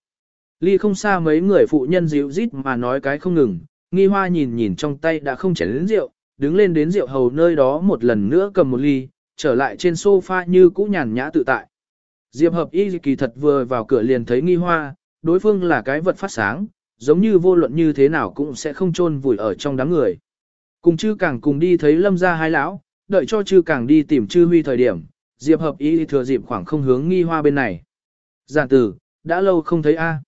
Speaker 1: Ly không xa mấy người phụ nhân dịu rít mà nói cái không ngừng, nghi hoa nhìn nhìn trong tay đã không chảy đến rượu, đứng lên đến rượu hầu nơi đó một lần nữa cầm một ly, trở lại trên sofa như cũ nhàn nhã tự tại. Diệp hợp y kỳ thật vừa vào cửa liền thấy nghi hoa, đối phương là cái vật phát sáng, giống như vô luận như thế nào cũng sẽ không chôn vùi ở trong đám người. Cùng chư càng cùng đi thấy lâm gia hai lão, đợi cho chư càng đi tìm chư huy thời điểm, diệp hợp y thừa dịp khoảng không hướng nghi hoa bên này. Giản tử, đã lâu không thấy a.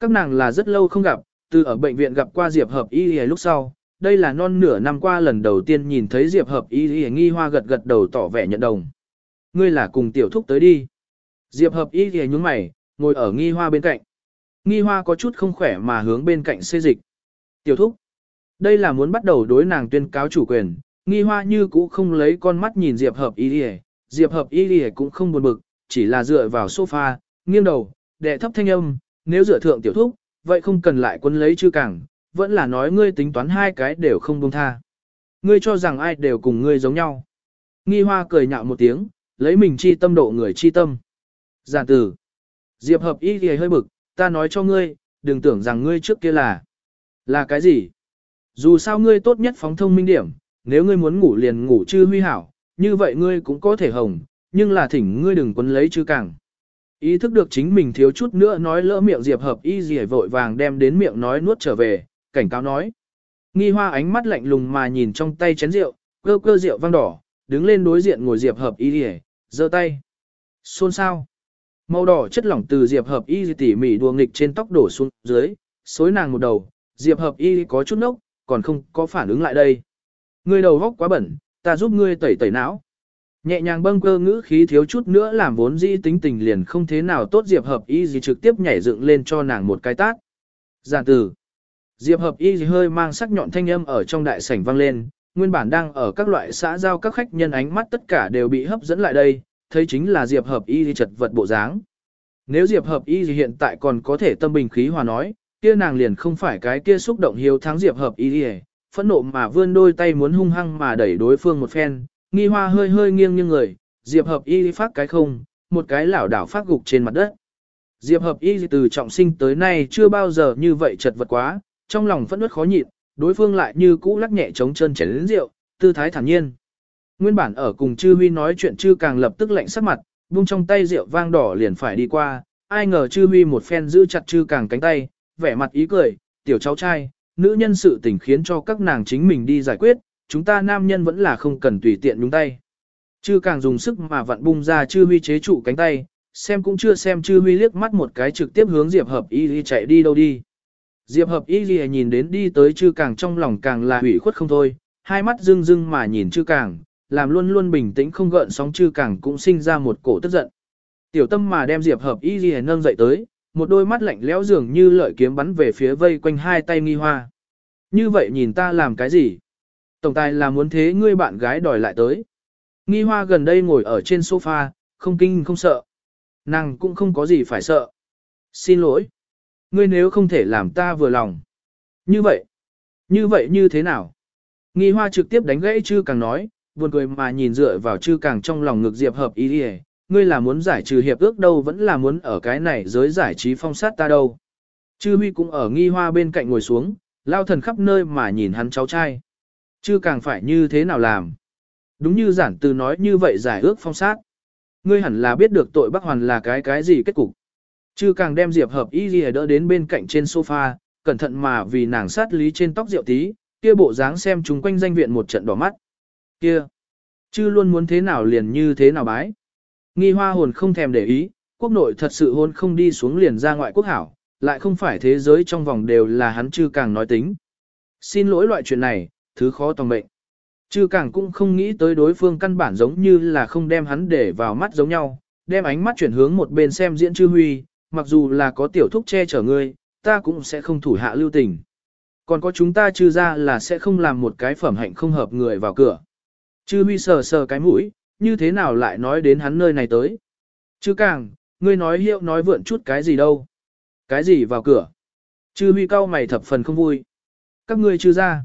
Speaker 1: Các nàng là rất lâu không gặp, từ ở bệnh viện gặp qua diệp hợp y lúc sau. Đây là non nửa năm qua lần đầu tiên nhìn thấy diệp hợp y nghi hoa gật gật đầu tỏ vẻ nhận đồng. Ngươi là cùng tiểu thúc tới đi. Diệp hợp y thì nhún mày, ngồi ở nghi hoa bên cạnh. Nghi hoa có chút không khỏe mà hướng bên cạnh xê dịch. Tiểu thúc. Đây là muốn bắt đầu đối nàng tuyên cáo chủ quyền. Nghi hoa như cũ không lấy con mắt nhìn Diệp hợp y đi Diệp hợp y đi cũng không buồn bực, chỉ là dựa vào sofa, nghiêng đầu, đệ thấp thanh âm, nếu dựa thượng tiểu thúc, vậy không cần lại quân lấy chứ càng, vẫn là nói ngươi tính toán hai cái đều không buông tha. Ngươi cho rằng ai đều cùng ngươi giống nhau. Nghi hoa cười nhạo một tiếng, lấy mình chi tâm độ người chi tâm. Giản tử. Diệp hợp y thì hơi bực, ta nói cho ngươi, đừng tưởng rằng ngươi trước kia là. Là cái gì? Dù sao ngươi tốt nhất phóng thông minh điểm, nếu ngươi muốn ngủ liền ngủ chư huy hảo, như vậy ngươi cũng có thể hồng, nhưng là thỉnh ngươi đừng quấn lấy chư càng. Ý thức được chính mình thiếu chút nữa nói lỡ miệng Diệp hợp y gì vội vàng đem đến miệng nói nuốt trở về, cảnh cáo nói. Nghi hoa ánh mắt lạnh lùng mà nhìn trong tay chén rượu, cơ cơ rượu vang đỏ, đứng lên đối diện ngồi Diệp hợp y gì, giơ tay. Xôn sao? Màu đỏ chất lỏng từ Diệp hợp y tỉ mỉ đùa nghịch trên tóc đổ xuống dưới, xối nàng một đầu, Diệp hợp y có chút nốc, còn không có phản ứng lại đây. Ngươi đầu góc quá bẩn, ta giúp ngươi tẩy tẩy não. Nhẹ nhàng bâng cơ ngữ khí thiếu chút nữa làm vốn dĩ tính tình liền không thế nào tốt Diệp hợp y gì trực tiếp nhảy dựng lên cho nàng một cái tát. Giản từ. Diệp hợp y gì hơi mang sắc nhọn thanh âm ở trong đại sảnh vang lên, nguyên bản đang ở các loại xã giao các khách nhân ánh mắt tất cả đều bị hấp dẫn lại đây, thấy chính là Diệp hợp y gì chật vật bộ dáng. Nếu Diệp hợp y gì hiện tại còn có thể tâm bình khí hòa nói, kia nàng liền không phải cái kia xúc động hiếu thắng Diệp hợp y ỉa phẫn nộ mà vươn đôi tay muốn hung hăng mà đẩy đối phương một phen, nghi hoa hơi hơi nghiêng như người, Diệp hợp y phát cái không, một cái lảo đảo phát gục trên mặt đất. Diệp hợp y từ trọng sinh tới nay chưa bao giờ như vậy chật vật quá, trong lòng phẫn uất khó nhịn, đối phương lại như cũ lắc nhẹ chống chân chén đến rượu, tư thái thản nhiên. Nguyên bản ở cùng chư huy nói chuyện chư càng lập tức lạnh sắc mặt, buông trong tay rượu vang đỏ liền phải đi qua, ai ngờ chư huy một phen giữ chặt chư càng cánh tay, vẻ mặt ý cười, tiểu cháu trai, nữ nhân sự tình khiến cho các nàng chính mình đi giải quyết, chúng ta nam nhân vẫn là không cần tùy tiện nhúng tay. Chư càng dùng sức mà vặn bung ra chư huy chế trụ cánh tay, xem cũng chưa xem chư huy liếc mắt một cái trực tiếp hướng Diệp Hợp Y chạy đi đâu đi. Diệp Hợp Y nhìn đến đi tới chư càng trong lòng càng là hủy khuất không thôi, hai mắt rưng rưng mà nhìn chư càng, làm luôn luôn bình tĩnh không gợn sóng chư càng cũng sinh ra một cổ tức giận. Tiểu tâm mà đem Diệp Hợp Y nâng dậy tới, một đôi mắt lạnh lẽo dường như lợi kiếm bắn về phía vây quanh hai tay nghi hoa. Như vậy nhìn ta làm cái gì? Tổng tài là muốn thế ngươi bạn gái đòi lại tới. Nghi hoa gần đây ngồi ở trên sofa, không kinh không sợ. Nàng cũng không có gì phải sợ. Xin lỗi. Ngươi nếu không thể làm ta vừa lòng. Như vậy. Như vậy như thế nào? Nghi hoa trực tiếp đánh gãy chư càng nói, buồn cười mà nhìn dựa vào chư càng trong lòng ngực diệp hợp ý đi ngươi là muốn giải trừ hiệp ước đâu vẫn là muốn ở cái này giới giải trí phong sát ta đâu. Chư huy cũng ở nghi hoa bên cạnh ngồi xuống, lao thần khắp nơi mà nhìn hắn cháu trai. Chứ càng phải như thế nào làm. Đúng như giản từ nói như vậy giải ước phong sát. Ngươi hẳn là biết được tội Bắc Hoàn là cái cái gì kết cục. Chứ càng đem Diệp Hợp Y Ghi đỡ đến bên cạnh trên sofa, cẩn thận mà vì nàng sát lý trên tóc rượu tí, kia bộ dáng xem chúng quanh danh viện một trận đỏ mắt. Kia, chứ luôn muốn thế nào liền như thế nào bái. Nghi hoa hồn không thèm để ý, quốc nội thật sự hôn không đi xuống liền ra ngoại quốc hảo, lại không phải thế giới trong vòng đều là hắn chư càng nói tính. Xin lỗi loại chuyện này, thứ khó tòng mệnh. Chư càng cũng không nghĩ tới đối phương căn bản giống như là không đem hắn để vào mắt giống nhau, đem ánh mắt chuyển hướng một bên xem diễn chư huy, mặc dù là có tiểu thúc che chở ngươi, ta cũng sẽ không thủ hạ lưu tình. Còn có chúng ta chư ra là sẽ không làm một cái phẩm hạnh không hợp người vào cửa. Chư huy sờ sờ cái mũi, như thế nào lại nói đến hắn nơi này tới. Chứ càng, ngươi nói hiệu nói vượn chút cái gì đâu. Cái gì vào cửa? Chư huy cao mày thập phần không vui. Các ngươi chưa ra.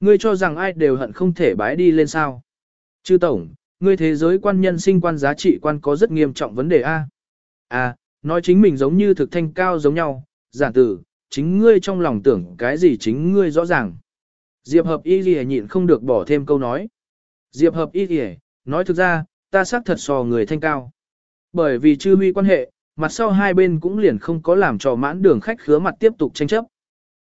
Speaker 1: Ngươi cho rằng ai đều hận không thể bái đi lên sao. Chư tổng, ngươi thế giới quan nhân sinh quan giá trị quan có rất nghiêm trọng vấn đề A. À, nói chính mình giống như thực thanh cao giống nhau, giản tử, chính ngươi trong lòng tưởng cái gì chính ngươi rõ ràng. Diệp hợp y gì nhịn không được bỏ thêm câu nói. Diệp hợp y gì nói thực ra, ta xác thật so người thanh cao. Bởi vì chư huy quan hệ, mặt sau hai bên cũng liền không có làm trò mãn đường khách khứa mặt tiếp tục tranh chấp.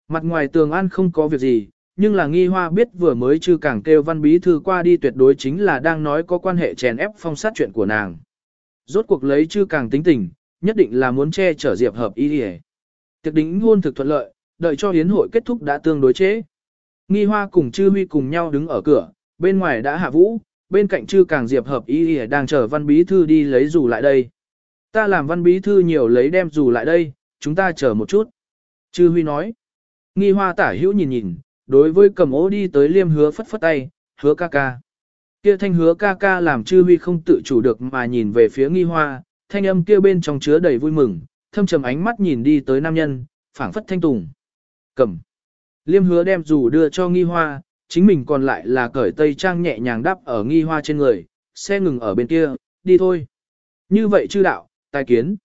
Speaker 1: Mặt ngoài tường an không có việc gì, nhưng là nghi hoa biết vừa mới chư càng kêu văn bí thư qua đi tuyệt đối chính là đang nói có quan hệ chèn ép phong sát chuyện của nàng. Rốt cuộc lấy chư càng tính tình, nhất định là muốn che chở diệp hợp ý đi Tiệc đính hôn thực thuận lợi, đợi cho hiến hội kết thúc đã tương đối chế. Nghi hoa cùng chư huy cùng nhau đứng ở cửa, bên ngoài đã hạ vũ, bên cạnh chư càng diệp hợp ý đang chờ văn bí thư đi lấy dù lại đây. Ta làm văn bí thư nhiều lấy đem dù lại đây, chúng ta chờ một chút. Chư Huy nói. Nghi hoa tả hữu nhìn nhìn, đối với cầm ố đi tới liêm hứa phất phất tay, hứa ca ca. Kia thanh hứa ca ca làm chư Huy không tự chủ được mà nhìn về phía nghi hoa, thanh âm kia bên trong chứa đầy vui mừng, thâm trầm ánh mắt nhìn đi tới nam nhân, phảng phất thanh tùng. Cầm. Liêm hứa đem dù đưa cho nghi hoa, chính mình còn lại là cởi tây trang nhẹ nhàng đắp ở nghi hoa trên người, xe ngừng ở bên kia, đi thôi. Như vậy chư đạo, tài kiến.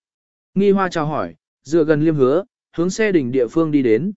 Speaker 1: Nghi hoa chào hỏi, dựa gần liêm hứa, hướng xe đỉnh địa phương đi đến.